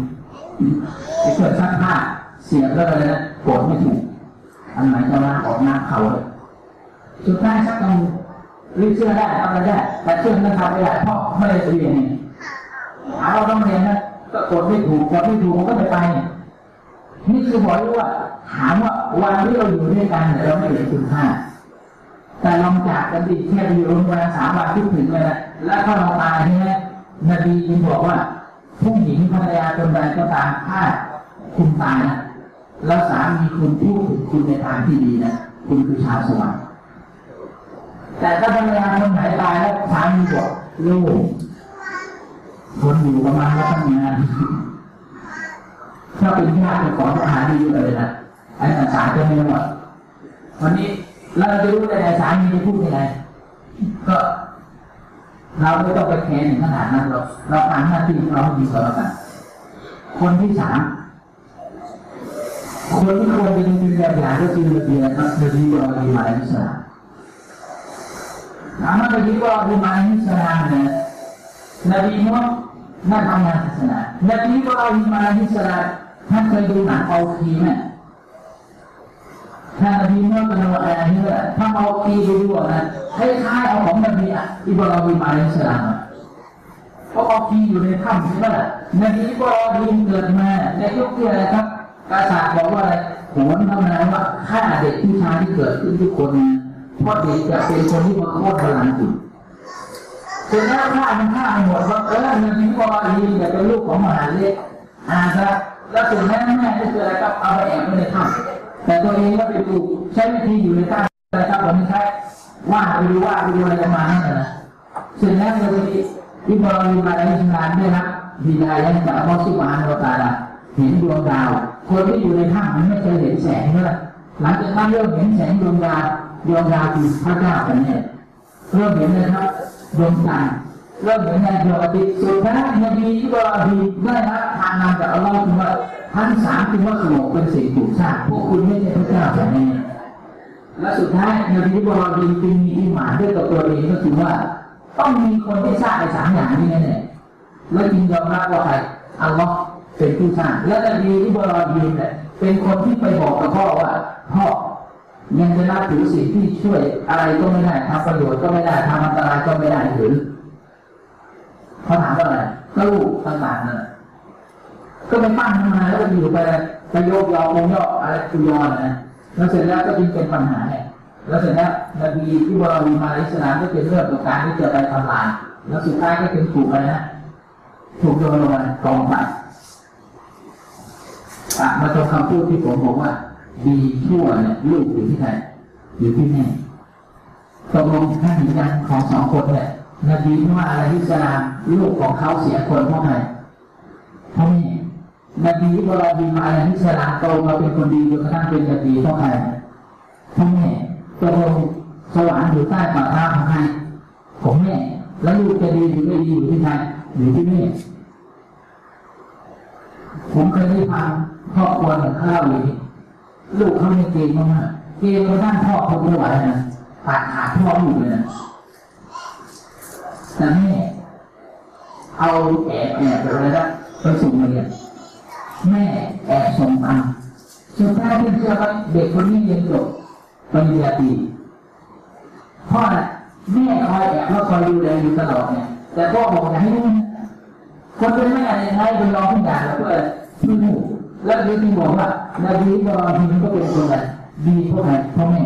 ไอ้เสื้อซักผ้าเสียบแล้วอะไรนะโกรธไม่ถูกอันไหนจะล้างออกน้ำเขาเลยสุดท้ายซักก็มีรีเสื้อได้ทำอะไรได้แต่เสื้อนั้นทำไม่ได้เพราะไม่ได้เรียนไง เราต้องเรียนนะก็กดไม่ถูกกดไม่ถูกมันก็ไม่ไป นี่คือบอกว่า ถามว่าวันที่เราอยู่ด้วยกันเนี่ยเราไม่เห็นคุณค่าแต่ลองจากกันดิแค่ไปอยู่โรงพยาบาลสามวันที่ถึงเลยนะแล้วก็เราตายใช่ไหมนบีจึงบอกว่า ผู้หญิงภรรยาคนใดก็ตามถ้าคุณตายนะแล้วสามีคุณพูดถึงคุณในทางที่ดีนะคุณคือชาวสวรรค์แต่ถ้าภรรยาคนไหนตายแล้วสามีบอกลูก ทนอยู่ประมาณว่าตั้งงานถ้าเป็นญาติขอสถานที่อยู่เลยนะไอ้ภาษาจะไม่หมดวันนี้เราจะรู้ได้ไงสามีจะพูดยังไงก็ เราไม่ต้องไปแคร์ถึงขนาดนั้นหรอกเราทำหน้าที่ของเราให้ดีกว่าแล้วกันคนที่สามคนที่ควรจะเป็นแบบอย่างก็คือระเบียบครับระเบียบดีหมายนิสาถามว่านบีว่าอุมาอิสลามเนี่ย นบีมุฮัมมัดทำงานศาสนานบีว่าอุมาอิสลาท่านเคยดูหนังเอาคีไหมถ้านนบีมุฮัมมัดเป็นอะไรนี่แหละถ้าเอาคีไปดูนะคล้ายๆเอาของนบีอิบราฮิมอะลัยฮิสลามเพราะเอาคีอยู่ในถ้ำใช่ไหมล่ะนบีอิบราฮิมเกิดมาในยุคที่อะไรครับกษัตริย์บอกว่าอะไรโหนทำนายว่าฆ่าเด็กผู้ชายที่เกิดขึ้นทุกคนเพราะเด็กจะเป็นคนที่มาโค่นพลังจิต สร็จแล้วฆ่ามันฆ่าหมดว่าเออนบีอิบราฮิมจะเป็นลูกของมหาเล็กอ่าครับแล้วสร็จแล้วแม่ก็คืออะไรครับเอาไปแอบไว้ในถ้ำแต่ตัวเองก็ไปปลูใช้วิธีอยู่ในถ้ำอะไรครับผมใช่ว่าไปดูว่าไปดูอะไรประมาณนั้นนะเสร็จแล้วนบีอิบราฮิมอะลัยฮิสลามด้รับดีดายะจากอัลลอฮฺซุบฮานะตาลาเห็นดวงดาว คนที่อยู่ในถ้ำมันไม่เคยเห็นแสงเมื่อหลังจากนั้นเริ่มเห็นแสงดวงดาวดวงดาวคือพระเจ้ากันเนี่ยเริ่มเห็นเลยครับ ดวงจันทร์เริ่มเห็นในดวงอาทิตย์สุดท้ายนบีอิบราฮิมได้รับทางนำจากอัลลอฮฺคือว่าทั้งสามคือว่าสมองเป็นสิ่งถูกสร้างพวกคุณไม่ใช่พระเจ้าแต่แน่และสุดท้ายนบีอิบราฮิมจึงมีอิหมานด้วยกับตัวเองก็คือว่า ต้องมีคนที่สร้างในสามอย่างนี้แน่ๆและยินยอมรับว่าใครอัลลอฮ์เป็นผู้สร้างและนบีอิบราฮิมเนี่ยเป็นคนที่ไปบอกกับพ่อว่าพ่อ ยังจะนับถือสิ่งที่ช่วยอะไรก็ไม่ได้ทำประโยชน์ก็ไม่ได้ทำอันตรายก็ไม่ได้หรือเขาถามว่าอะไรก็ลูกต่างๆนั่นก็ไปปั้นขึ้นมาแล้วก็อยู่ไปไปโยกยอคงยออะไรกุยอนนะแล้วเสร็จแล้วก็จึงเป็นปัญหาเนี่ยแล้วเสร็จแล้วนบีที่บราฮีมาอิสลามก็เป็นเรื่องของการที่จะไปทำลายแล้วสุดท้ายก็เป็นถูกไรนะถูกโยนลงมากองไฟอะมาตรงคำพูดที่ผมบอกว่า ดีชั่วเนี่ยลูกอยู่ที่ไหนอยู่ที่แม่ตกลงท่านเห็นกันของสองคนเนี่ยนบีที่ว่าอะไรอิสลามลูกของเขาเสียคนเพราะอะไรเพราะแม่นบีอิบราฮิมาอะไรอิสลามโตมาเป็นคนดีจนกระทั่งเป็นนบีเพราะใครเพราะแม่ตกลงสวรรค์อยู่ใต้ฝ่าเท้าของใครของแม่แล้วลูกจะดีหรือไม่ดีอยู่ที่ใครอยู่ที่แม่ผมเคยได้ฟังครอบครัวหนึ่งข้าวเลย ลูกเขาเนี่เก่งมากๆเก่งเขาด้านพ่อเขาไม่ไหวนะขาดขาพ่ออยู่เลยนะแต่แม่เอาแอบแอบไปเลยนะไปส่งเรียนแม่แอบส่งตังค์สุดท้ายที่เชื่อว่าเด็กคนนี้เรียนจบปริญญาตรีพ่อน่ะแม่คอยแอบแล้วคอยดูแลอยู่ตลอดเนี่ย แต่พ่อบอกอย่าให้รู้นะคนเป็นแม่เนี่ยให้เป็นรองทุกอย่างแล้วก็ช่วยลูก แล้วเดี๋ยวที่บอกว่านบีบางทีก็เป็นคนแบบดีเพราะใครพราะแม่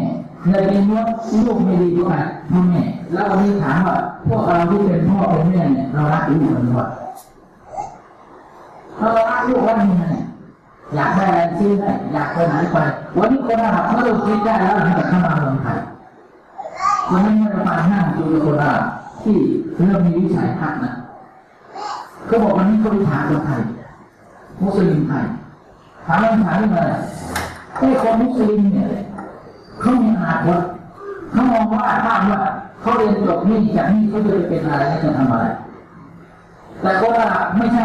นบีนี้ยลูกไม่ดีเพราะใครพราะแม่แล้ววันนี้ถามว่าพวกเราที่เป็นพ่อเป็นแม่เนี่ยเรารักลูกกันหรือเปล่าเรารักลูกว่ามีไงอยากได้อะไรซื้อได้อยากไปไหนไปวันนี้คนอาหรับเขาเราคิดได้แล้วที่จะเข้ามาเมืองไทยวันนี้เรามานั่งดูคนอาหรับที่เริ่มมีวิสัยทัศน์นะเขาบอกวันนี้เขาไปถามคนไทยมุสลิมไทย ถามคำถามมาไอ้คนมุสลิมเนี่ยเขามีอนาคตเขามองว่าถ้าว่าเขาเรียนจบนี่จากนี่เขาจะไปเป็นอะไรจะทำอะไร แต่คนอาไม่ใช่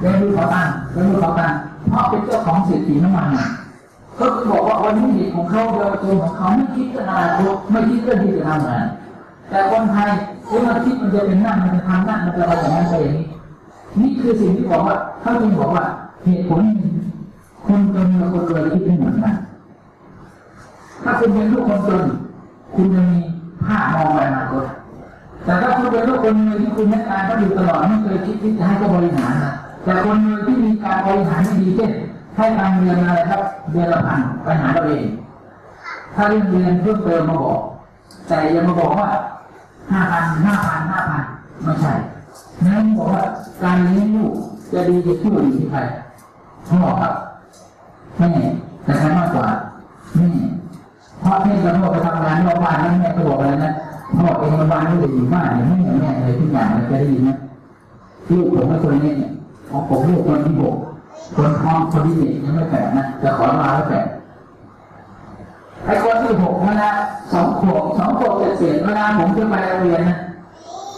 เรียนรู้ขอตังเรียนรู้ขอตังเพราะเป็นเจ้าของเศรษฐีน้ำมันเขาบอกว่าวันนี้เด็กของเขาเยาวชนของเขาไม่คิดจะอนาคตไม่คิดเรื่องที่จะทำงานแต่คนไทยเวลาคิดมันจะเป็นนั่นมันจะทำนั่นมันจะอะไรอย่างนั้นไปอย่างนี้นี่คือสิ่งที่บอกว่าเขาจึงบอกว่าเหตุผล คนจนกับคนรวยคิดไม่เหมือนกันถ้าคุณเป็นลูกคนจนคุณจะมีภาพมองไปอนาคตแต่ถ้าคุณเป็นลูกคนรวยที่คุณให้การเขาอยู่ตลอดไม่เคยคิดที่จะให้เขาบริหารนะแต่คนรวยที่มีการบริหารที่ดีเช่นให้ทางเรียนอะไรครับเดือนละพันไปหาเราเองถ้าเรื่องเรียนเพิ่มเติมมาบอก แต่ย่ามาบอกว่าห้าพันห้าพันห้าพันไม่ใช่นั้นบอกว่าการเลี้ยงลูกจะดีจะชั่วอยู่ที่ใครพ่อครับ แม่แต่ใครมากกว่าแม่เพราะแม่จะพ่อไปทำงานนอกบ้านแล้วแม่ก็บอกอะไรนะพ่อเองบ้านไม่ได้อยู่บ้านเนี่ยแม่แม่อะไรทุกอย่างมันจะได้ยินนะลูกผมก็คนนี้เนี่ยของผมลูกคนที่หกคนท้องคนที่เจ็ดยังไม่แปดนะจะขอมาแล้วแปดไอ้คนที่หกเวลาสองขวบสองขวบเจ็ดเศษเวลาผมจะไปโรงเรียนนะ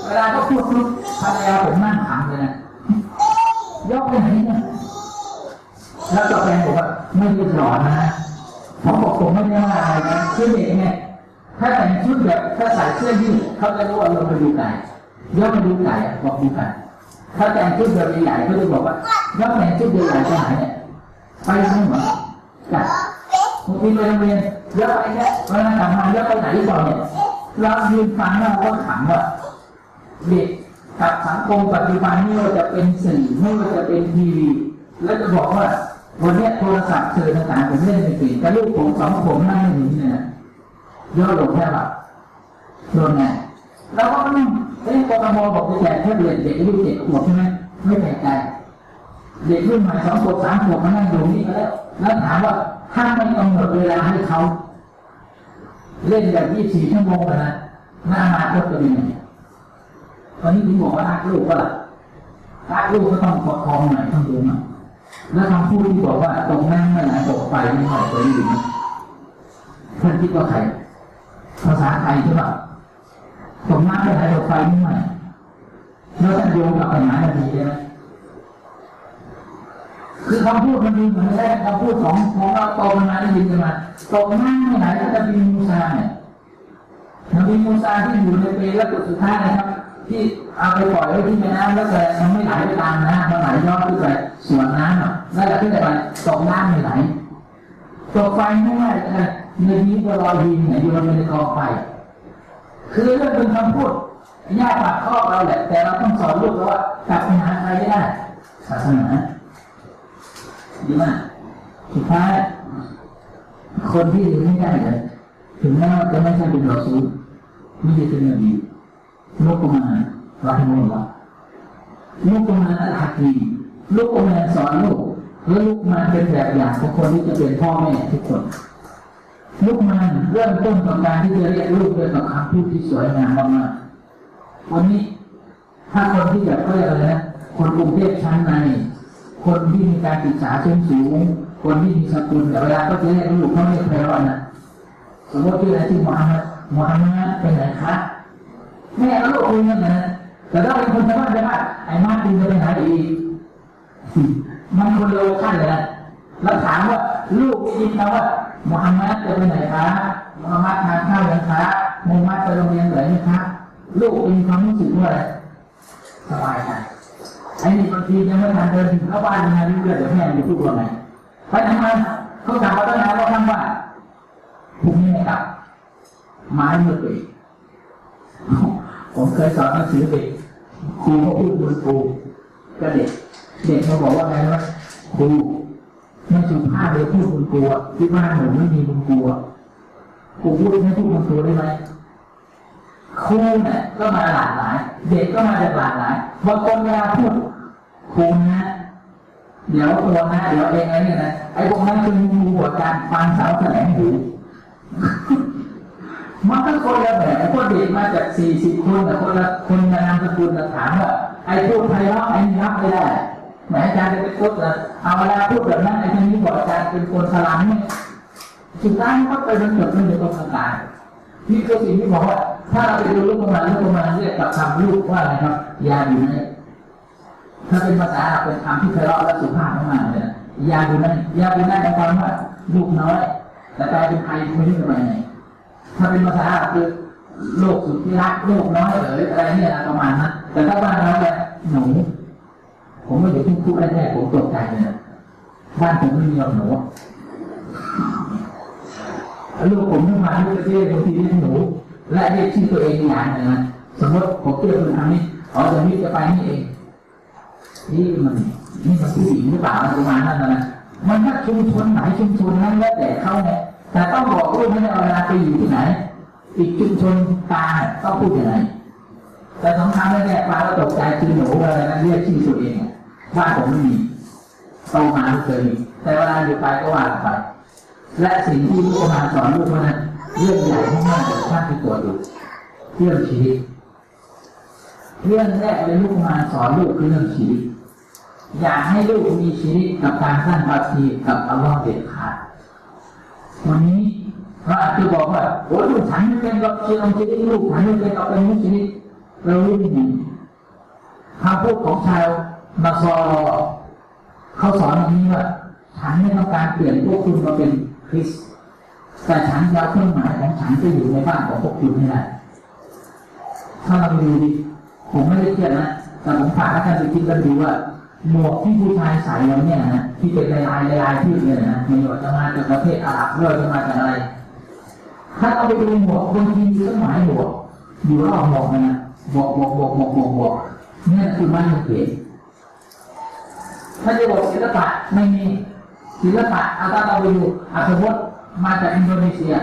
เวลาเขาพูดปุ๊บภรรยาผมนั่งถามเลยนะยกไปไหนเนี่ยแล้วตัวแฟนบอกว่า ไม่ได้หลอนนะผมบอกผมไม่ได้ว่าอะไรนะคือเด็กเนี่ยถ้าแต่งชุดแบบถ้าใส่เสื้อยืดเขาจะรู้ว่าเราไปดูไก่ย่อมาดูไก่บอกดูไก่ถ้าแต่งชุดแบบใหญ่เขาจะบอกว่าย่อแต่งชุดใหญ่ๆไปไหนเนี่ยไปทางไหนจัดบางทีไปโรงเรียนเยอะไปเนี่ยเวลากลับมาเยอะไปไหนต่อเนี่ยเรายืนฟังเราก็ขำว่าเด็กกับสังคมปัจจุบันไม่ว่าจะเป็นสื่อไม่ว่าจะเป็นทีวีแล้วจะบอกว่า วันนี้โทรศัพท์สื่อต่างๆผมเล่นไม่เป็นแต่ลูกผมสองผมนั่งอยู่นี่เนี่ยย่อลงแค่แบบโดนไงแล้วก็ต้องเอ้ยกทมบอกจะแจกแค่เด็กเด็กอายุเจ็ดขวบใช่ไหมไม่แปลกใจเด็กรุ่นใหม่สองขวบสามขวบมานั่งอยู่นี่ก็แล้วแล้วถามว่าถ้าไม่กำหนดเวลาให้เขาเล่นแบบยี่สี่ชั่วโมงนะหน้ามาก็จะเป็นยังไงตอนนี้ถึงบอกว่ารักลูกก็ล่ะรักลูกก็ต้องประคองหน่อยต้องดูหน่อย แล้วคำพูดที่บอกว่าตรงนั่งไม่ไหนตกไปไม่ไหนเคยได้ยินไหมท่านคิดว่าใครภาษาไทยใช่ป่ะสมน้ำไปไหนดอกไฟนี่ไหมแล้วท่านโยงกับปัญหาทันทีใช่ไหมคือคำพูดมันดีเหมือนแรกคำพูดของของเราโตมาได้ยินกันมาตกน้ำไปไหนก็จะมีมูซาเนี่ยนบีมูซาที่อยู่ในเปรแล้วจุดสุดท้ายนะครับ ที่เอาไปปล่อยไว้ที่แม่น้ำแล้วแต่มันไม่ไหลไปตามน้ำมันไหลย้อนขึ้นไปสวนน้ำอะนั่นแหละที่ไหนตกน้ำไม่ไหลตกไฟไม่ได้นะในนี้ก็รอยยิงเนี่ยโยนไปในกองไฟคือเรื่องเป็นคำพูดยากปากข้อเราแหละ แต่เราต้องสอนลูกเราว่ากลับไปหาใครได้ศาสนาดีมากสุดท้ายคนที่ถึงไม่ได้เลยถึงแม้ว่าจะไม่ใช่เป็นรอซูลไม่ใช่เป็นนบี ลูกมารรักโมลละลูกมาอัลฮักีลูกมาสอนลูกแล้วลูกมาเป็นแบบอย่างของคนที่จะเป็นพ่อแม่ทุกคนลูกมันเริ่มต้นกับการที่จะเรียกลูกด้วยคำพูดที่สวยงามมากๆวันนี้ถ้าคนที่แบบเขาเรียกอะไรนะคนกรุงเทพชั้นใน คนที่มีการศึกษาชั้นสูง คนที่มีสกุลแต่เวลาเขาจะเรียกลูกเขาเรียกใครว่านะสมมติชื่ออะไรที่มฮัมมัดมฮัมมัดเป็นไหนคะ แม่แล้วลูกคุยกันนะแต่ถ้าเป็นคนชาวบ้านชาวบ้านไอ้มาคุณจะไปหนอีกมันคนเร็วขั้นเลยนะแล้วถามว่าลูกได้ยินคำว่ามุฮัมมัดจะไปไหนคะมุฮัมมัดทานข้าวยังคะมุฮัมมัดไปโรงเรียนไหนไหมคะลูกมีความรู้สึกว่าอะไรสบายใจไอ้นี่บางทียังไม่ทันเดินถึงเข้าบ้านยังไงรู้เรื่องเดี๋ยวแม่จะพูดว่าไงไปทำไมเขาถามว่าตั้งนานว่าทำว่าพรุ่งนี้ไม่กลับไม้เมื่อไป ผมเคยสอนหนังสือเด็กครูเขาพูดบนครูก็เด็ก เด็กมาบอกว่าไงวะครูไม่สุภาพเลยพูดคุณครูที่บ้านหนูไม่มีคุณครูครูพูดให้พูดคุณครูได้ไหมครูเนี่ยก็มาหลากหลายเด็กก็มาจากหลากหลายบางคนเวลาพูดครูนะเดี๋ยวตัวนะเดี๋ยวเองไอ้นี่นะไอ้พวกนั้นคือครูหัวการฟังสาวแถลงหู มันก็คนละแบบพวกเด็กมาจากสี่สิบคนแต่คนละคนละนามสกุลถามว่าไอ้พูดไทยว่าไอ้นี่รับไม่ได้แหมอาจารย์จะไปพูดละเอาเวลาพูดแบบนั้นไอ้ที่นี้บอกอาจารย์เป็นคนสลัมเนี่ยสุดท้ายก็ไปบรรจบมันอยู่ตรงกลางนี่คือสิ่งที่บอกว่า ถ้าเราไปดูลูกประมาณลูกประมาณเรียกกับคำลูกว่าอะไรครับยาอยู่ในถ้าเป็นภาษาเป็นคำที่ไพเราะและสุภาพมากเลยนะยาอยู่ในยาอยู่ในหมายความว่าลูกน้อยแต่กลายเป็นใครไม่รู้จะไปไหน ถ้าเป็นภาษาอาคือโลกสุดที่รักโลกน้อยเอ๋ยอะไรเนี่ยประมาณนั้นแต่ถ้าบ้านเราเนี่ยหนูผมไม่อยู่ที่พูดแรกๆผมตกใจเลยนะบ้านผมไม่มีหรอกหนูลูกผมเพิ่งมาที่ประเทศบางทีเรียกหนู และเรียกชื่อตัวเองอย่างหนึ่งนะสมมติผมเรียกคุณทำนี่อ๋อจะมิจะไปนี่เองนี่มันนี่มันผู้หญิงหรือเปล่าประมาณนั้นนะมันถ้าชุมชนไหนชุมชนนั้นแล้วแต่เขาเนี่ย แต่ต้องบอกลูกไม่เอาเวลาไปอยู่ที่ไหนอีกชุมชนตาต้องพูดยังไงแต่สองครั้งแรกป้าก็ตกใจคือหนูอะไรนะเรียกชื่อตัวเองบ้านผมไม่มีโตมาไม่เคยมีแต่เวลาอยู่ไปก็ว่าไปและสิ่งที่ลูกประมาณสอนลูกว่านั้นเรื่องใหญ่มากๆจากท่านที่ตัวดูเรื่องชีวิตเรื่องแรกเลยลูกมาสอนลูกคือเรื่องชีวิตอยากให้ลูกมีชีวิตกับการสร้างบารมีกับอัลลอฮ์เด็ดขาด วันนี้เราอาจจะบอกว่าโอ้ลูกฉันไม่เป็นกับชีวิตชีวิตลูกฉันไม่เป็นกับเป็นมุสลิมเรารู้ยังไงคำพูดของชาวนาซอรอเขาสอนอย่างนี้ว่าฉันไม่ต้องการเปลี่ยนพวกคุณมาเป็นคริสฉแต่ฉันจะเอาเครื่องหมายของฉันไปอยู่ในบ้านของพวกคุณไม่ได้ถ้าเราดูดิผมไม่ได้เครียดนะแต่ผมฝากให้ท่านไปคิดกันดูว่า หมวกที่ผู้ชายใส่แล้วเนี่ยนะที่เป็นลายลายที่เนี่ยนะมันจะมาจากประเทศอาหรับหรือจะมาจากอะไร ถ้าเราไปดูหมวกบางทีเครื่อหมายหมวกอยู่รอบหมวกนะหมวกหมวกหมวกหมวกหมวกหมวกเนี่ยคือม้กางเขนถ้าจะบอกศิลปะไม่มีศิลปะเอาถ้าเราไปดูอาสมมติมาจากอินโดนีเซีย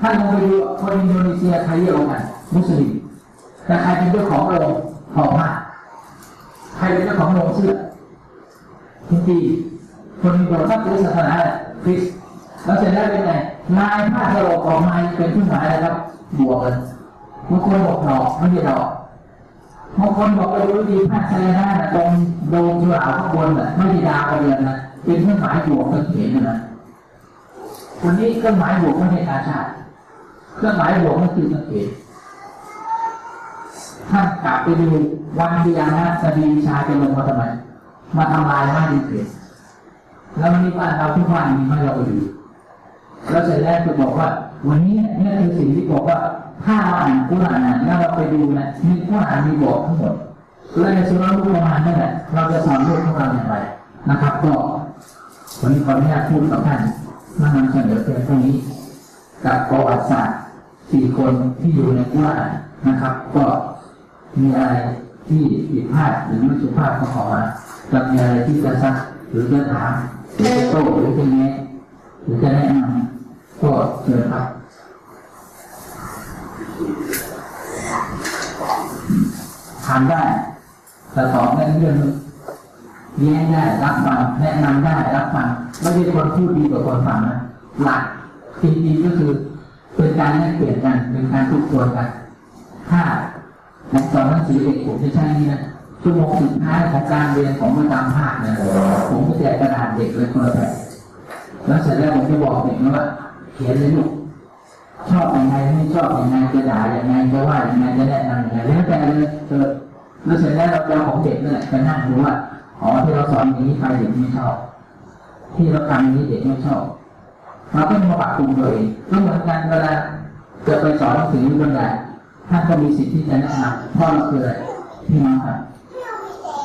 ท่านลองไปดูคนอินโดนีเซียใครเยอะกว่ากันมุสลิมแต่ใครเป็นเจ้าของโรงห่อผ้าใครเป็นเจ้าของโรงเสื้อ ทุกทีคนอินโดนับถือศาสนาคริสต์แล้วเสร็จแล้วเป็นไงลายผ้าสลกออกมาเป็นเครื่องหมายอะครับบวกกันบางคนบอกดอกไม่ใช่ดอกบางคนบอกไปดูดีผ้าแสลงหน้าน่ะตรงโดมจุฬาข้างบนน่ะไม่ใช่ดาวกระเดือนนะเป็นเครื่องหมายบวกเป็นเขียนนะคนนี้เครื่องหมายบวกไม่ใช่กาชาติเครื่องหมายบวกมันคือสังเกตท่านกลับไปดูวันที่ยนาสดีชาจะลงมาทำไม มาทำลายไม้ดีเกตแล้ววันนี้บ้านเราทุกบ้านมีไม้เราไปดูแล้วเสร็จแล้วจะบอกว่า วันนี้เนี่ยคือสิ่งที่บอกว่าถ้าเราอ่านกุรานนะแล้วเราไปดูนะมีกุรานมีบอกทั้งหมดและในสุราลูกประมาณนั่นแหละเราจะสอนลูกของเราอย่างไรนะครับ ก็วันนี้ขออนุญาตพูดกับท่านมานำเสนอเพียงเท่านี้กับประวัติศาสตร์สี่คนที่อยู่ในกุรานนะครับ ก็มีอะไรที่ผิดพลาดหรือไม่สุภาพก็ขอมา จะมีอะไรที่จะซักหรือจะถามหรือจะโต้หรือจะแนะหรือจะแนะนำก็เชิญครับถามได้แต่ตอบในเรื่องแย้งได้รับฟังแนะนำได้รับฟังไม่ใช่คนพูดดีกว่าคนฟังนะหลักจริงๆก็คือเป็นการแลกเปลี่ยนกันเป็นการทุกตัวกันถ้าผมสอนนังสือเด็กผมจะใช่นี่นะ ชั่วโมงสุดท้ายของการเรียนของประจำภาคเนี่ยผมจะแจกกระดาษเด็กเลยคนละแบบแล้วเสร็จแล้วผมจะบอกเด็กนะว่าเขียนเลยลูกชอบยังไงไม่ชอบยังไงจะด่ายังไงจะว่ายังไงจะแนะนำยังไงแล้วแต่เลยเออแล้วเสร็จแล้วเราเจะของเด็กนี่แหละไปนั่งดูว่าอ๋อที่เราสอนอย่างนี้ไปเด็กไม่ชอบ ที่เราทำอย่างนี้เด็กไม่ชอบเราต้องมาปรับปรุงเองก็เหมือนกันเวลาจะไปสอนหนังสือเรื่องใดท่านก็มีสิทธิ์ที่จะแนะนำเพราะเราคืออะไรพี่น้องครับ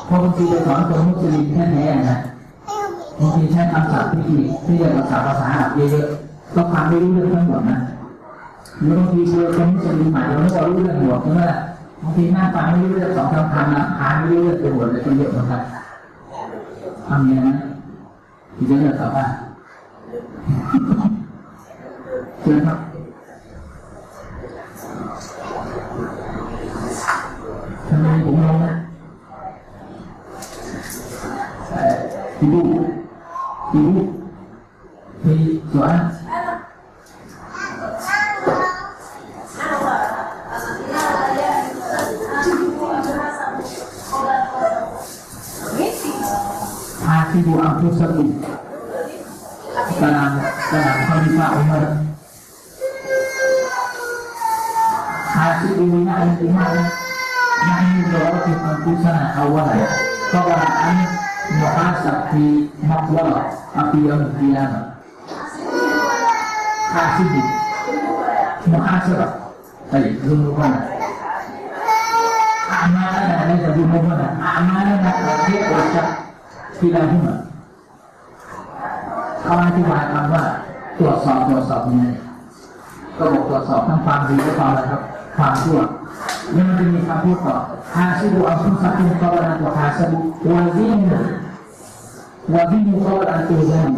พราะบางทีไปสอนคนมุสลิมแท้ๆนะบางทีใช้คำศัพท์ที่ที่เรียกภาษาภาษาอับเยอะๆก็ฟังไม่รู้เรื่องทั้งหมดนะหรือบางทีเจอคนมุสลิมใหม่เราไม่รู้เรื่องหมดใช่ไหมล่ะบางทีนั่งฟังไม่รู้เรื่องสองคำคำนะอ่านไม่รู้เรื่องไปหมดเลยก็เยอะเหมือนกันทำยังไงนะที่จะเลือกตอบว่าเชิญครับทำไมผมลงนะ Ibu. Ibu. Doa. Hati Bu aku Serbu. Dalam dalam Khalifah Umar. Hati ibunya ada di mana? Nah di awal ya. Kau fi maqwala fi yawm al-qiyamah hasibu muhasabah baik dulukan amalana laysa dulukan amalana ladhi wajah kilahuma เขาอธิบายคำว่าตรวจสอบตรวจสอบยังไงก็บอกตรวจสอบทั้งความดีและความอะไรครับ ความชั่วแล้วมันจะมีคำพูดต่อฮาซิบุอัลฟุซัตินกอบลันตัวฮาซิบุวาซิน วาซินกอบลันตัวเซน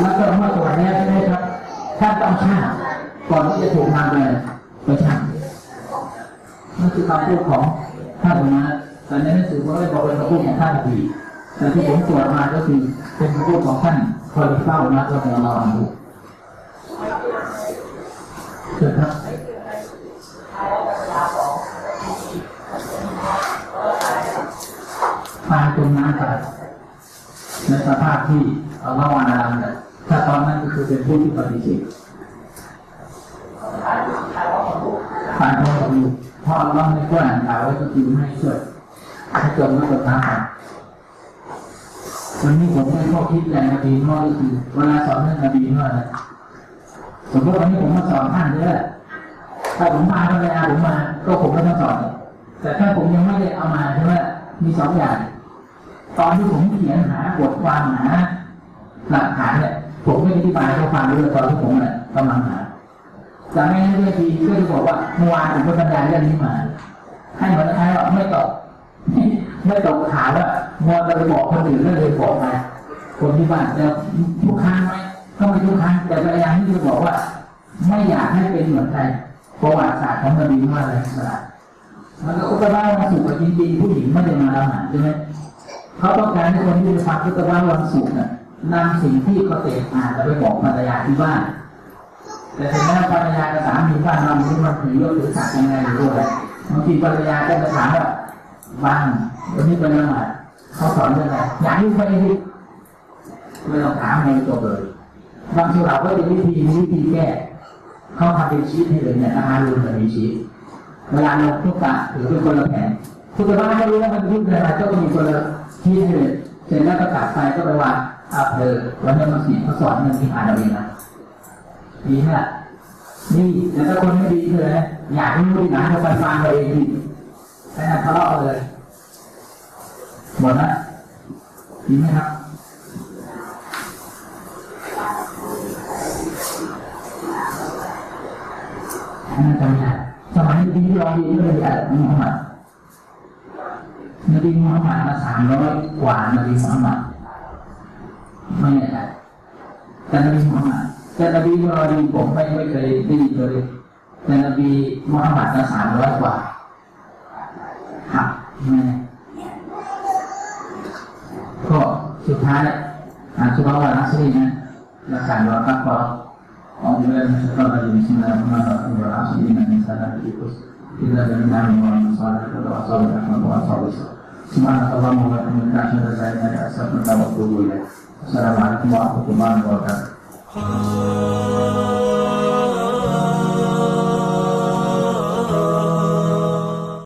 แล้วก็เมื่อตรวจแล้ใช่ไหมครับท่านต้องช่าก่อนที่จะถูกนำไปไปช่านั่นคือคำพูดของท่านนะแต่ในหนังสือเขาไม่บอกเป็นคำพูดของท่านดีแต่ที่ผมตรวจมาก็คือเป็นคำพูดของท่านคอยเฝ้านะก็เป็นเราดูเกิดครับตายจมน้ำตาย ในสภาพที่เอาละวานารามเนี่ยถ้าตอนนั้นก็คือเป็นผู้ที่ปฏิเสธตายเพราะอยู่เพราะเราไม่กล้าอ่านไว้ก็คือไม่ช่วยให้จมน้ำตายวันนี้ผมได้ข้อคิดแรงนบีนอก็คือเวลาสอนเรื่องนบีนอนะสมมติวันนี้ผมมาสอนท่านเนี่ยถ้าผมมาภรรยาผมมา ก็ผมก็ต้องสอนแต่ถ้าผมยังไม่ได้เอามาใช่ไหมมีสองอย่าง ตอนที่ผมเขียนหาบทความหาหลักฐานเนี่ยผมไม่ได้อธิบายให้เขาฟังด้วยตอนที่ผมเนี่ยกำลังหาจะไม่ให้เรื่องทีก็จะบอกว่าเมื่อวานผมไปบรรยายเรื่องนี้มาให้เหมือนคล้ายว่าไม่ตกไม่ตกข่าวว่ามัวแต่ไปบอกคนอื่นแล้วเลยบอกมาคนที่บ้านแต่ทุกครั้งไหมก็ไม่ทุกครั้งแต่พยายามที่จะบอกว่า ไม่อยากให้เป็นเหมือนใครประวัติศาสตร์ของนบีว่าอะไรสระมันก็อุตบะวันศุกร์จริงๆผู้หญิงไม่ได้มาละหมาดใช่ไหม เขาต้องการให้คนที่ไปฟังอุตบะวันศุกร์น่ะนำสิ่งที่เขาเตะอ่านแล้วไปบอกภรรยาที่บ้านแต่ถึงแม้ภรรยากับสามีบ้านเราไม่มันถือยศถือศักยังไงหรืออะไรบางทีภรรยาก็จะถามว่าบ้านวันนี้เป็นละหมาดเขาสอนเรื่องอะไรอยากรู้ไหมที่ไม่ต้องถามเลยจบเลยบางทีเราก็จะวิธีวิธีแก้เขาทำเป็นชีตให้เลยเนี่ยอาหารรวมแบบมีชีตเวลาเราทุกตะหรือเป็นคนละแผนทุกบ้าไม่รู้ว่ามันยุ่งอะไรก็มีคนละ ชีตให้เลยเสร็จแล้วก็ตัดไปก็ไปวางอาเธอวันนี้มาสีเขาสอนมันที่อ่านเอาเองนะดีไหมล่ะนี่แล้วถ้าคนไม่ดีเลยนะอยากรู้ที่ไหนก็ไปฟังเราเองดิแค่นั้นทะเลาะเลยหมดนะดีไหมครับนนั้นจำได้สมัยนบีเราดีเลยอะมุฮัมมัด นบีมุฮัมมัดมาสามร้อยกว่านบีมุฮัมมัดไม่แน่ใจแต่นบีมุฮัมมัดแต่นบีมุฮัมมัดผมไม่ไม่เคยได้ยินเลยแต่นบีมุฮัมมัดมาสามร้อยกว่าครับแม่ก็สุดท้ายอ่านสุภาพวานัสรีนะรักษาเราครับพอเอาเรื่องสุภาพวานัสรีนะมาเราอัลลอฮฺสุบฮานะฮูวะตะอาลาที่คุสที่เราจะนำมาสอนให้เรา สอนให้เราสอนให้เรา